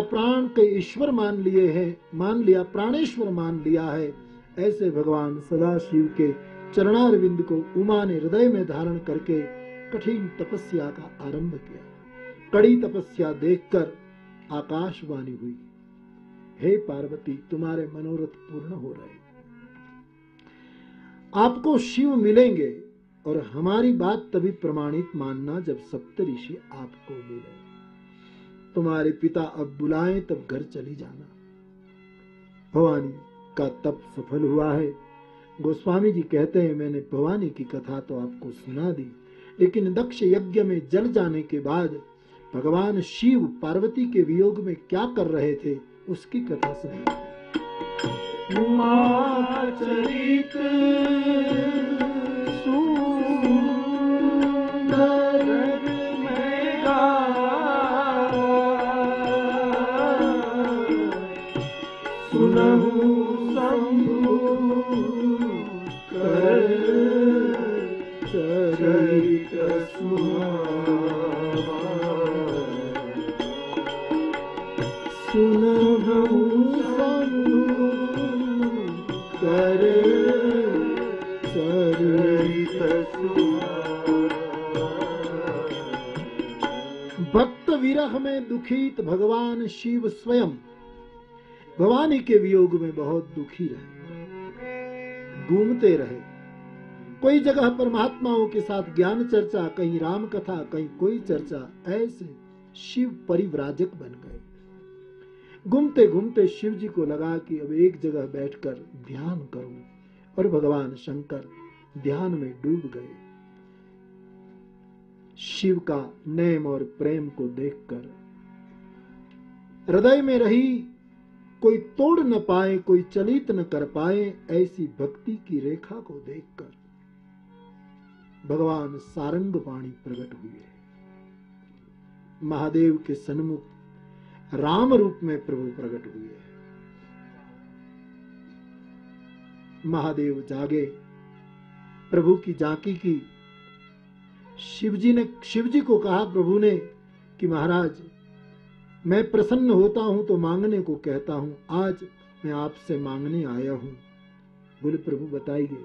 प्राण के ईश्वर मान लिए है, मान लिया, प्राणेश्वर मान लिया है। ऐसे भगवान सदा शिव के चरणारविंद को उमा ने हृदय में धारण करके कठिन तपस्या का आरंभ किया। कड़ी तपस्या देखकर आकाशवाणी हुई। हे पार्वती, तुम्हारे मनोरथ पूर्ण हो रहे आपको शिव मिलेंगे और हमारी बात तभी प्रमाणित मानना जब सप्त ऋषि आपको मिले। तुम्हारे पिता अब बुलाएँ, तब घर चली जाना। भवानी का तप सफल हुआ है। गोस्वामी जी कहते हैं, मैंने भवानी की कथा तो आपको सुना दी, लेकिन दक्ष यज्ञ में जल जाने के बाद भगवान शिव पार्वती के वियोग में क्या कर रहे थे, उसकी कथा उमाचरित विरह में दुखित भगवान शिव स्वयं। भवानी के वियोग में बहुत दुखी रहे। घूमते रहे। कोई जगह परमात्माओं के साथ ज्ञान चर्चा, कहीं राम कथा कहीं कोई चर्चा, ऐसे शिव परिव्राजक बन गए। घूमते घूमते शिव जी को लगा कि अब एक जगह बैठकर ध्यान करूँ और भगवान शंकर ध्यान में डूब गए। शिव का नेम और प्रेम को देखकर। हृदय में रही, कोई तोड़ न पाए, कोई चलित न कर पाए, ऐसी भक्ति की रेखा को देखकर भगवान सारंग वाणी प्रकट हुए। महादेव के सन्मुख राम रूप में प्रभु प्रकट हुए। महादेव जागे, प्रभु की झांकी की शिवजी ने, शिवजी को कहा, प्रभु ने, कि महाराज, मैं प्रसन्न होता हूँ तो मांगने को कहता हूँ। आज मैं आपसे मांगने आया हूँ। बोले, प्रभु, बताइए।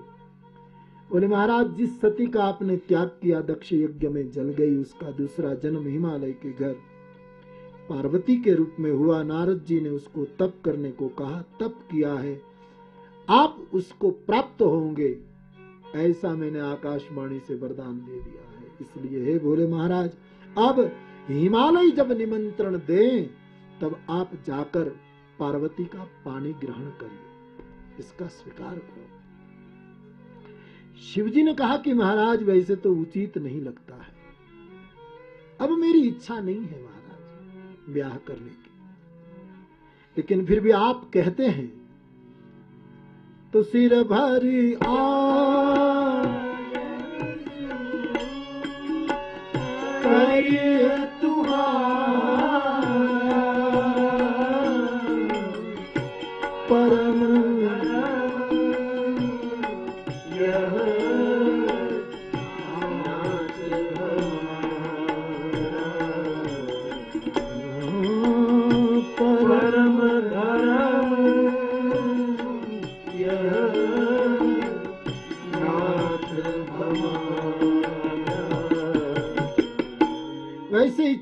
बोले, महाराज, जिस सती का आपने त्याग किया, दक्ष यज्ञ में जल गई, उसका दूसरा जन्म हिमालय के घर पार्वती के रूप में हुआ। नारद जी ने उसको तप करने को कहा, तप किया है। आप उसको प्राप्त होंगे। ऐसा मैंने आकाशवाणी से वरदान दे दिया। इसलिए हे भोले महाराज, अब हिमालय जब निमंत्रण दें, तब आप जाकर पार्वती का पानी ग्रहण करिए। इसका स्वीकार करो। शिवजी ने कहा कि महाराज, वैसे तो उचित नहीं लगता है। अब मेरी इच्छा नहीं है महाराज, ब्याह करने की। लेकिन फिर भी आप कहते हैं तो सिर भरी आ करिए तुम्हारा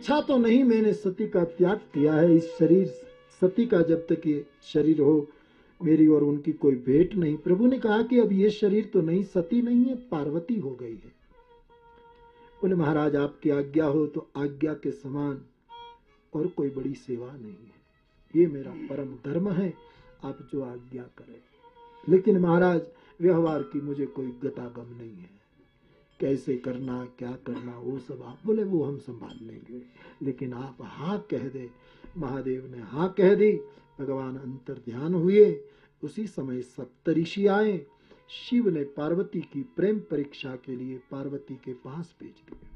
इच्छा तो नहीं मैंने सती का त्याग किया है। इस शरीर, सती का जब तक ये शरीर हो, मेरी और उनकी कोई भेंट नहीं। प्रभु ने कहा कि अब ये शरीर तो नहीं, सती नहीं है, पार्वती हो गई है। बोले, महाराज, आपकी आज्ञा हो तो आज्ञा के समान और कोई बड़ी सेवा नहीं है। ये मेरा परम धर्म है, आप जो आज्ञा करें। लेकिन महाराज, व्यवहार की मुझे कोई गतागम नहीं है। कैसे करना, क्या करना, वो सब आप बोले, वो हम संभाल लेंगे। लेकिन आप हाँ कह दे। महादेव ने हाँ कह दी। भगवान अंतर ध्यान हुए। उसी समय सप्तऋषि आए। शिव ने पार्वती की प्रेम परीक्षा के लिए पार्वती के पास भेज दिए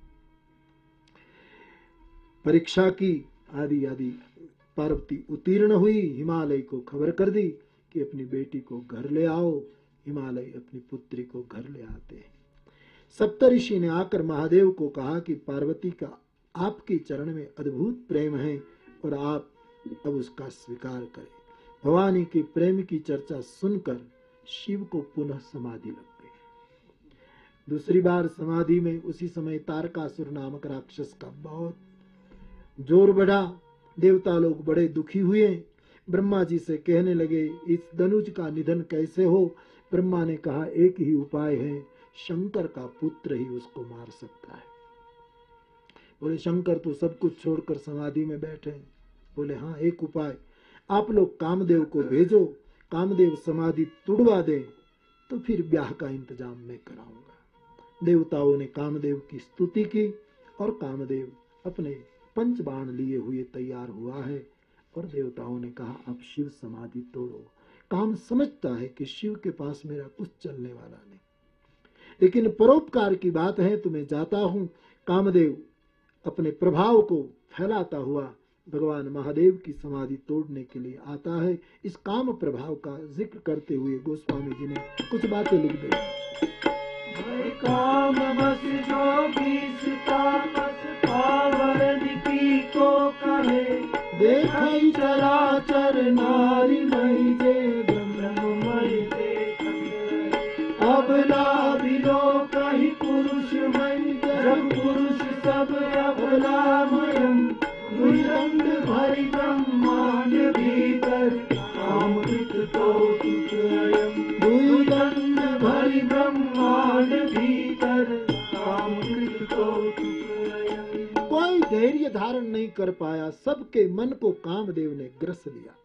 परीक्षा की आदि आदि पार्वती उत्तीर्ण हुई। हिमालय को खबर कर दी कि अपनी बेटी को घर ले आओ। हिमालय अपनी पुत्री को घर ले आते हैं। सप्तऋषि ने आकर महादेव को कहा कि पार्वती का आपके चरण में अद्भुत प्रेम है और आप अब उसका स्वीकार करे। भवानी के प्रेम की चर्चा सुनकर शिव को पुनः समाधि लग गई। दूसरी बार समाधि में उसी समय तारकासुर नामक राक्षस का बहुत ज़ोर बढ़ा। देवता लोग बड़े दुखी हुए। ब्रह्मा जी से कहने लगे, इस धनुज का निधन कैसे हो? ब्रह्मा ने कहा, एक ही उपाय है। शंकर का पुत्र ही उसको मार सकता है। बोले, शंकर तो सब कुछ छोड़कर समाधि में बैठे बोले हाँ एक उपाय। आप लोग कामदेव को भेजो, कामदेव समाधि तुड़वा दे तो फिर ब्याह का इंतज़ाम मैं कराऊँगा। देवताओं ने कामदेव की स्तुति की और कामदेव अपने पंच बाण लिए हुए तैयार हुआ है और देवताओं ने कहा अब शिव समाधि तोड़ो। काम समझता है कि शिव के पास मेरा कुछ चलने वाला नहीं। लेकिन परोपकार की बात है तो मैं जाता हूँ। कामदेव अपने प्रभाव को फैलाता हुआ भगवान महादेव की समाधि तोड़ने के लिए आता है। इस काम प्रभाव का ज़िक्र करते हुए गोस्वामी जी ने कुछ बातें लिख दी। काम बस जोगी तापस पावन की को कहे। देखई चराचर नारी मई ब्रह्ममय देख अब लाभिलो धैर्य धारण नहीं कर पाया, सबके मन को कामदेव ने ग्रस लिया।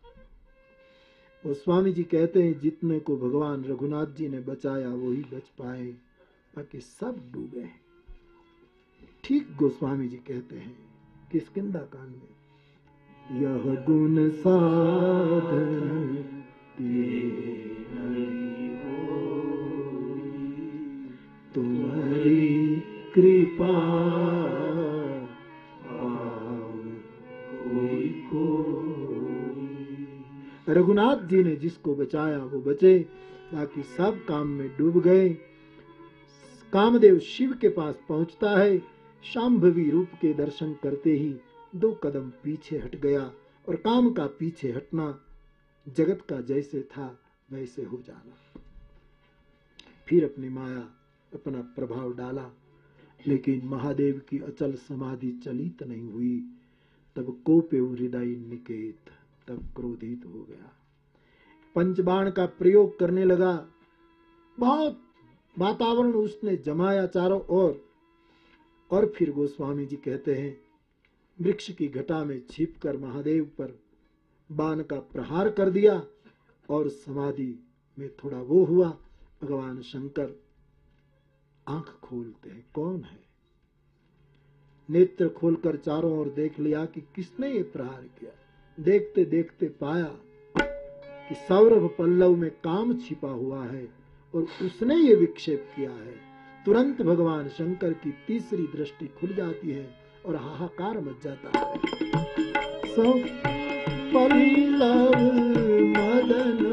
वो स्वामी जी कहते हैं, जितने को भगवान रघुनाथ जी ने बचाया, वही बच पाए, बाकी सब डूबे ठीक गोस्वामी जी कहते हैं किसकिंदा कांड में? यह गुण साधन तुम्हारी कृपा रघुनाथ जी ने जिसको बचाया, वो बचे बाकी सब काम में डूब गए। कामदेव शिव के पास पहुँचता है। शांभवी रूप के दर्शन करते ही दो कदम पीछे हट गया और काम का पीछे हटना जगत का जैसे था, वैसे हो जाना। फिर अपनी माया अपना प्रभाव डाला, लेकिन महादेव की अचल समाधि चलित नहीं हुई। तब कोपे हृदय निकेत। तब क्रोधित हो गया। पंचबाण का प्रयोग करने लगा। बहुत वातावरण उसने जमाया चारों ओर। और फिर गोस्वामी जी कहते हैं, वृक्ष की घटा में छिपकर महादेव पर बाण का प्रहार कर दिया और समाधि में थोड़ा वो हुआ। भगवान शंकर आँख खोलते हैं, कौन है? नेत्र खोलकर चारों ओर देख लिया कि किसने ये प्रहार किया। देखते देखते पाया कि सौरभ पल्लव में काम छिपा हुआ है और उसने ये विक्षेप किया है। तुरंत भगवान शंकर की तीसरी दृष्टि खुल जाती है और हाहाकार मच जाता है। सौ पल्लव, मदन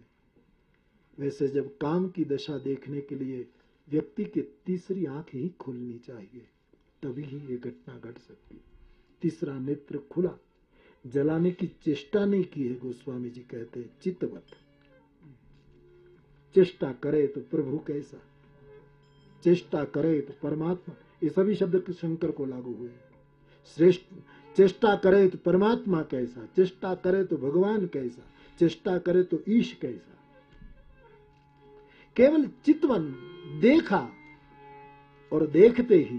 वैसे जब काम की दशा देखने के लिए व्यक्ति की तीसरी आँख ही खुलनी चाहिए, तभी ही ये घटना घट सकती। तीसरा नेत्र खुला, जलाने की चेष्टा नहीं की है, गोस्वामी जी कहते हैं, चित्तवत। चेष्टा करे तो प्रभु कैसा? चेष्टा करे तो परमात्मा। ये सभी शब्द शंकर को लागू हुए। श्रेष्ठ, चेष्टा करे तो परमात्मा कैसा? चेष्टा करे तो भगवान कैसा? चेष्टा करे तो ईश कैसा? केवल चितवन देखा और देखते ही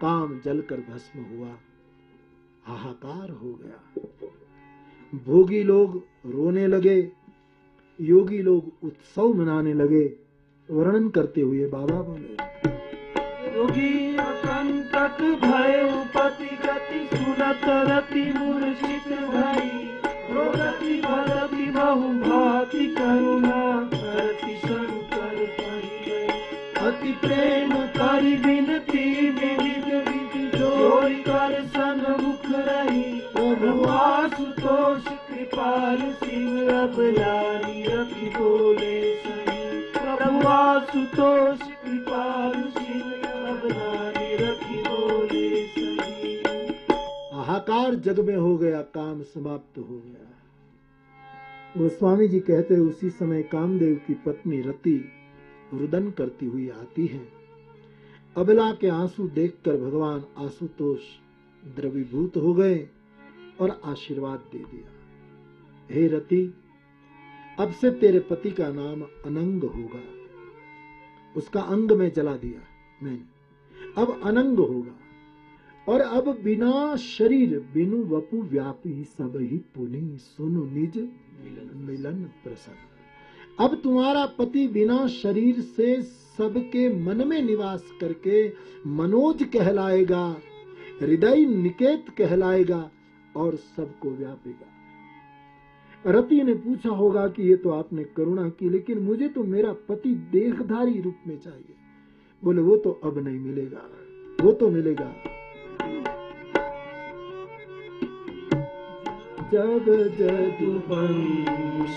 काम जलकर भस्म हुआ। हाहाकार हो गया। भोगी लोग रोने लगे, योगी लोग उत्सव मनाने लगे, वर्णन करते हुए बाबा बोले, योगी भय, उपति गति सुनत रति मूर्छित भई। रोगति बहु भाति करुणा करति अति प्रेम करि विनती विविध विधि कर रही। कृपाल शिव अबलानी रखी बोले सही। कृपाल शिव अबलानी रखी बोले सही। हाहाकार जग में हो गया, काम समाप्त हो गया। गोस्वामी जी कहते उसी समय कामदेव की पत्नी रति रुदन करती हुई आती है। अबला के आँसू देखकर भगवान आशुतोष द्रवीभूत हो गए और आशीर्वाद दे दिया। हे रति, अब से तेरे पति का नाम अनंग होगा। उसका अंग में जला दिया मैंने। अब अनंग होगा। और अब बिना शरीर, बिनु वपु व्यापी सब ही पुनि सुनु निज मिलन प्रसन्न। अब तुम्हारा पति बिना शरीर से सबके मन में निवास करके मनोज कहलाएगा, हृदय निकेत कहलाएगा और सबको व्यापेगा। रति ने पूछा होगा कि ये तो आपने करुणा की, लेकिन मुझे तो मेरा पति देहधारी रूप में चाहिए। बोले, वो तो अब नहीं मिलेगा, वो तो मिलेगा। जब जदुवंश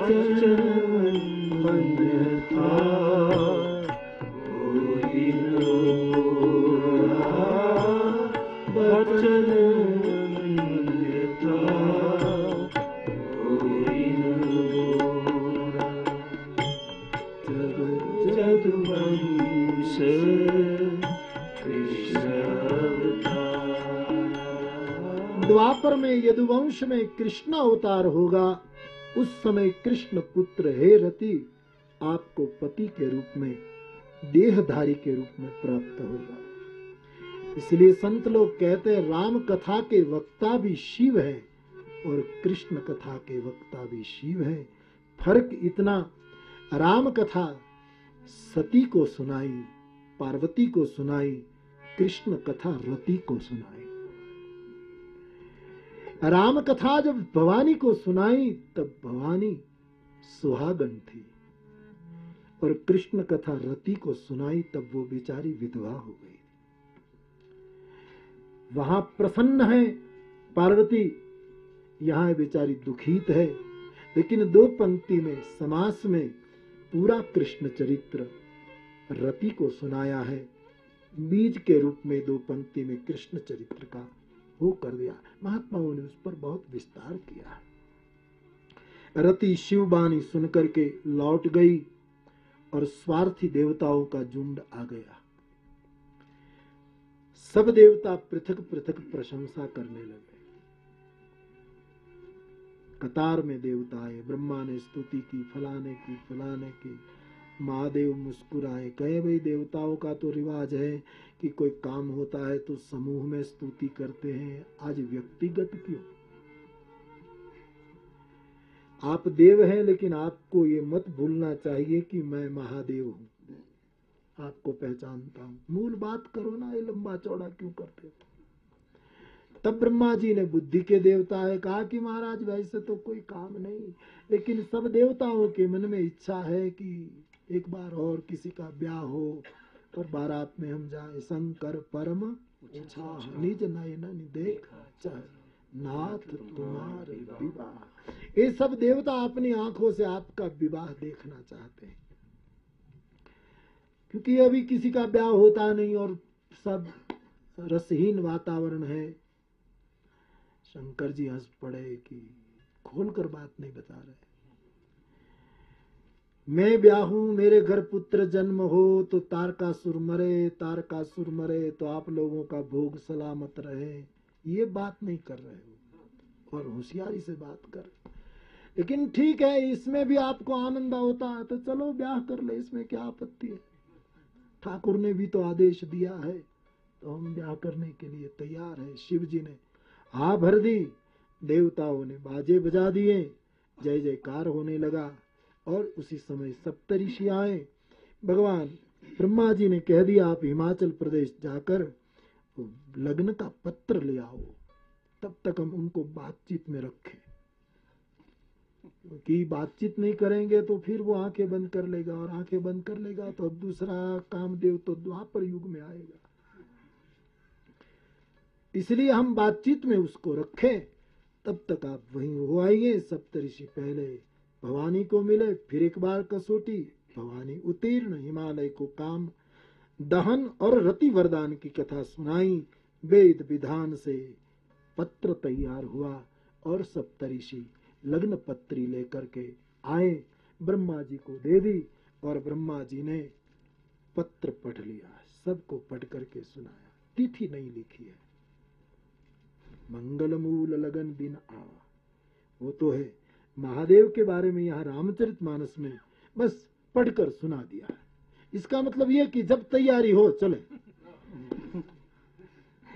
बचन अन्यथा होई बचन द्वापर में यदुवंश में कृष्ण अवतार होगा। उस समय कृष्ण पुत्र हे रति आपको पति के रूप में, देहधारी के रूप में प्राप्त होगा। इसलिए संत लोग कहते हैं, राम कथा के वक्ता भी शिव है और कृष्ण कथा के वक्ता भी शिव है। फ़र्क इतना, राम कथा सती को सुनाई, पार्वती को सुनाई, कृष्ण कथा रति को सुनाई। राम कथा जब भवानी को सुनाई, तब भवानी सुहागन थी। और कृष्ण कथा रति को सुनाई, तब वो बेचारी विधवा हो गई। वहाँ प्रसन्न है पार्वती। यहाँ बेचारी दुखीत है। लेकिन दो पंक्ति में, समास में पूरा कृष्ण चरित्र रति को सुनाया है। बीज के रूप में दो पंक्ति में कृष्ण चरित्र का वो कर दिया महात्माओं ने उस पर बहुत विस्तार किया। रति शिवबानी सुनकर के लौट गई और स्वार्थी देवताओं का झुंड आ गया। सब देवता पृथक पृथक प्रशंसा करने लगे। कतार में देवता आए, ब्रह्मा ने स्तुति की, फलाने की फलाने की। महादेव मुस्कुराए, कहे, भाई देवताओं का तो रिवाज है कि कोई काम होता है तो समूह में स्तुति करते हैं। आज व्यक्तिगत क्यों? आप देव हैं, लेकिन आपको ये मत भूलना चाहिए कि मैं महादेव हूँ। आपको पहचानता हूँ। मूल बात करो ना, ये लंबा चौड़ा क्यों करते हो? तब ब्रह्मा जी ने बुद्धि के देवता है, कहा कि महाराज, वैसे तो कोई काम नहीं, लेकिन सब देवताओं के मन में इच्छा है कि एक बार और किसी का ब्याह हो और बारात में हम जाए, शंकर परम निज नयन देख नाथ तुम्हारे विवाह। ये सब देवता अपनी आँखों से आपका विवाह देखना चाहते हैं। क्योंकि अभी किसी का ब्याह होता नहीं और सब रसहीन वातावरण है। शंकर जी हंस पड़े कि खोल कर बात नहीं बता रहे। मैं ब्याहूं, मेरे घर पुत्र जन्म हो तो तारकासुर मरे तारकासुर मरे तो आप लोगों का भोग सलामत रहे। ये बात नहीं कर रहे हो। और होशियारी से बात कर। लेकिन ठीक है, इसमें भी आपको आनंद होता है तो चलो ब्याह कर ले, इसमें क्या आपत्ति है? ठाकुर ने भी तो आदेश दिया है तो हम ब्याह करने के लिए तैयार है। शिव जी ने, हा भर दी देवताओं ने बाजे बजा दिए, जय जयकार होने लगा। और उसी समय सप्तऋषि आए भगवान ब्रह्मा जी ने कह दिया, आप हिमाचल प्रदेश जाकर लग्न का पत्र ले आओ। तब तक हम उनको बातचीत में रखें। क्योंकि बातचीत नहीं करेंगे तो फिर वो आँखें बंद कर लेगा और आँखें बंद कर लेगा तो अब दूसरा कामदेव तो द्वापर युग में आएगा। इसलिए हम बातचीत में उसको रखें। तब तक आप वहीं हो आइए। सप्तऋषि पहले भवानी को मिले, फिर एक बार कसौटी। भवानी उत्तीर्ण, हिमालय को काम। दहन और रति वरदान की कथा सुनाई। वेद विधान से पत्र तैयार हुआ और सप्तऋषि लग्न पत्री लेकर के आए। ब्रह्मा जी को दे दी और ब्रह्मा जी ने पत्र पढ़ लिया। सबको पढ़ करके सुनाया। तिथि नहीं लिखी है। मंगल मूल लगन दिन आ। वो तो है। महादेव के बारे में यहाँ रामचरित मानस में बस पढ़कर सुना दिया है। इसका मतलब यह कि जब तैयारी हो, चले।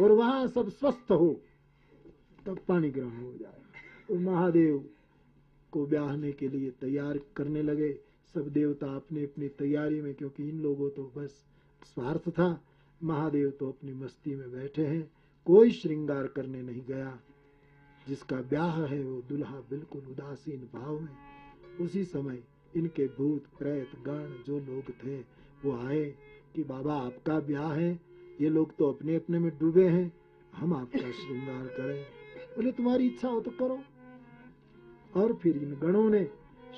और वहाँ सब स्वस्थ हो, तब पानी ग्रहण हो जाए। तो महादेव को ब्याहने के लिए तैयार करने लगे। सब देवता अपनी अपनी तैयारी में, क्योंकि इन लोगों तो बस स्वार्थ था। महादेव तो अपनी मस्ती में बैठे हैं। कोई श्रृंगार करने नहीं गया। जिसका ब्याह है वो दुल्हा बिल्कुल उदासीन भाव में। उसी समय इनके भूत, प्रेत गण जो लोग थे, वो आए कि, बाबा, आपका ब्याह है। ये लोग तो अपने अपने में डूबे हैं। हम आपका श्रृंगार करें। बोले, तुम्हारी इच्छा हो तो करो। और फिर इन गणों ने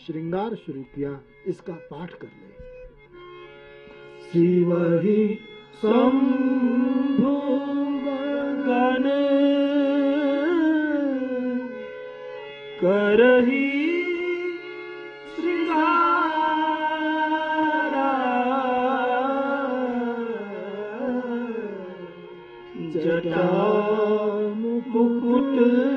श्रृंगार शुरू किया, इसका पाठ कर ले। शिव ही शंभु गण करही श्रृंगारा। जटा मुकुट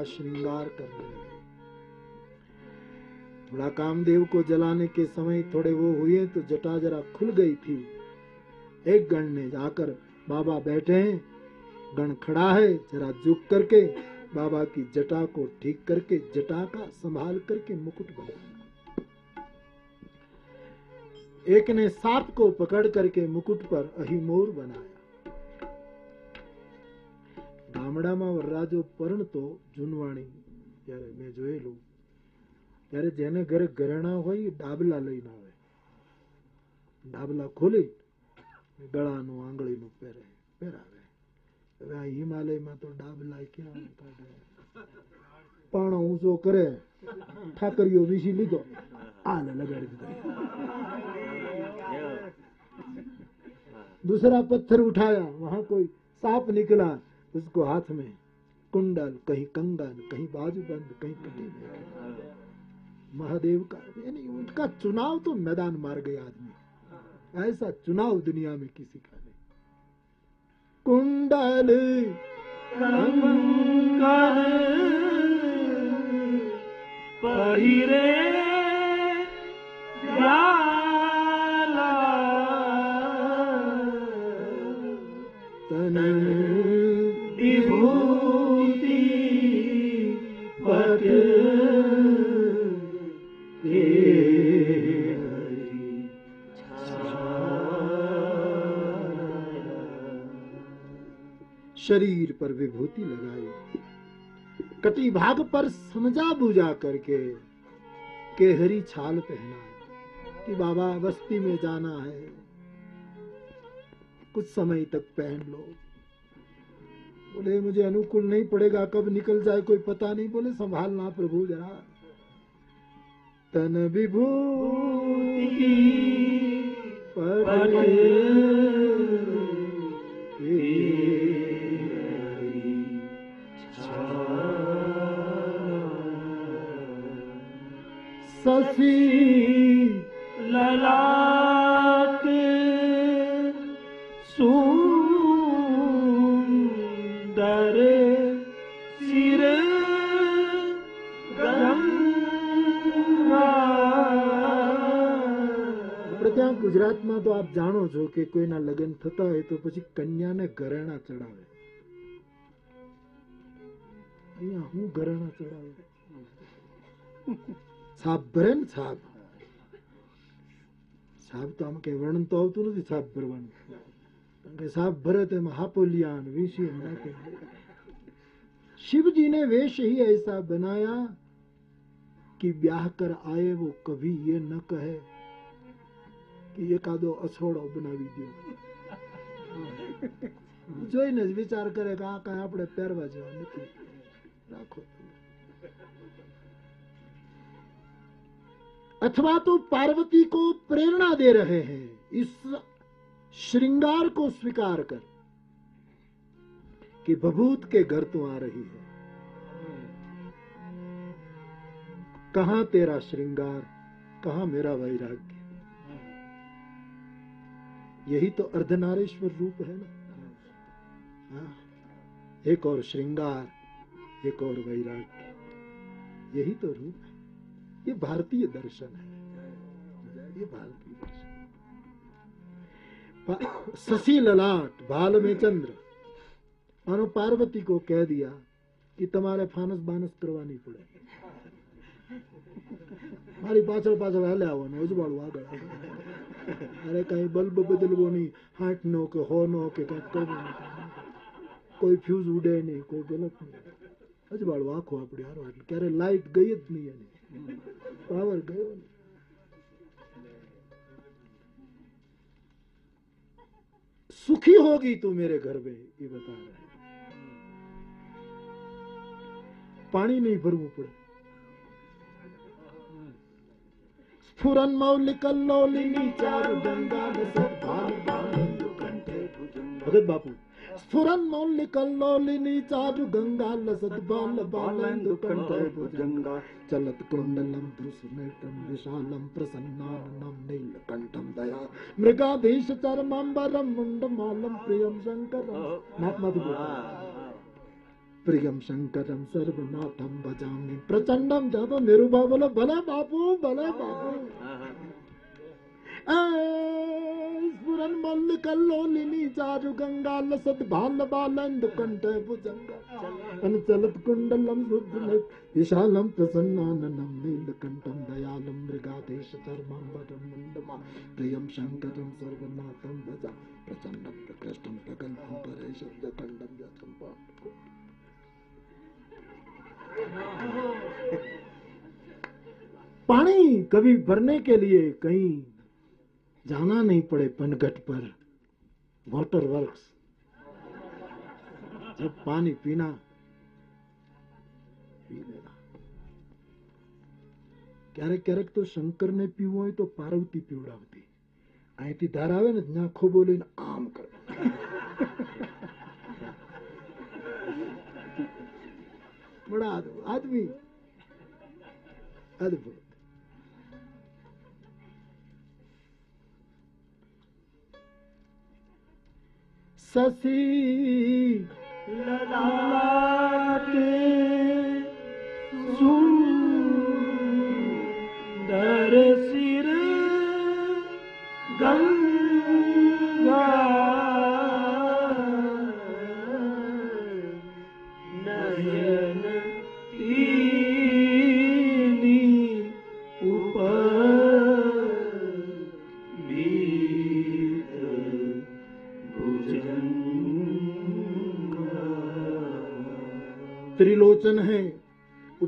का श्रृंगार करने लगे थोड़ा कामदेव को जलाने के समय थोड़े वो हुए तो जटा जरा खुल गई थी। एक गण ने जाकर बाबा बैठे हैं। गण खड़ा है, जरा झुक करके बाबा की जटा को ठीक करके जटा का संभाल करके मुकुट बनाया एक ने सांप को पकड़ करके मुकुट पर अहिमोर बनाया। ગામડામાં વરરાજો પરણતો જૂનવાણી ત્યારે મેં જોયેલું ત્યારે જેને ઘરે ઘરેણા હોય એ ડાબલા લઈને આવે ડાબલા ખોલી ગળાનું આંગળીનું પહેરે પહેરાવે હવે આ હિમાલયમાં તો ડાબલા ક્યાં કાઢે પાણો ઊંચો કરે ઠાકરીઓ વીસી લીધો આલે લગાડી દીધો दूसरा पत्थर उठाया वहां कोई सांप निकला उसको हाथ में कुंडल, कहीं कंगन, कहीं बाजूबंद, कहीं कटी महादेव का, यानी उनका चुनाव तो मैदान मार गए आदमी। ऐसा चुनाव दुनिया में किसी का नहीं। कुंडल पहिरे पर विभूति लगाई। कटी भाग पर समझा बुझा करके केहरी छाल पहना कि बाबा बस्ती में जाना है। कुछ समय तक पहन लो। बोले, मुझे अनुकूल नहीं पड़ेगा, कब निकल जाए कोई पता नहीं। बोले, संभालना प्रभु जरा। तन विभूति સસી ત્યાં ગુજરાતમાં તો આપ જાણો છો કે કોઈના લગ્ન થતા હોય તો પછી કન્યાને ઘરેણા ચડાવે અહીંયા હું ઘરેણા ચડાવે છાપ ભરે ને છાપ છાપ તો આમ કે વર્ણન તો આવતું નથી છાપ ભરવાનું કારણ કે છાપ ભરે તો એમાં હાપોલિયા ને વીસી ને નાખે शिव जी ने वेश ही ऐसा बनाया कि ब्याह कर आए वो कभी ये न कहे કે એકાદો અછોડો બનાવી દો જોઈને જ વિચાર કરે કે આ કાંઈ આપણે પહેરવા જેવા નથી *laughs* अथवा तो पार्वती को प्रेरणा दे रहे हैं इस श्रृंगार को स्वीकार कर कि बभूत के घर तो आ रही है। कहा तेरा श्रृंगार? कहा मेरा वैराग्य? यही तो अर्धनारेश्वर रूप है ना? हाँ? एक और श्रृंगार। एक और वैराग्य यही तो रूप है ये भारतीय दर्शन है ये भारतीय दर्शन पा- शशि ललाट भाल में चंद्र मानो पार्वती को कह दिया कि તમારે ફાનસ બાનસ કરવાની પડે મારી પાછળ પાછળ હાલે આવવાનું અજવાળું આગળ આગળ. અરે કઈ બલ્બ બદલવો નહીં હાથ નો કે હો નો કે કઈ કરવું નહીં કોઈ ફ્યુઝ ઉડે નહીં કોઈ ગલત નહીં અજવાળું આખું આપણે હારો એટલે ક્યારે લાઈટ ગઈ જ નહીં એની પાવર ગયો નહીં सुखी होगी तू मेरे घर में ये बता रहे हैं પાણી નહીં ભરવું પડે સ્ફુરન મૌલિકલ્લોલિની ચારુ ગંગા સદભાલ બાલંદુ કંઠે స్ఫురన్నోల్లి కల్లోల్లి నీ చాటు గంగాల సద్బాల బాలందు కంఠభుజంగా చలత్ కొండలం ప్రసుమేటం విశాలం ప్రసన్నానం నీల కంఠం దయా. మృగాధీశ చర్మాంబరం ముండమాలం ప్రియం శంకరం. ప్రియం శంకరం సర్వనాథం భజామి. ప్రచండం జాత నిరుభావుల బల బాపు బల బాపు ఆ. स्फुरन मल्लिकल्लोलिनी चारु गंगा लसत भाल बालंद कंठ अन चलत कुंडलम शुद्धनेत विशालम प्रसन्नाननम नीलकंठम दयालम मृगाधीश चर्मांबरम मुंडमा। प्रियम शंकरम सर्वनाथम भजा। प्रचंडम प्रकृष्टम प्रगल्भम परे शब्द खंडम जातम पानी कभी भरने के लिए कहीं जाना नहीं पड़े पनघट पर वाटर वर्क्स जब पानी पीना પી લેના ક્યારેક ક્યારેક તો શંકરને પીવું હોય તો પાર્વતી પીવડાવતી અહીંથી ધાર આવે ને ત્યાં ખોબો લઈને આમ કરે बड़ा आदमी आदमी शि सुन्दर सिर गङ्ग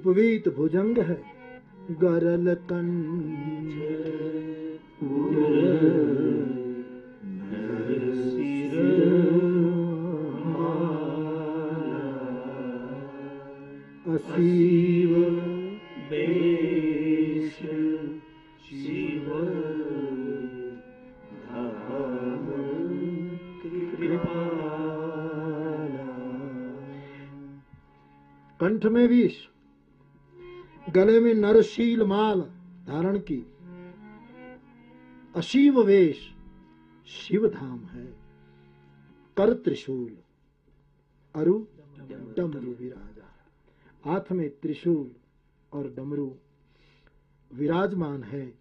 उपवीत भुजंग है। गरल कंठ। असीव बेश शिव कंठ में विष गले में नरशील माल धारण की। अशिव वेश शिव धाम है। कर त्रिशूल अरु डमरू विराजा। हाथ में त्रिशूल और डमरू विराजमान है।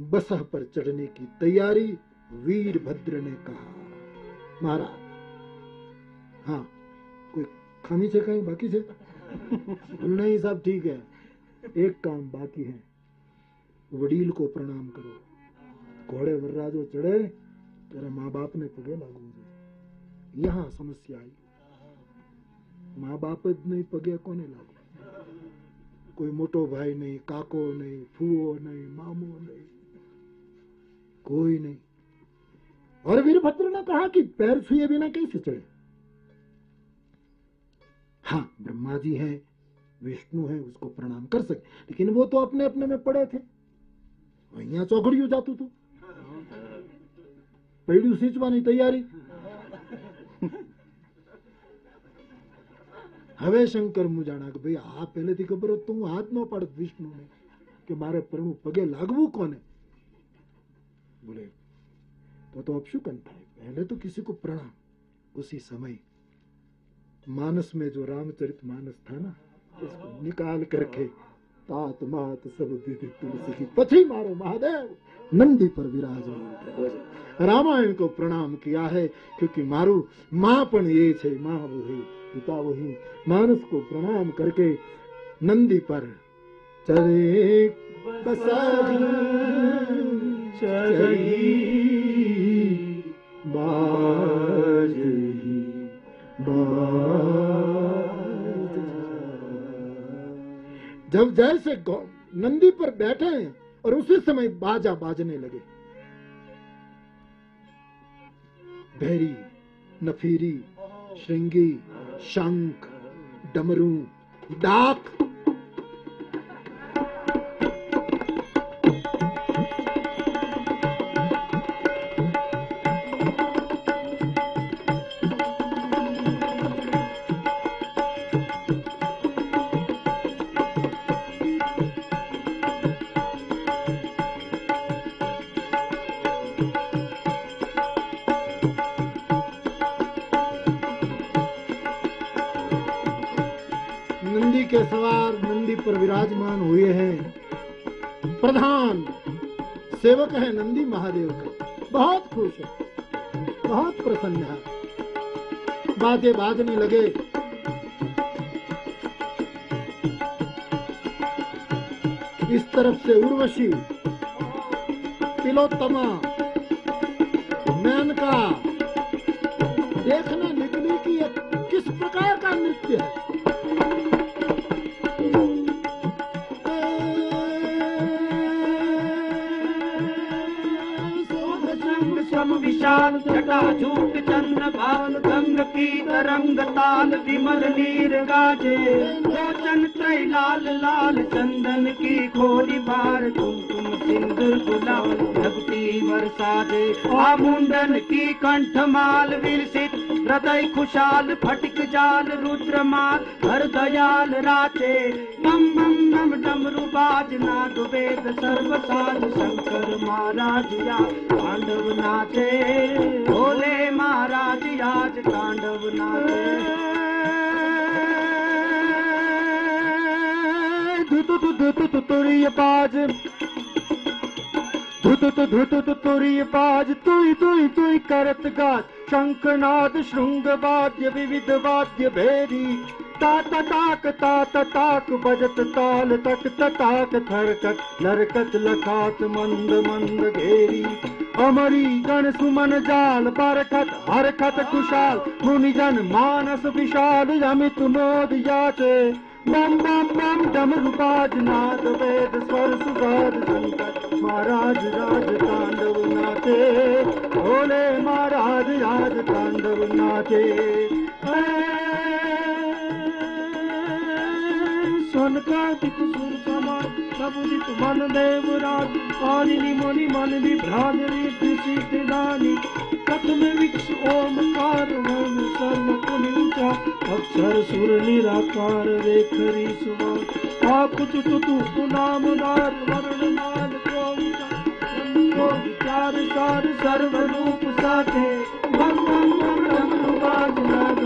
बसह पर चढ़ने की तैयारी वीरभद्र ने कहा। महाराज हाँ कोई खामी से कहीं, बाकी से? *laughs* नहीं सब ठीक है। एक काम बाकी है। वडील को प्रणाम करो। घोड़े वर्रा जो चढ़े, तेरे माँ बाप ने पगे लागू यहाँ समस्या आई। माँ बाप नहीं पगे कोने लागू? कोई मोटो भाई नहीं, काको नहीं, फूओ नहीं, मामो नहीं, कोई नहीं। और वीरभद्र ने कहा कि पैर छुए बिना कैसे चढ़े? हाँ ब्रह्मा जी हैं विष्णु है उसको प्रणाम कर सके लेकिन वो तो अपने अपने में पड़े थे અહીંયા ચોઘડિયું જાતું હતું પૈડ્યું સિંચવાની તૈયારી હવે શંકર મુજાણા કે ભાઈ આ પહેલેથી ખબર હોત તો હું હાથ ન પાડત વિષ્ણુને કે મારે પ્રભુ પગે લાગવું કોને बोले तो तो अपशुकन था पहले तो किसी को प्रणाम उसी समय मानस में जो रामचरित मानस था ना, उसको निकाल करके तात मात सब तुलसी की पथरी मारो महादेव, नंदी पर विराज रामायण को प्रणाम किया है, क्योंकि मारू माँ पण ये छे माँ वही पिता वही मानस को प्रणाम करके नंदी पर चले बसारी, चढ़ी जब जैसे नंदी पर बैठे हैं और उसी समय बाजा बाजने लगे। भैरी, नफीरी, श्रृंगी, शंख, डमरू, डाक बाजे बाजने लगे। इस तरफ़ से उर्वशी तिलोत्तमा मेनका दे आ मुंडन की कंठ माल विलसित हृदय खुशाल फटिक जाल रुद्र माल हर दयाल राचे बम बम बम डमरू बाज नाद वेद सर्व साज शंकर महाराज या तांडव नाचे भोले महाराज आज तांडव नाचे तुरीय बाज धुतुत धुतुत तुरी बाज, तुई तुई तुई करत गात शंखनाद श्रृंग वाद्य, विविध वाद्य भेरी तात ताक तात ताक बजत ताल तक तताक थरकत, नरकत लखात, मंद मंद घेरी। अमरी गण सुमन जाल, बरखत हरखत कुशाल मुनिजन मानस विशाल, अमित मोद याचे। मम मम बाज नाद वेद स्वर सुबाद शंकर। महाराज राज तांडव नाचे, भोले महाराज राज तांडव नाचे। सुन का दिख दिख मन देव राज पानिनि मणि मन विभ्राजनी कृषि दानी कथम विक्ष ओमकार वर्ण सर्व पुनिचा अक्षर सुर निराकार रेखरी सुमान। आकुच तुतु नाम दार वर्ण मान को विचार सार सर्व रूप साथे बम बम बम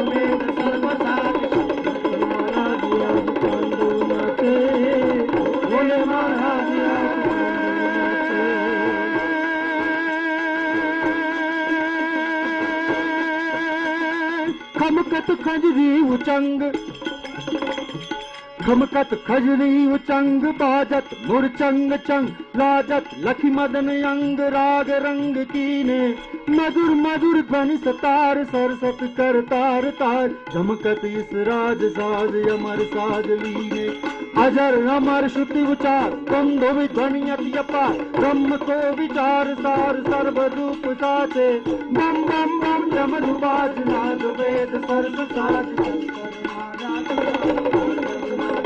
खमकत खजरी उचंग खमकत खजरी उचंग बाजत, मुरचंग चंग लाजत लखी मदन अंग राग रंग कीने। मधुर मधुर ध्वनि सतार, सरसत कर तार तार। चमकत इस राज साज, अमर साज लीने। अजर अमर श्रुति उचार, कंधो में ध्वनि अति अपार। ब्रह्म को विचार सार, सर्व रूप साचे। बम बम बम डमरू बाज नाद, वेद सर्व साज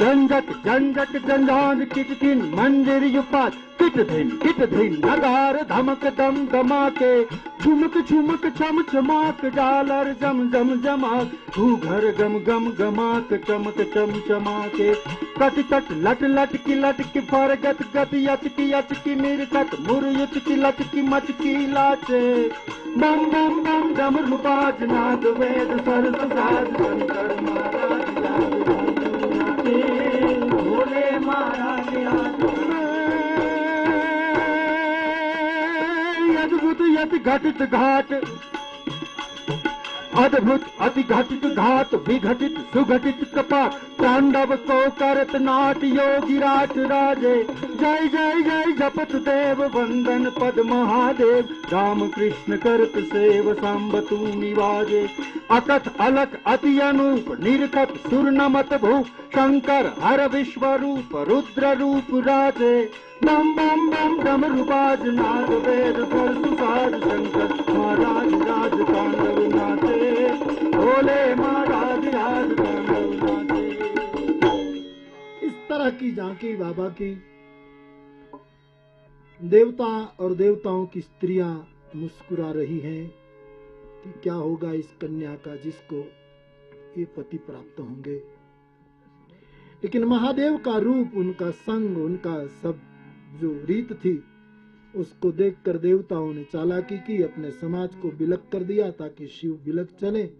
झंझट झंझट झंझांझ किट दिन, मंदिर युपात। किट दिन किट दिन, नगार धमक दम धमाके झुमक झुमक छम छमाक जालर जम जम, जमाक। घू घर गम गम, गमाक, चमक चम चमाके कट कट लट लट की लट की फरगत, गत यच की यच की मिरकत मुर युच की लच की मच की लाचे। बम बम बम, डमरू बाज नाद, वेद सरस साज शंकर महाराज घटित घाट अद्भुत अति घटित घात विघटित सुघटित कपाट तांडव को करत नाट योगी राट राजे जय जय जय जपत देव वंदन पद महादेव राम कृष्ण करत सेव सांबतु निवाजे। अकथ अलक अति अनूप निरखत सुर नमत भू शंकर हर विश्व रूप रुद्र रूप राजे बाज नाद वेद साज शंकर महाराज राज तांडव नाचे भोले महाराज राज तांडव नाचे इस तरह की झांकी बाबा की देवता और देवताओं की स्त्रियाँ मुस्कुरा रही हैं कि क्या होगा इस कन्या का जिसको ये पति प्राप्त होंगे। लेकिन महादेव का रूप, उनका संग, उनका सब जो रीत थी, उसको देखकर देवताओं ने चालाकी की, अपने समाज को बिलक कर दिया ताकि शिव बिलक चले।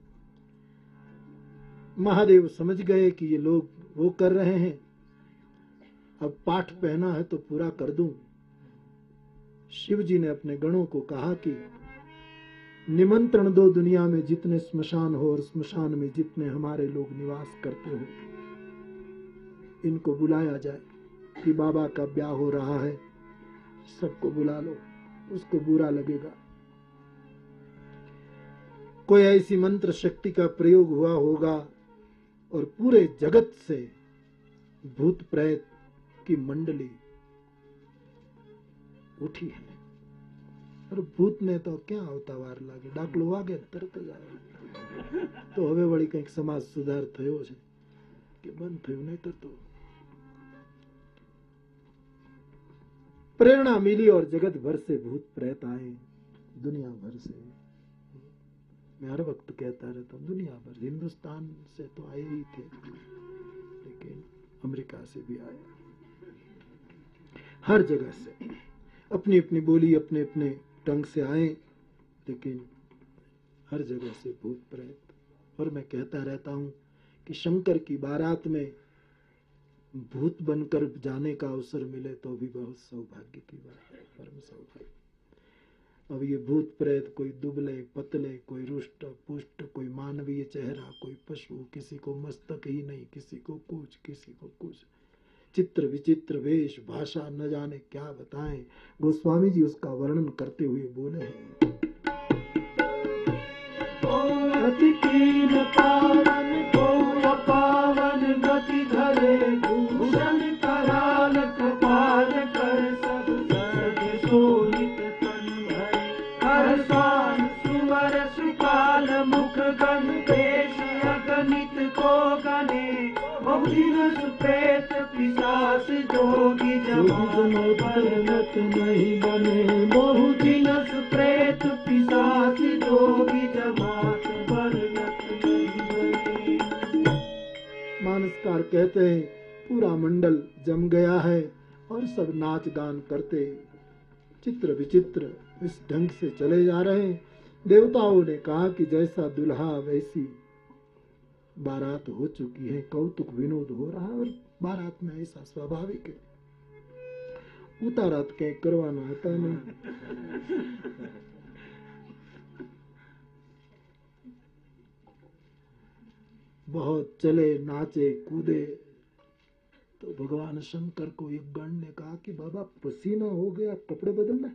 महादेव समझ गए कि ये लोग वो कर रहे हैं। अब पाठ पहना है तो पूरा कर दूँ। शिव जी ने अपने गणों को कहा कि, निमंत्रण दो दुनिया में जितने स्मशान हो और स्मशान में जितने हमारे लोग निवास करते हो। इनको बुलाया जाए। कि बाबा का ब्याह हो रहा है सबको बुला लो उसको बुरा लगेगा कोई ऐसी मंत्र शक्ति का प्रयोग हुआ होगा और पूरे जगत से भूत प्रेत की मंडली उठी है और भूत ने तो क्या होता વાર લાગે ડાકલો વાગે ને તરત જ આવે તો હવે વળી કંઈક સમાજ સુધાર થયો છે કે બંધ થયું નહીં તો प्रेरणा मिली और जगत भर से भूत प्रेत आए। दुनिया भर से। मैं हर वक्त कहता रहता हूँ, दुनिया भर। हिंदुस्तान से तो आए ही थे, लेकिन अमेरिका से भी आए। हर जगह से। अपनी अपनी बोली अपने अपने ढंग से आए, लेकिन हर जगह से भूत प्रेत। और मैं कहता रहता हूँ कि शंकर की बारात में भूत बनकर जाने का अवसर मिले तो भी बहुत सौभाग्य की बात है, परम सौभाग्य। अब ये भूत प्रेत कोई दुबले, पतले, कोई रुष्ट, पुष्ट, कोई मानवीय चेहरा, कोई पशु, किसी को मस्तक ही नहीं, किसी को कुछ किसी को कुछ चित्र विचित्र वेश, भाषा न जाने क्या बताएँ, गोस्वामी जी उसका वर्णन करते हुए बोले हैं। जमात वर्णत नहीं बने। सुप्रेत पिशाच मानसकार कहते हैं, पूरा मंडल जम गया है और सब नाच गान करते चित्र विचित्र इस ढंग से चले जा रहे हैं। देवताओं ने कहा कि जैसा दुल्हा वैसी बारात हो चुकी है, कौतुक विनोद हो रहा है और कहीं करवाना आता नहीं बहुत चले नाचे कूदे तो भगवान शंकर को एक गण ने कहा कि बाबा पसीना हो गया कपड़े बदलना है?"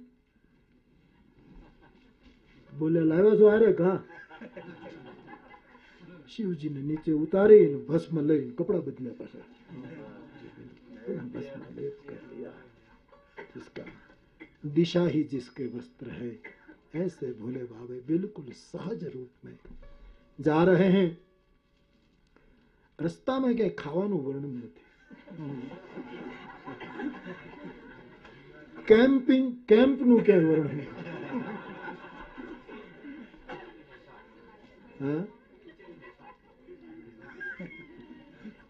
बोले लावे सो अरे कहा शिव जी ने नीचे उतारे भस्म ले कपड़ा बदले पासा पुनः भस्म लेप कर लिया जिसका दिशा ही जिसके वस्त्र है ऐसे भोले बाबे बिल्कुल सहज रूप में जा रहे हैं રસ્તામાં ક્યાંય ખાવાનું વર્ણન નથી કેમ્પિંગ કેમ્પનું ક્યાંય વર્ણન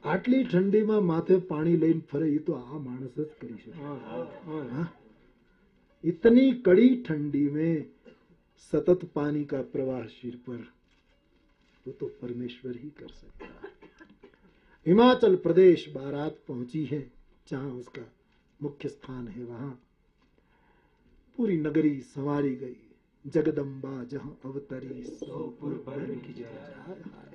આટલી ઠંડીમાં માથે પાણી લઈને ફરે એ તો આ માણસ જ કરી શકે हाँ? इतनी कड़ी ठंडी में सतत पानी का प्रवाह सिर पर वो तो परमेश्वर ही कर सकता है हिमाचल प्रदेश बारात पहुंची है जहां उसका मुख्य स्थान है वहां पूरी नगरी संवारी गई जगदम्बा जहां अवतरी सोपुर भर की जय हाय हाय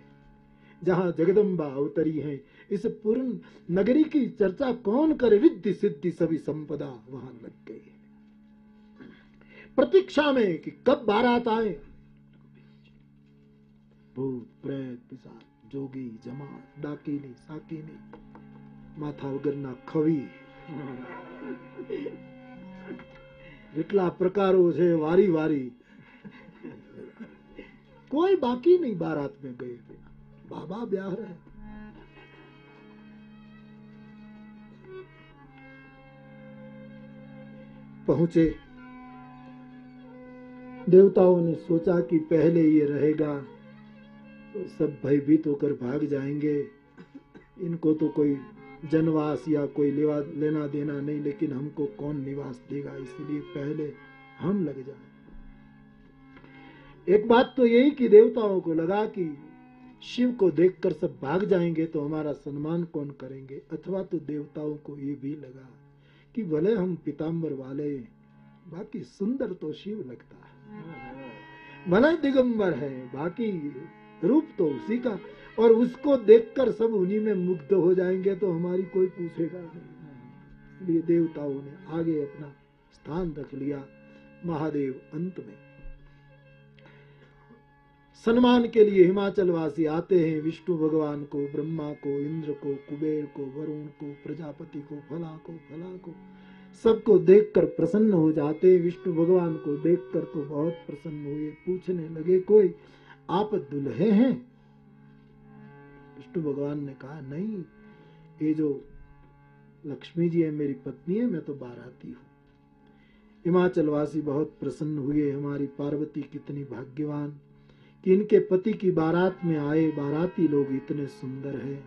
जहां जगदम्बा अवतरी है इस पूर्ण नगरी की चर्चा कौन करे रिद्धि सिद्धि सभी संपदा वहां लग गई है प्रतीक्षा में कि कब बारात आए भूत प्रेत पिशाच જોગી જમા ડાકીની સાકીની માથા વગરના ખવી જેટલા પ્રકારો છે વારી વારી કોઈ બાકી નહીં બારાત में गए बिना बाबा ब्याह रहे पहुँचे। देवताओं ने सोचा कि पहले ये रहेगा तो सब भयभीत होकर भाग जाएँगे। इनको तो कोई जनवास या कोई लेवा लेना देना नहीं, लेकिन हमको कौन निवास देगा? इसलिए पहले हम लग जाए। एक बात तो यही कि देवताओं को लगा कि शिव को देखकर सब भाग जाएँगे तो हमारा सम्मान कौन करेंगे? अथवा तो देवताओं को ये भी लगा कि भले हम पिताम्बर वाले, बाकी सुंदर तो शिव लगता है। भले दिगंबर है, बाकी रूप तो उसी का। और उसको देखकर सब उन्हीं में मुग्ध हो जाएँगे तो हमारी कोई पूछेगा नहीं। देवताओं ने आगे अपना स्थान रख लिया। महादेव, अंत में। सम्मान के लिए हिमाचल वासी आते हैं, विष्णु भगवान को, ब्रह्मा को, इंद्र को, कुबेर को, वरुण को, प्रजापति को, फला को फला को। सबको देखकर प्रसन्न हो जाते हैं, विष्णु भगवान को देखकर तो बहुत प्रसन्न हुए। पूछने लगे, कोई, आप दुल्हे हैं? विष्णु भगवान ने कहा, नहीं, ये जो लक्ष्मी जी है, मेरी पत्नी है, मैं तो बाराती हूँ। हिमाचलवासी बहुत प्रसन्न हुए, हमारी पार्वती कितनी भाग्यवान कि इनके पति की बारात में आए बाराती लोग इतने सुंदर हैं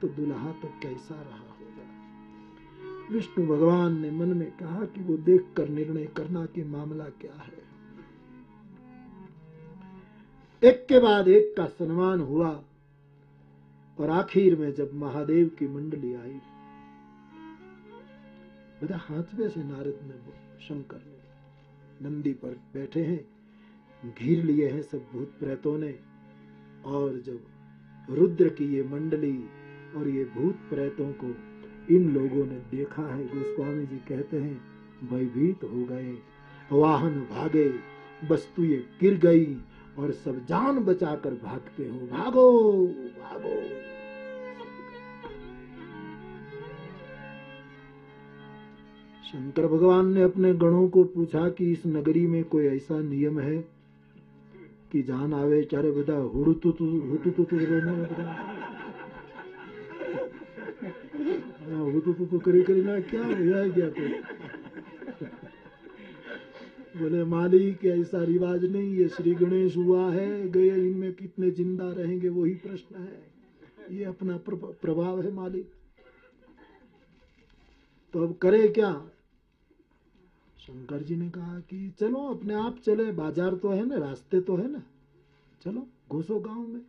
तो दुल्हा तो कैसा रहा होगा? विष्णु भगवान ने मन में कहा कि वो देखकर निर्णय करना कि मामला क्या है। एक के बाद एक का सम्मान हुआ, और आखिर में जब महादेव की मंडली आई बता हाथवे से नारद ने शंकर ने नंदी पर बैठे हैं। घिर लिए हैं सब भूत प्रेतों ने। और जब रुद्र की ये मंडली और ये भूत प्रेतों को इन लोगों ने देखा है, गोस्वामी जी कहते हैं, भयभीत हो गए, वाहन भागे, वस्तु ये गिर गई और सब जान बचाकर भागते हो। भागो भागो। शंकर भगवान ने अपने गणों को पूछा कि इस नगरी में कोई ऐसा नियम है? कि जान आवे, चारे तु तु रोने बता हुटू तु तु करी करी ना, क्या हुआ क्या तो? बोले, मालिक ऐसा रिवाज नहीं? ये श्री गणेश हुआ है, गए इनमें कितने ज़िंदा रहेंगे, वही प्रश्न है। ये अपना प्रभाव है मालिक। तो अब करे क्या? शंकर जी ने कहा कि चलो, अपने आप चले, बाज़ार तो है ना, रास्ते तो है ना। चलो, घुसो गाँव में।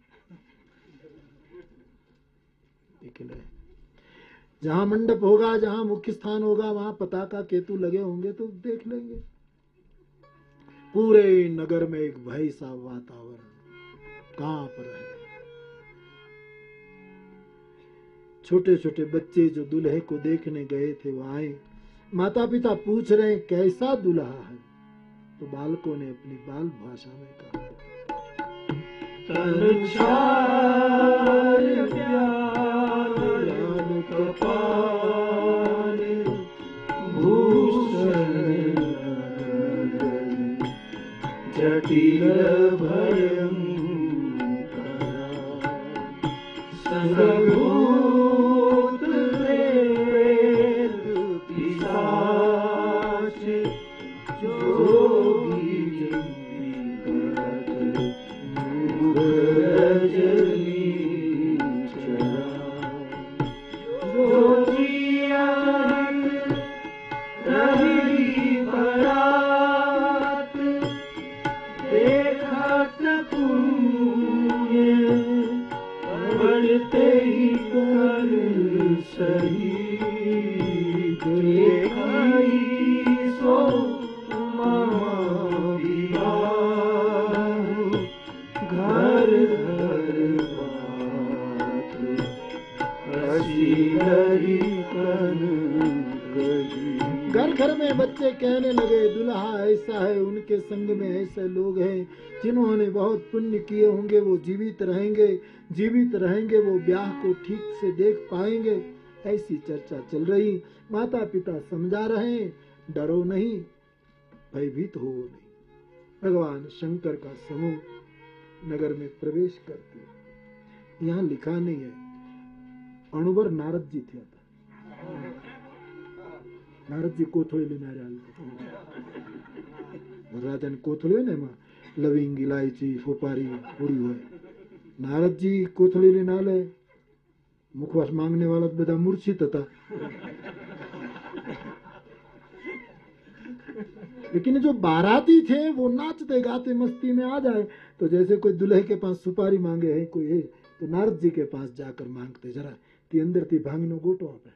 जहाँ मंडप होगा, जहाँ मुख्य स्थान होगा, वहाँ पताका केतु लगे होंगे तो देख लेंगे। पूरे नगर में एक भय सा वातावरण कहाँ पर है। छोटे छोटे बच्चे जो दूल्हे को देखने गए थे, वो आए। माता पिता पूछ रहे हैं कैसा दूल्हा है? तो बालकों ने अपनी बाल भाषा में कहा जटिल भयं लगे दुल्हा ऐसा है, उनके संग में ऐसे लोग हैं, जिन्होंने बहुत पुण्य किए होंगे, वो जीवित रहेंगे जीवित रहेंगे, वो ब्याह को ठीक से देख पाएँगे। ऐसी चर्चा चल रही माता पिता समझा रहे डरो नहीं, भयभीत हो नहीं। भगवान शंकर का समूह नगर में प्रवेश करते। यहाँ लिखा नहीं है, अणुवर नारद जी थे। आता નારદજી કોથળી લઈને આવ્યા રાજાને કોથળી હોય ને એમાં લવિંગ ઇલાયચી સોપારી પૂરી હોય નારદજી કોથળી લઈને આલે મુખવાસ માંગને વાળા તો બધા મૂર્છિત હતા लेकिन जो बाराती थे वो नाचते गाते मस्ती में आ जाए तो जैसे कोई दुल्हे के पास सुपारी मांगे है कोई है तो नारद जी के पास जाकर मांगते जरा ती अंदर थी भांग नो गोटो आपे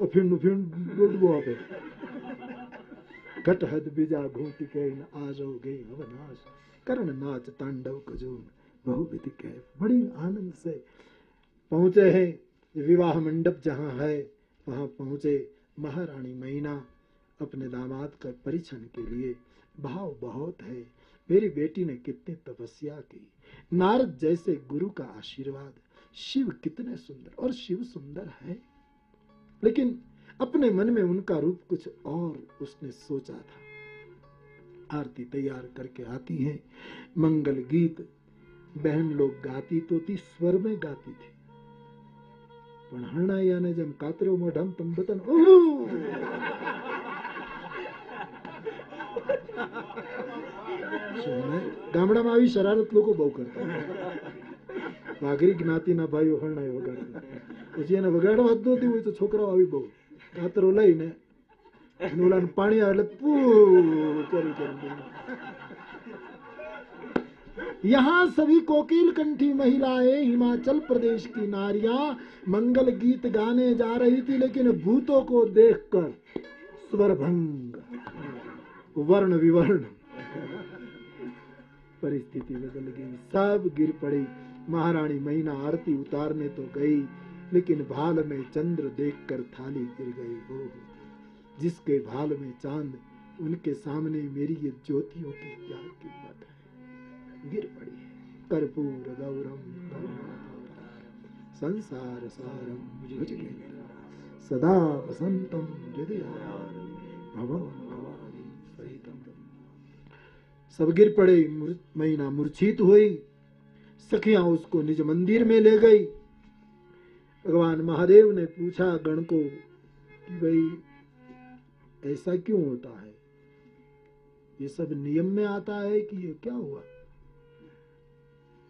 उफिंड उफिंड डुडबो पे कटहद बिजा घूट के इन आजो गई अवनाश। करण नाच तांडव कजून बहुविधि के। बड़ी आनंद से पहुँचे हैं। विवाह मंडप जहाँ है, वहाँ पहुँचे महारानी मैना अपने दामाद का परीक्षण के लिए। भाव बहुत है। मेरी बेटी ने कितनी तपस्या की। नारद जैसे गुरु का आशीर्वाद। शिव कितने सुंदर और शिव सुंदर है। लेकिन अपने मन में उनका रूप कुछ और उसने सोचा था आरती तैयार करके आती हैं मंगल गीत बहन लोग गाती तो थी स्वर में गाती थी પણ હરણાયાને જેમ કાતરો મોઢામ તંબતન ગામડામાં આવી શરારત લોકો બહુ કરતા વાઘરી જ્ઞાતિના ભાઈઓ હરણાય વગાડતા પછી એને વગાડવા જ નહોતી હોય તો છોકરાઓ આવી બહુ કાતરો લઈને અને ઓલાને પાણી આવે એટલે પૂ કરી કરી यहाँ सभी कोकिल कंठी महिलाएं हिमाचल प्रदेश की नारियां मंगल गीत गाने जा रही थी लेकिन भूतों को देखकर स्वर भंग वर्ण विवर्ण परिस्थिति बदल गई सब गिर पड़ी महारानी मैना आरती उतारने तो गई, लेकिन भाल में चंद्र देखकर थाली गिर गई। हो जिसके भाल में चाँद, उनके सामने मेरी ये ज्योतियों की क्या कीमत है। गिर पड़ी कर्पूर गौरम संसार सारम सदा वसंतम सब गिर पड़े, मूर- महीना मूर्छित हुई। सखियाँ उसको निज मंदिर में ले गई। भगवान महादेव ने पूछा, गण को, कि भाई, ऐसा क्यों होता है? ये सब नियम में आता है कि ये क्या हुआ?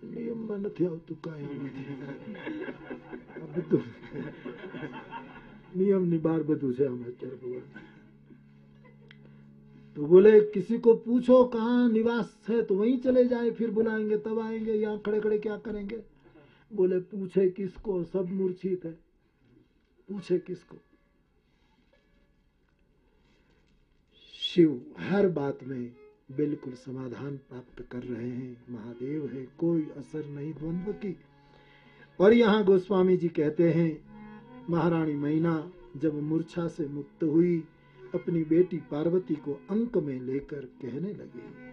नियम में नहीं अब तो नियम निबार बदू से हम चल तो बोले, किसी को पूछो कहाँ निवास है तो वहीं चले जाए, फिर बुलाएँगे, तब आएँगे, यहाँ खड़े खड़े क्या करेंगे? बोले, पूछे किसको? सब मूर्छित है। पूछे किसको? शिव हर बात में बिल्कुल समाधान प्राप्त कर रहे हैं। महादेव है, कोई असर नहीं द्वंद्व की। और यहाँ गोस्वामी जी कहते हैं, महारानी मैना जब मूर्छा से मुक्त हुई अपनी बेटी पार्वती को अंक में लेकर कहने लगे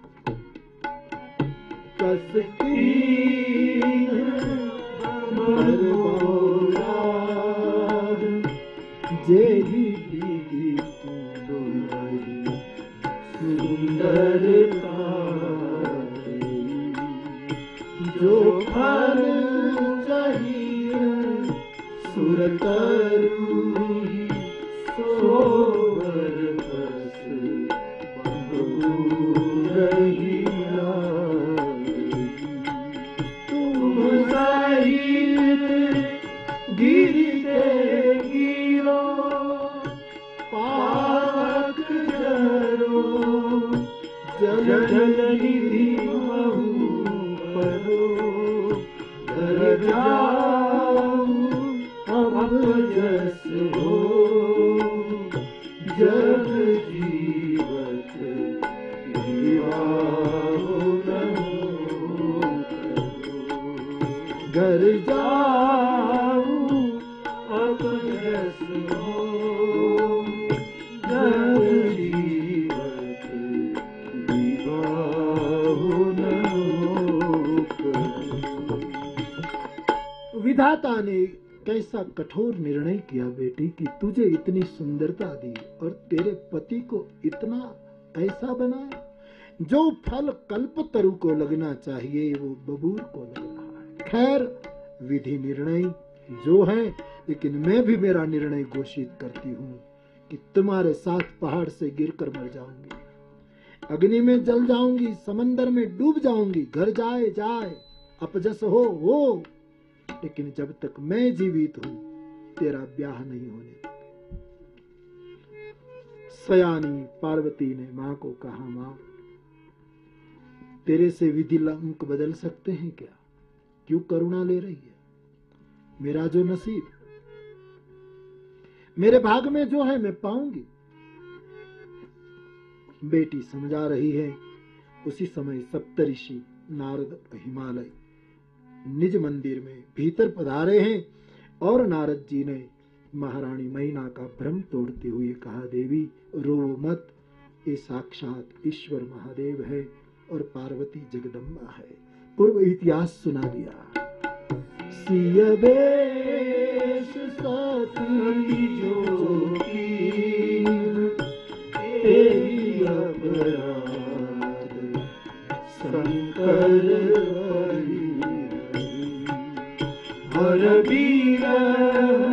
जेही सुंदर जो फल चाहिए करो जल जल निधि परो धर जाओ अब जस कैसा कठोर निर्णय किया, बेटी, कि तुझे इतनी सुंदरता दी और तेरे पति को इतना ऐसा बनाया, जो फल कल्प तरु को लगना चाहिए, वो बबूर को लग रहा है। खैर, विधि निर्णय जो है, लेकिन मैं भी मेरा निर्णय घोषित करती हूँ कि तुम्हारे साथ पहाड़ से गिरकर मर जाऊँगी। अग्नि में जल जाऊँगी, समंदर में डूब जाऊँगी, घर जाए जाए, अपजस हो हो। लेकिन जब तक मैं जीवित हूँ, तेरा ब्याह नहीं होने सयानी पार्वती ने माँ को कहा, माँ, तेरे से विधि अंक बदल सकते हैं क्या? क्यों करुणा ले रही है? मेरा जो नसीब, मेरे भाग में जो है, मैं पाऊँगी। बेटी समझा रही है, उसी समय सप्तऋषि नारद हिमालय निज मंदिर में भीतर पधारे हैं और नारद जी ने महारानी मैना का भ्रम तोड़ते हुए कहा, देवी, रो मत। ये साक्षात ईश्वर महादेव है और पार्वती जगदम्बा है। पूर्व इतिहास सुना दिया। सिय वेश सती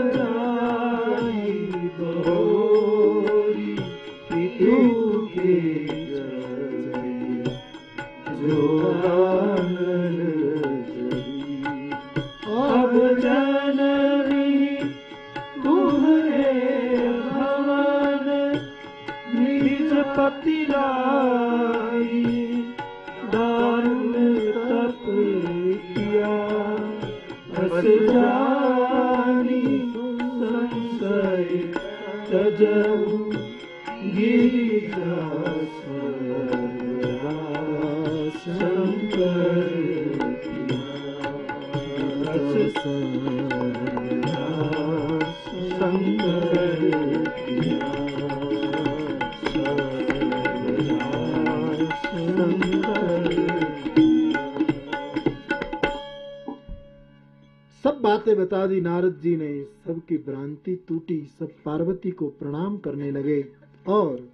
बातें बता दी नारद जी ने। सबकी भ्रांति टूटी, सब पार्वती को प्रणाम करने लगे और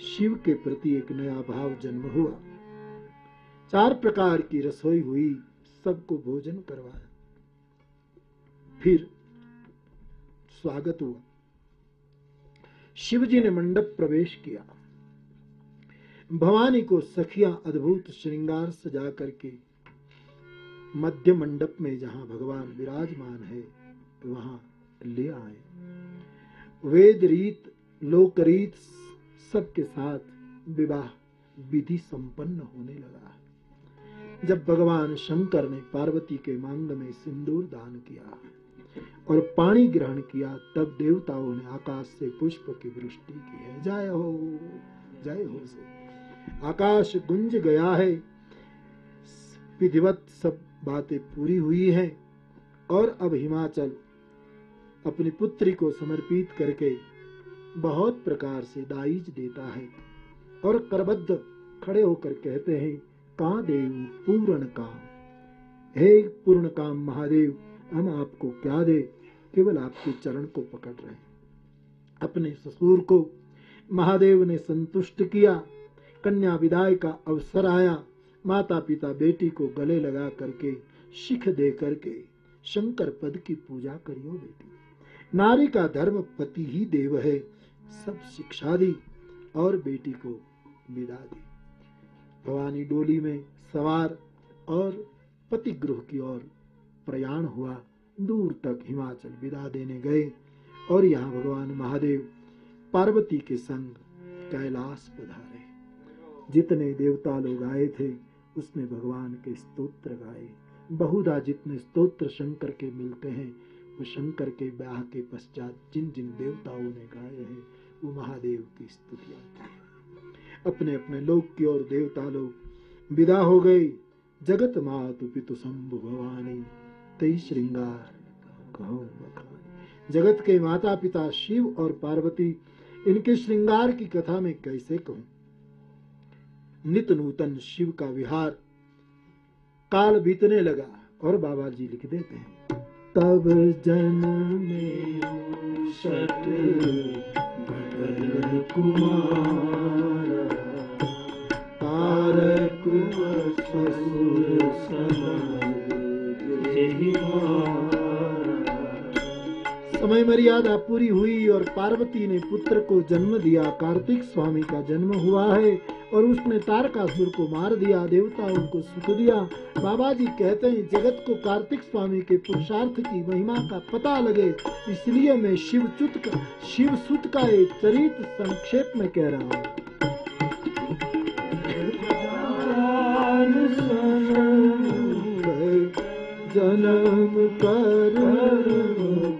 शिव के प्रति एक नया भाव जन्म हुआ। चार प्रकार की रसोई हुई, सबको भोजन करवाया। फिर स्वागत हुआ। शिव जी ने मंडप प्रवेश किया। भवानी को सखिया अद्भुत श्रृंगार सजा करके मध्य मंडप में जहाँ भगवान विराजमान है, वहाँ ले आए। वेद रीत, लोक रीत सबके साथ विवाह विधि संपन्न होने लगा। जब भगवान शंकर ने पार्वती के मांग में सिंदूर दान किया और पानी ग्रहण किया, तब देवताओं ने आकाश से पुष्प की वृष्टि की है। जय हो जय हो। से आकाश गुंज गया है। विधिवत सब बातें पूरी हुई है और अब हिमाचल अपनी पुत्री को समर्पित करके बहुत प्रकार से दाइज देता है और करबद्ध खड़े होकर कहते हैं का देव पूर्ण काम। हे पूर्ण काम महादेव, हम आपको क्या दे? केवल आपके चरण को पकड़ रहे अपने ससुर को महादेव ने संतुष्ट किया, कन्या विदाई का अवसर आया माता पिता बेटी को गले लगा करके, शिख दे करके शंकर पद की पूजा करियो बेटी। नारी का धर्म पति ही देव है, सब शिक्षा दी और बेटी को विदा दी। भवानी डोली में सवार और पति गृह की ओर प्रयाण हुआ। दूर तक हिमाचल विदा देने गए और यहाँ भगवान महादेव पार्वती के संग कैलाश पधारे। जितने देवता लोग आए थे उसने भगवान के स्तोत्र गाए। बहुधा जितने स्तोत्र शंकर के मिलते हैं, वो शंकर के ब्याह के पश्चात जिन जिन देवताओं ने गाए हैं, वो महादेव की स्तुतियाँ अपने अपने लोक की ओर देवता लोग, विदा हो गए जगत मातु पितु शंभु भवानी, तई श्रृंगार कहो जगत के माता पिता शिव और पार्वती, इनके श्रृंगार की कथा में कैसे कहूँ? नित नूतन शिव का विहार। काल बीतने लगा और बाबा जी लिख देते हैं। तब जन कुमार, तारक ससुर समय मर्यादा पूरी हुई और पार्वती ने पुत्र को जन्म दिया। कार्तिक स्वामी का जन्म हुआ है और उसने तारकासुर को मार दिया देवताओं को सुख दिया। बाबा जी कहते हैं, जगत को कार्तिक स्वामी के पुरुषार्थ की महिमा का पता लगे, इसलिए मैं शिवचुत का शिव सुत का एक चरित संक्षेप में कह रहा हूँ। जन्म कर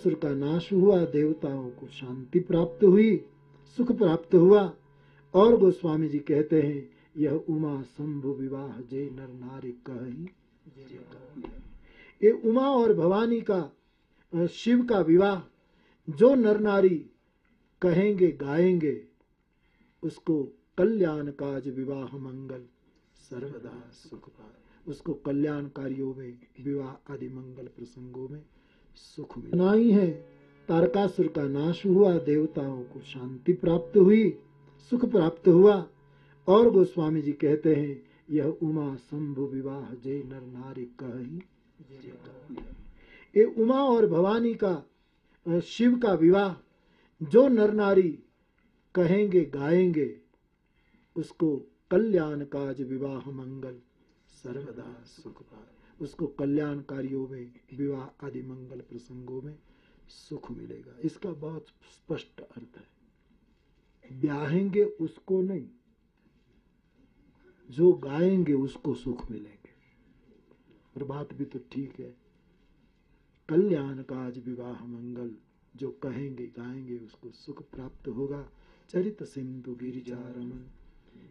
तारकासुर का नाश हुआ, देवताओं को शांति प्राप्त हुई, सुख प्राप्त हुआ। और गोस्वामी जी कहते हैं, यह उमा शंभु विवाह जय नर नारी कही ये उमा और भवानी का शिव का विवाह, जो नर नारी कहेंगे, गाएँगे, उसको कल्याण काज विवाह मंगल, सर्वदा सुख पाए उसको कल्याणकारियों में, विवाह आदि मंगल प्रसंगों में सुख नाई है। तारकासुर का नाश हुआ। देवताओं को शांति प्राप्त हुई। सुख प्राप्त हुआ। और गोस्वामी जी कहते हैं, यह उमा शंभु विवाह जय नर नारी कही ये उमा और भवानी का शिव का विवाह, जो नर नारी कहेंगे, गाएँगे, उसको कल्याण काज विवाह मंगल, सर्वदा सुख पाए उसको कल्याणकारियों में, विवाह आदि मंगल प्रसंगों में सुख मिलेगा। इसका बहुत स्पष्ट अर्थ है। ब्याहेंगे उसको नहीं, जो गाएँगे उसको सुख मिलेंगे। और बात भी तो ठीक है। कल्याण काज, विवाह, मंगल, जो कहेंगे, गाएँगे उसको सुख प्राप्त होगा। चरित सिंधु गिरिजा रमन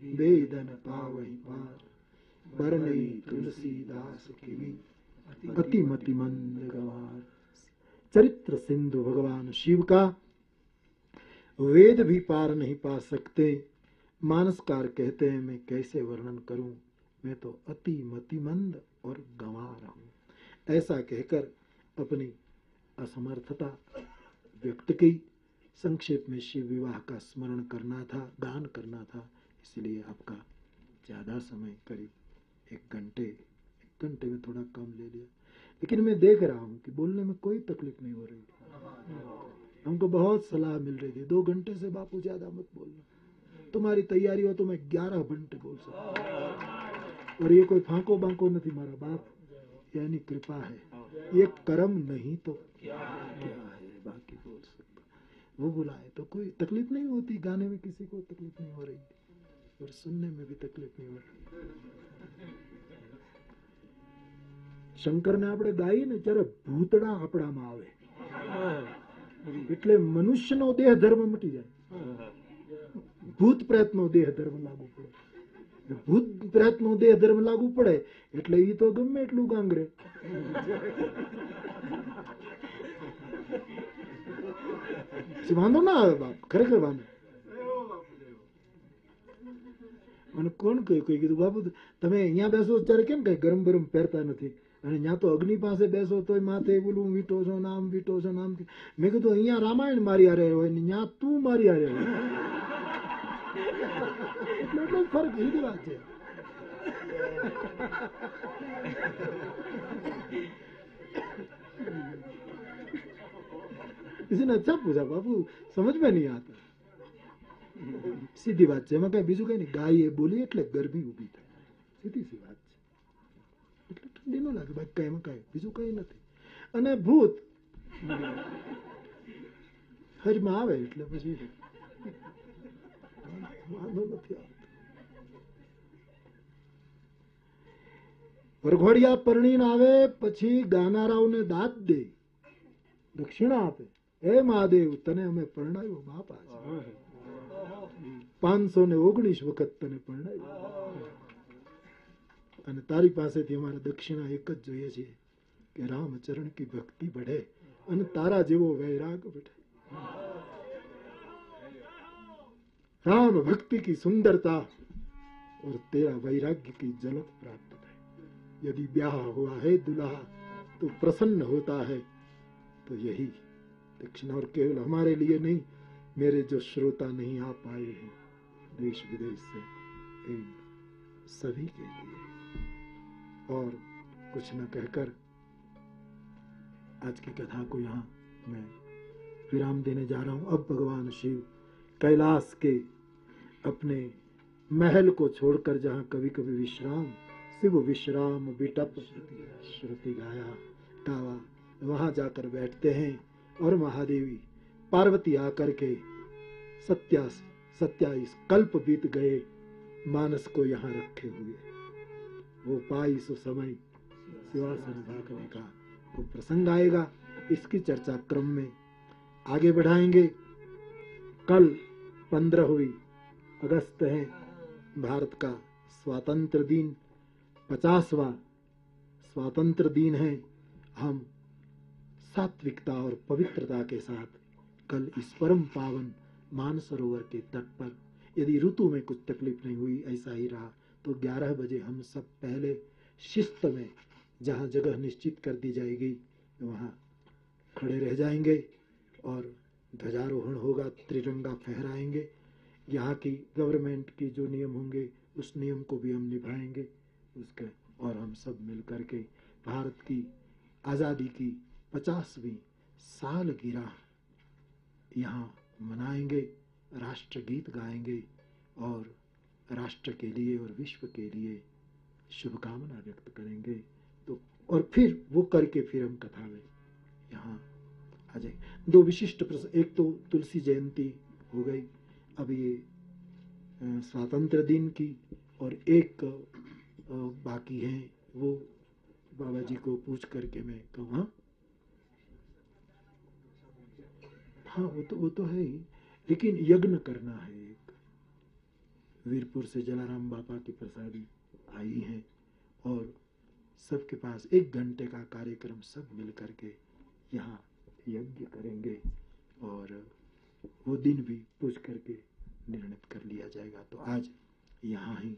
वेदन पावही पार। अति मति मंद गवार चरित्र सिंधु भगवान शिव का वेद भी पार नहीं पा सकते मानसकार कहते हैं मैं कैसे वर्णन करूँ मैं तो अति मतिमंद और गंवार हूँ ऐसा कहकर अपनी असमर्थता व्यक्त की। संक्षेप में शिव विवाह का स्मरण करना था गान करना था, इसलिए आपका ज़्यादा समय करीब एक घंटे एक घंटे में थोड़ा कम ले लिया। लेकिन मैं देख रहा हूँ कि बोलने में कोई तकलीफ़ नहीं हो रही थी। हमको बहुत सलाह मिल रही थी, दो घंटे से बापू ज़्यादा मत बोलना। तुम्हारी तैयारी हो तो मैं ग्यारह घंटे बोल सकता और ये कोई फांको बांको नहीं, मारा बाप। यानी कृपा है। ये कर्म नहीं तो क्या है? बाकी बोल सकता वो बुलाए तो कोई तकलीफ़ नहीं होती, गाने में किसी को तकलीफ़ नहीं हो रही। और सुनने में भी तकलीफ़ नहीं हो रही। શંકરને આપણે ગાઈએ ને ત્યારે ભૂતડા આપણામાં આવે. એટલે મનુષ્યનો દેહ ધર્મ મટી જાય. ભૂત પ્રેતનો દેહ ધર્મ લાગુ પડે. ભૂત પ્રેતનો દેહ ધર્મ લાગુ પડે એટલે એ તો ગમે એટલું ગાંગરે. વાંધો ના આવે બાપ ખરેખર વાંધો. મને કોણ કહ્યું કઈ કીધું બાપુ તમે અહીંયા બેસો ત્યારે કેમ કઈ ગરમ ગરમ પહેરતા નથી? અને ત્યાં તો અગ્નિ પાસે બેસો તોય માથે બોલું વીટો છો નામ વીટો છો નામ મેં કીધું અહીંયા રામાયણ મારી હારે હોય ને ત્યાં તું મારી હારે હોય એટલે એટલો જ ફરક સીધી વાત છે किसी ने अच्छा पूछा बापू समझ में नहीं आता સીધી વાત છે એમાં કઈ બીજું કઈ નહીં ગાય એ બોલી એટલે ગરમી ઊભી થાય સીધી સી વાત ઠંડી લાગે બાકી કઈ એમાં કઈ, બીજું કઈ નથી. અને ભૂત. હજમાં આવે એટલે પછી વાંધો નથી વરઘોડિયા પરણીને આવે, પછી ગાનારાઓને દાંત દે, દક્ષિણા આપે. હે મહાદેવ, તને અમે પરણાવ્યો, બાપા પાંચસો ને ઓગણીસ વખત તને પરણાવ્યો. અને તારી પાસેથી અમારે દક્ષિણા એક જ જોઈએ છે કે રામચરણ કી ભક્તિ बढ़े અને તારા જેવો વૈરાગ बढ़े राम भक्ति की सुंदरता और तेरा वैराग्य की झलक प्राप्त है यदि ब्याह हुआ है दुल्हा तो प्रसन्न होता है तो यही दक्षिण और केवल हमारे लिए नहीं मेरे जो श्रोता नहीं आ पाए हैं देश विदेश से इन सभी के लिए और कुछ न कहकर आज की कथा को यहाँ मैं विराम देने जा रहा हूँ। अब भगवान शिव कैलाश के अपने महल को छोड़कर जहाँ कभी कभी विश्राम, शिव विश्राम बिटप श्रुति गाया गावा वहाँ जाकर बैठते हैं और महादेवी पार्वती आकर के सत्या सत्याईस कल्प बीत गए मानस को यहाँ रखे हुए। वो पाई सो समय का वो प्रसंग आएगा इसकी चर्चा क्रम में। आगे बढ़ाएँगे। कल पंद्रहवीं अगस्त है भारत का स्वातंत्र दिन। पचासवा स्वातंत्र दिन है। हम सात्विकता और पवित्रता के साथ कल इस परम पावन मानसरोवर के तट पर, यदि ऋतु में कुछ तकलीफ़ नहीं हुई, ऐसा ही रहा। तो 11 बजे हम सब पहले शिस्त में जहाँ जगह निश्चित कर दी जाएगी, वहाँ खड़े रह जाएँगे और ध्वजारोहण होगा, त्रिरंगा फहराएँगे। यहाँ की गवर्नमेंट की जो नियम होंगे, उस नियम को भी हम निभाएँगे। उसके और हम सब मिल करके भारत की आज़ादी की पचासवीं साल गिरा यहाँ मनाएँगे, राष्ट्रगीत गाएँगे और राष्ट्र के लिए और विश्व के लिए शुभकामना व्यक्त करेंगे। तो और फिर वो करके फिर हम कथा में यहाँ आ जाए। दो विशिष्ट प्रसंग एक तो तुलसी जयंती हो गई, अब ये स्वातंत्र दिन की और एक बाकी है, वो बाबा जी को पूछ करके मैं कहूँ हाँ? हाँ वो तो वो तो है ही, लेकिन यज्ञ करना है एक। वीरपुर से जलाराम बापा की प्रसादी आई है और सबके पास एक घंटे का कार्यक्रम सब मिल करके यहाँ यज्ञ करेंगे और वो दिन भी पूछ करके निर्णित कर लिया जाएगा। तो आज यहाँ ही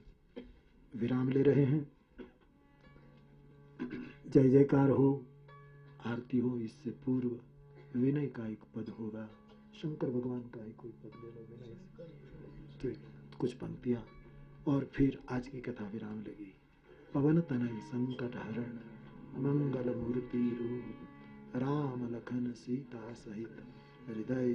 विराम ले रहे हैं। जय जयकार हो, आरती हो, इससे पूर्व विनय का एक पद होगा। शंकर भगवान का ही कोई पद ले लो विनय तो कुछ पंक्तियाँ और फिर आज की कथा विराम लगी। पवन तनय संकट हरण, मंगल मूर्ति रूप, राम लखन सीता सहित हृदय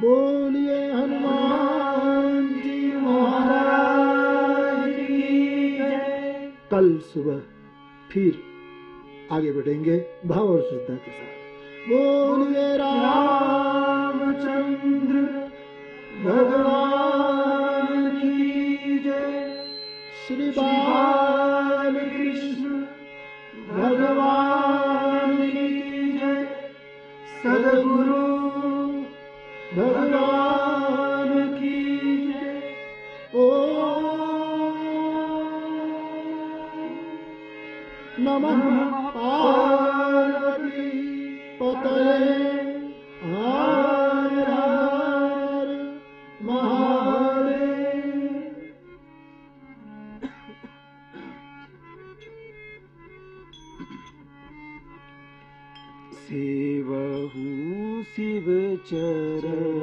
बोलिए हनुमान जी महाराज कल सुबह फिर आगे बढ़ेंगे भाव और श्रद्धा के साथ। बोलिए रामचंद्र भगवान की जय। श्री बाल कृष्ण, भगवान की जय। सदगुरु, भगवान की जय। ओ नमः पार्वती पतये। चरण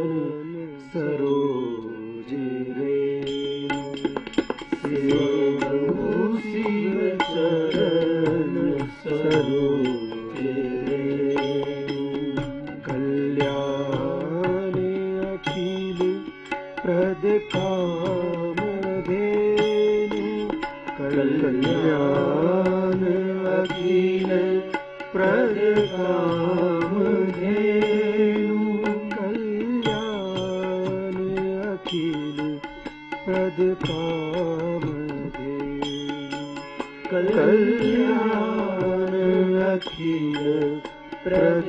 प्रद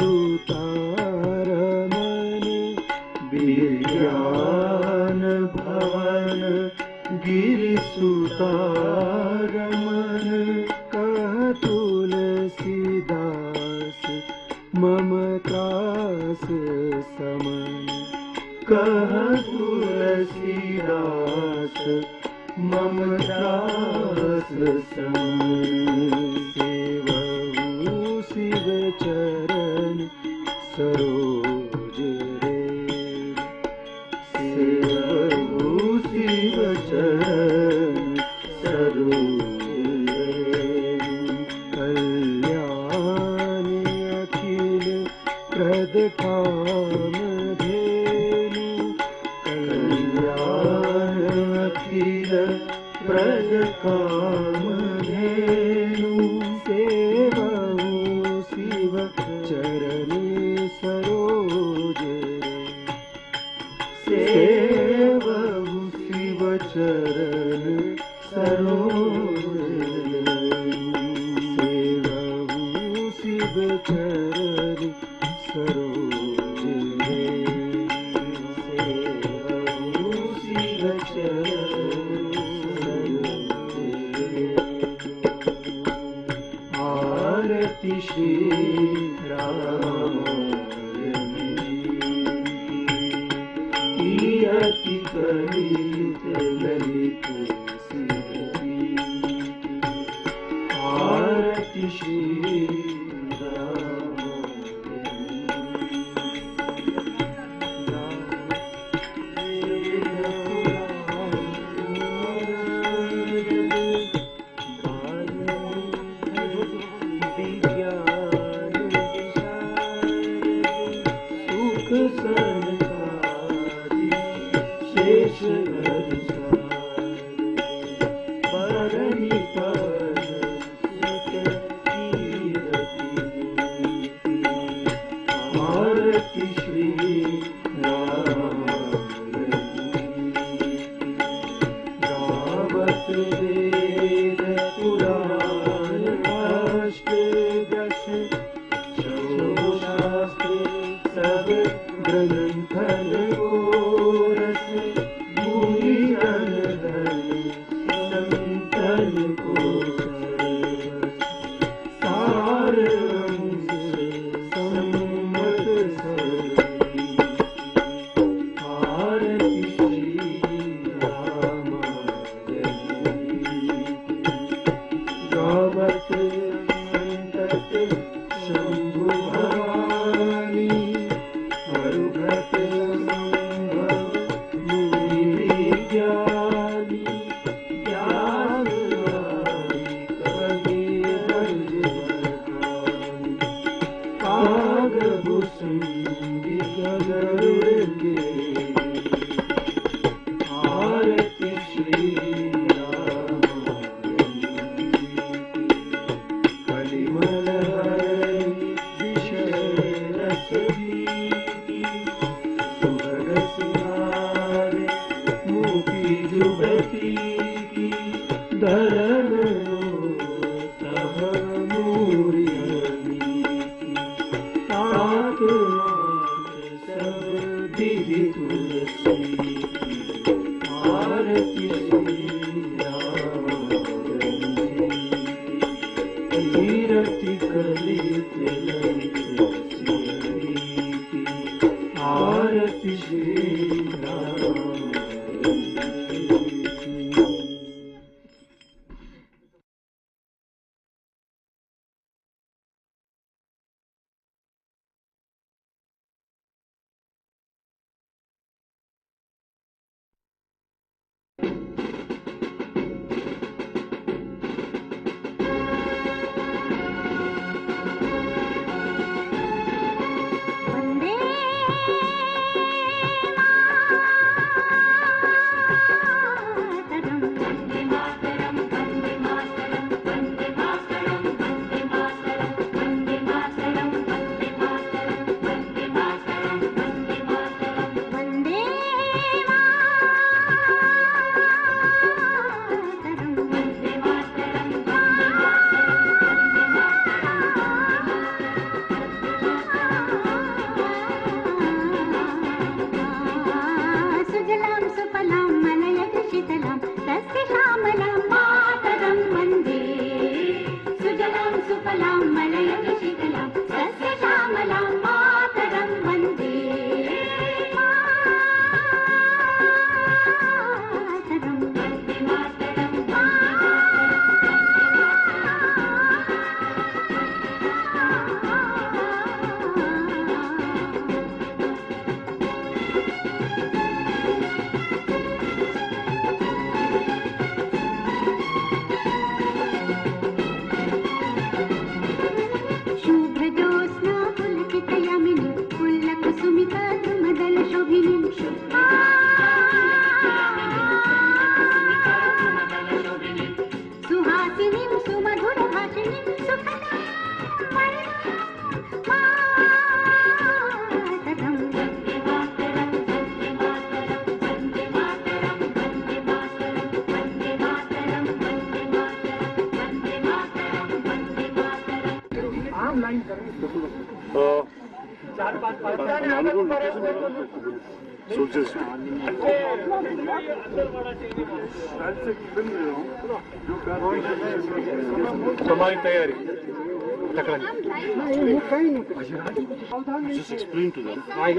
सुतारमन भ भवन सुर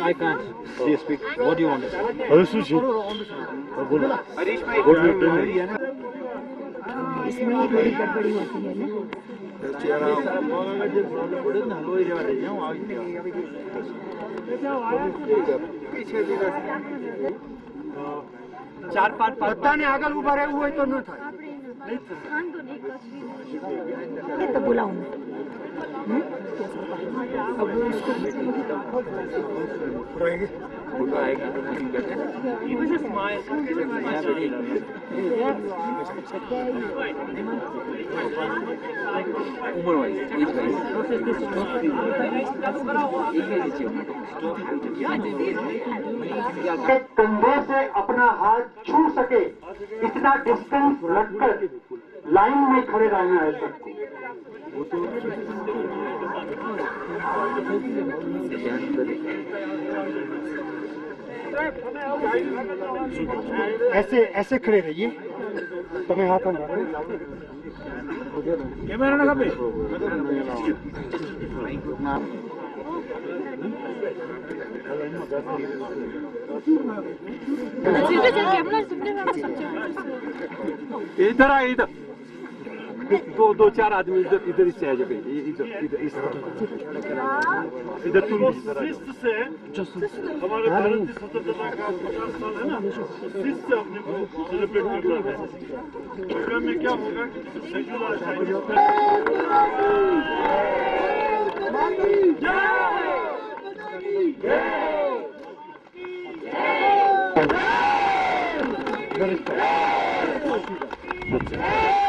I can't. They speak. What do you want to say? ना ચાર પાંચ બધાને આગળ अब उसको उम्र कंधे से अपना हाथ छू सके, इतना डिस्टेंस रखकर लाइन में खड़े रहना है सबको। ऐसे ऐसे खड़े रहिए। तुम्हें हाथ में कैमरा ना कभी इधर आ इधर। do, do ce Arad mi ide, ide di sedia, quindi, ide, ide, ide. Ide Tunis. Siz ise, ama parantez satırdan kalkacaksan, siz ise bu sınıf bekliyorlar. Hocam mekan, hocam gidip seçiyorlar. Mami! Mami! Mami! Mami! Mami!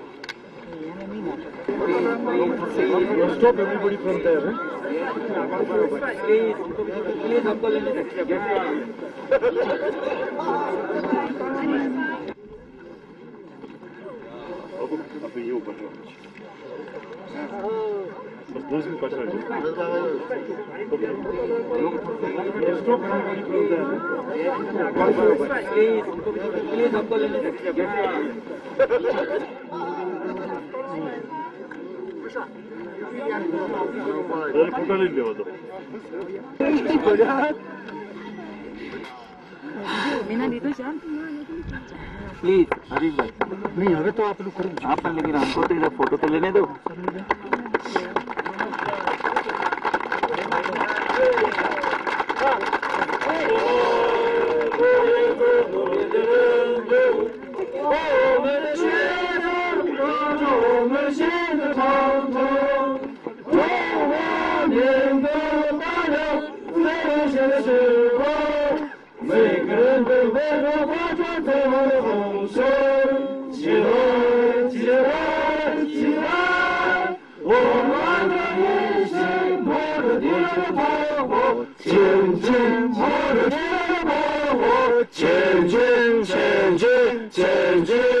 stop everybody from there. Huh? Aby nie uważać. Должен пожать. 내일 고갈인데 와도 please Harish भाई नहीं हमें तो आप लोग करो आप लेकिन हमको तो इधर फ़ोटो तो लेने दो 着我们新的长城中华民族到了最危险的时候每个人都为我发出最后的吼声起来起来起来我们万众一心冒着敌人的炮火前进冒着敌人的炮火前进前进前进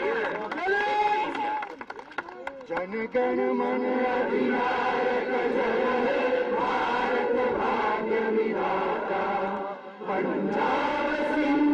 जनगण मन अधिनायक जय भारत भाग्य विधाता पंजाब सिंह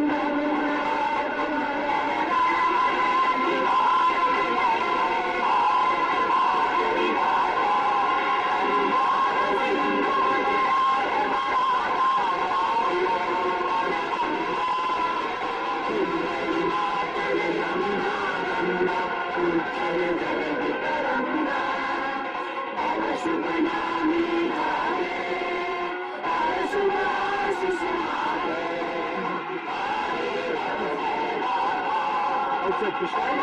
सावधान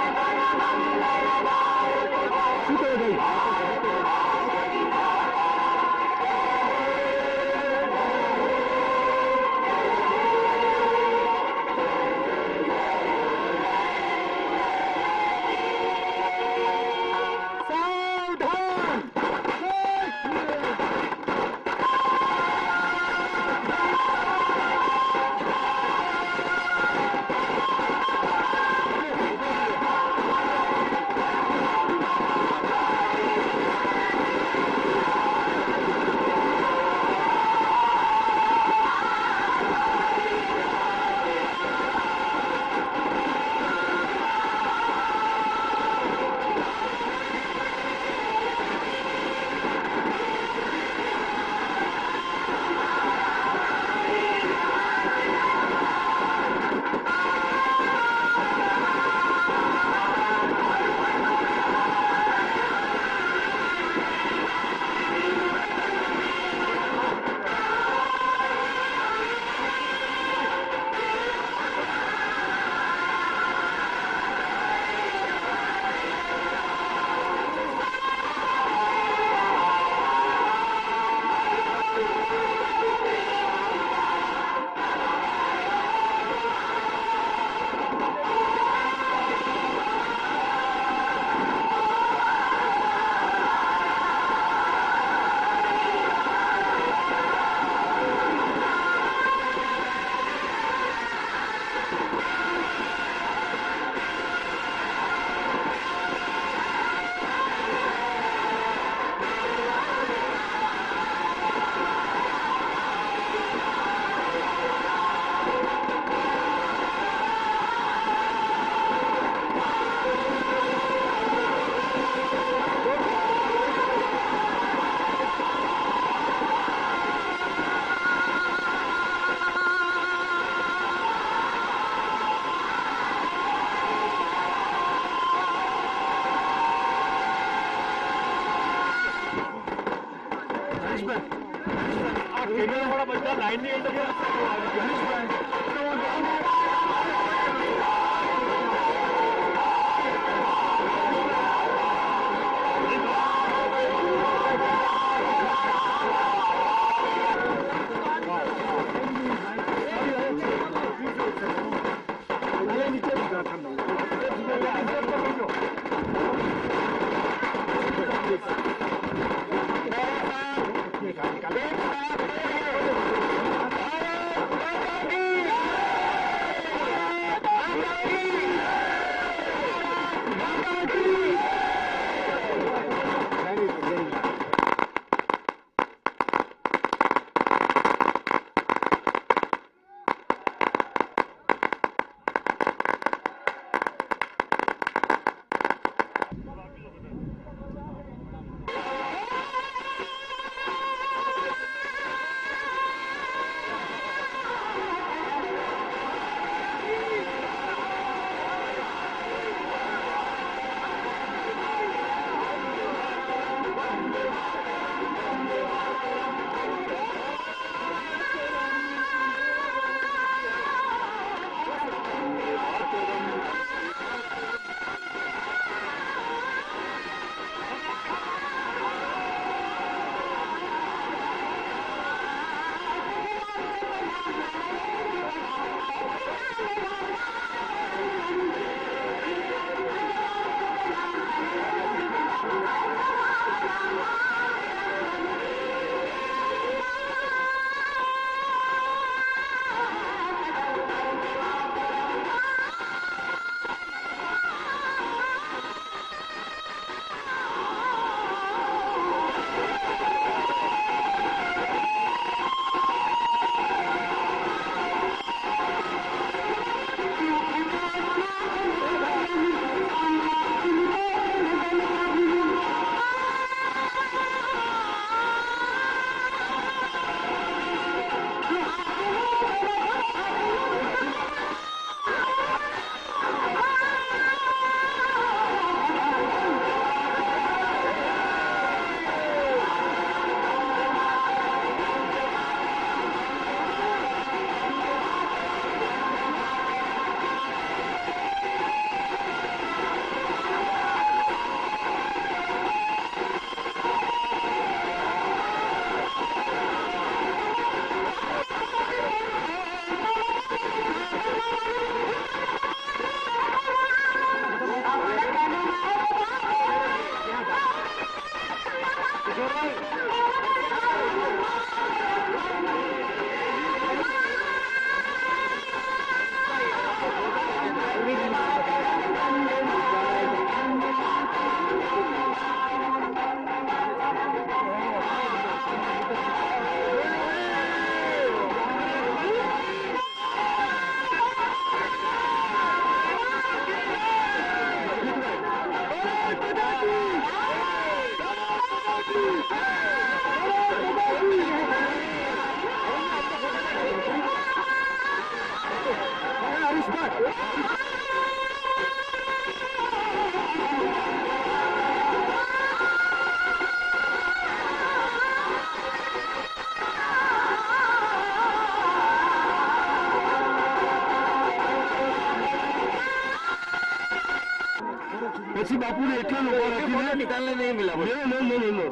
मुझे निकालने नहीं मिला नहीं नहीं नहीं नहीं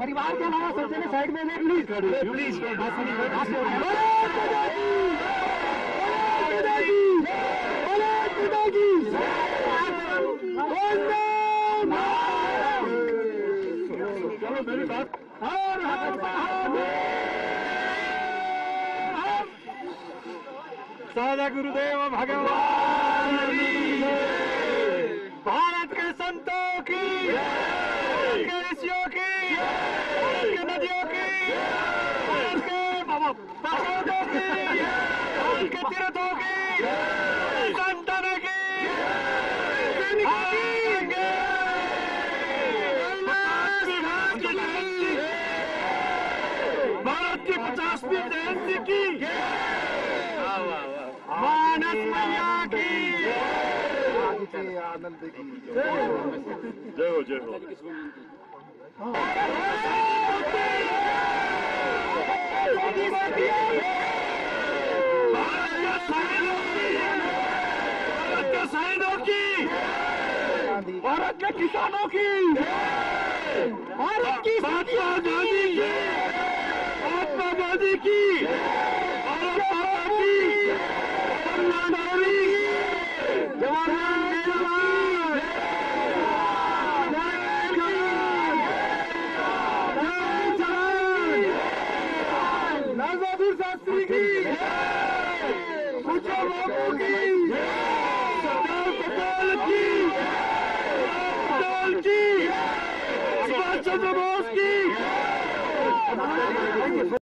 परिवार के अलावा सबसे साइड में प्लीज़ प्लीज़ ಗುರುದೇವ ಭಗವಾನ್ माता जय हो जय हो। भारत के किसानों की भारत की आज़ादी की आत्मा की।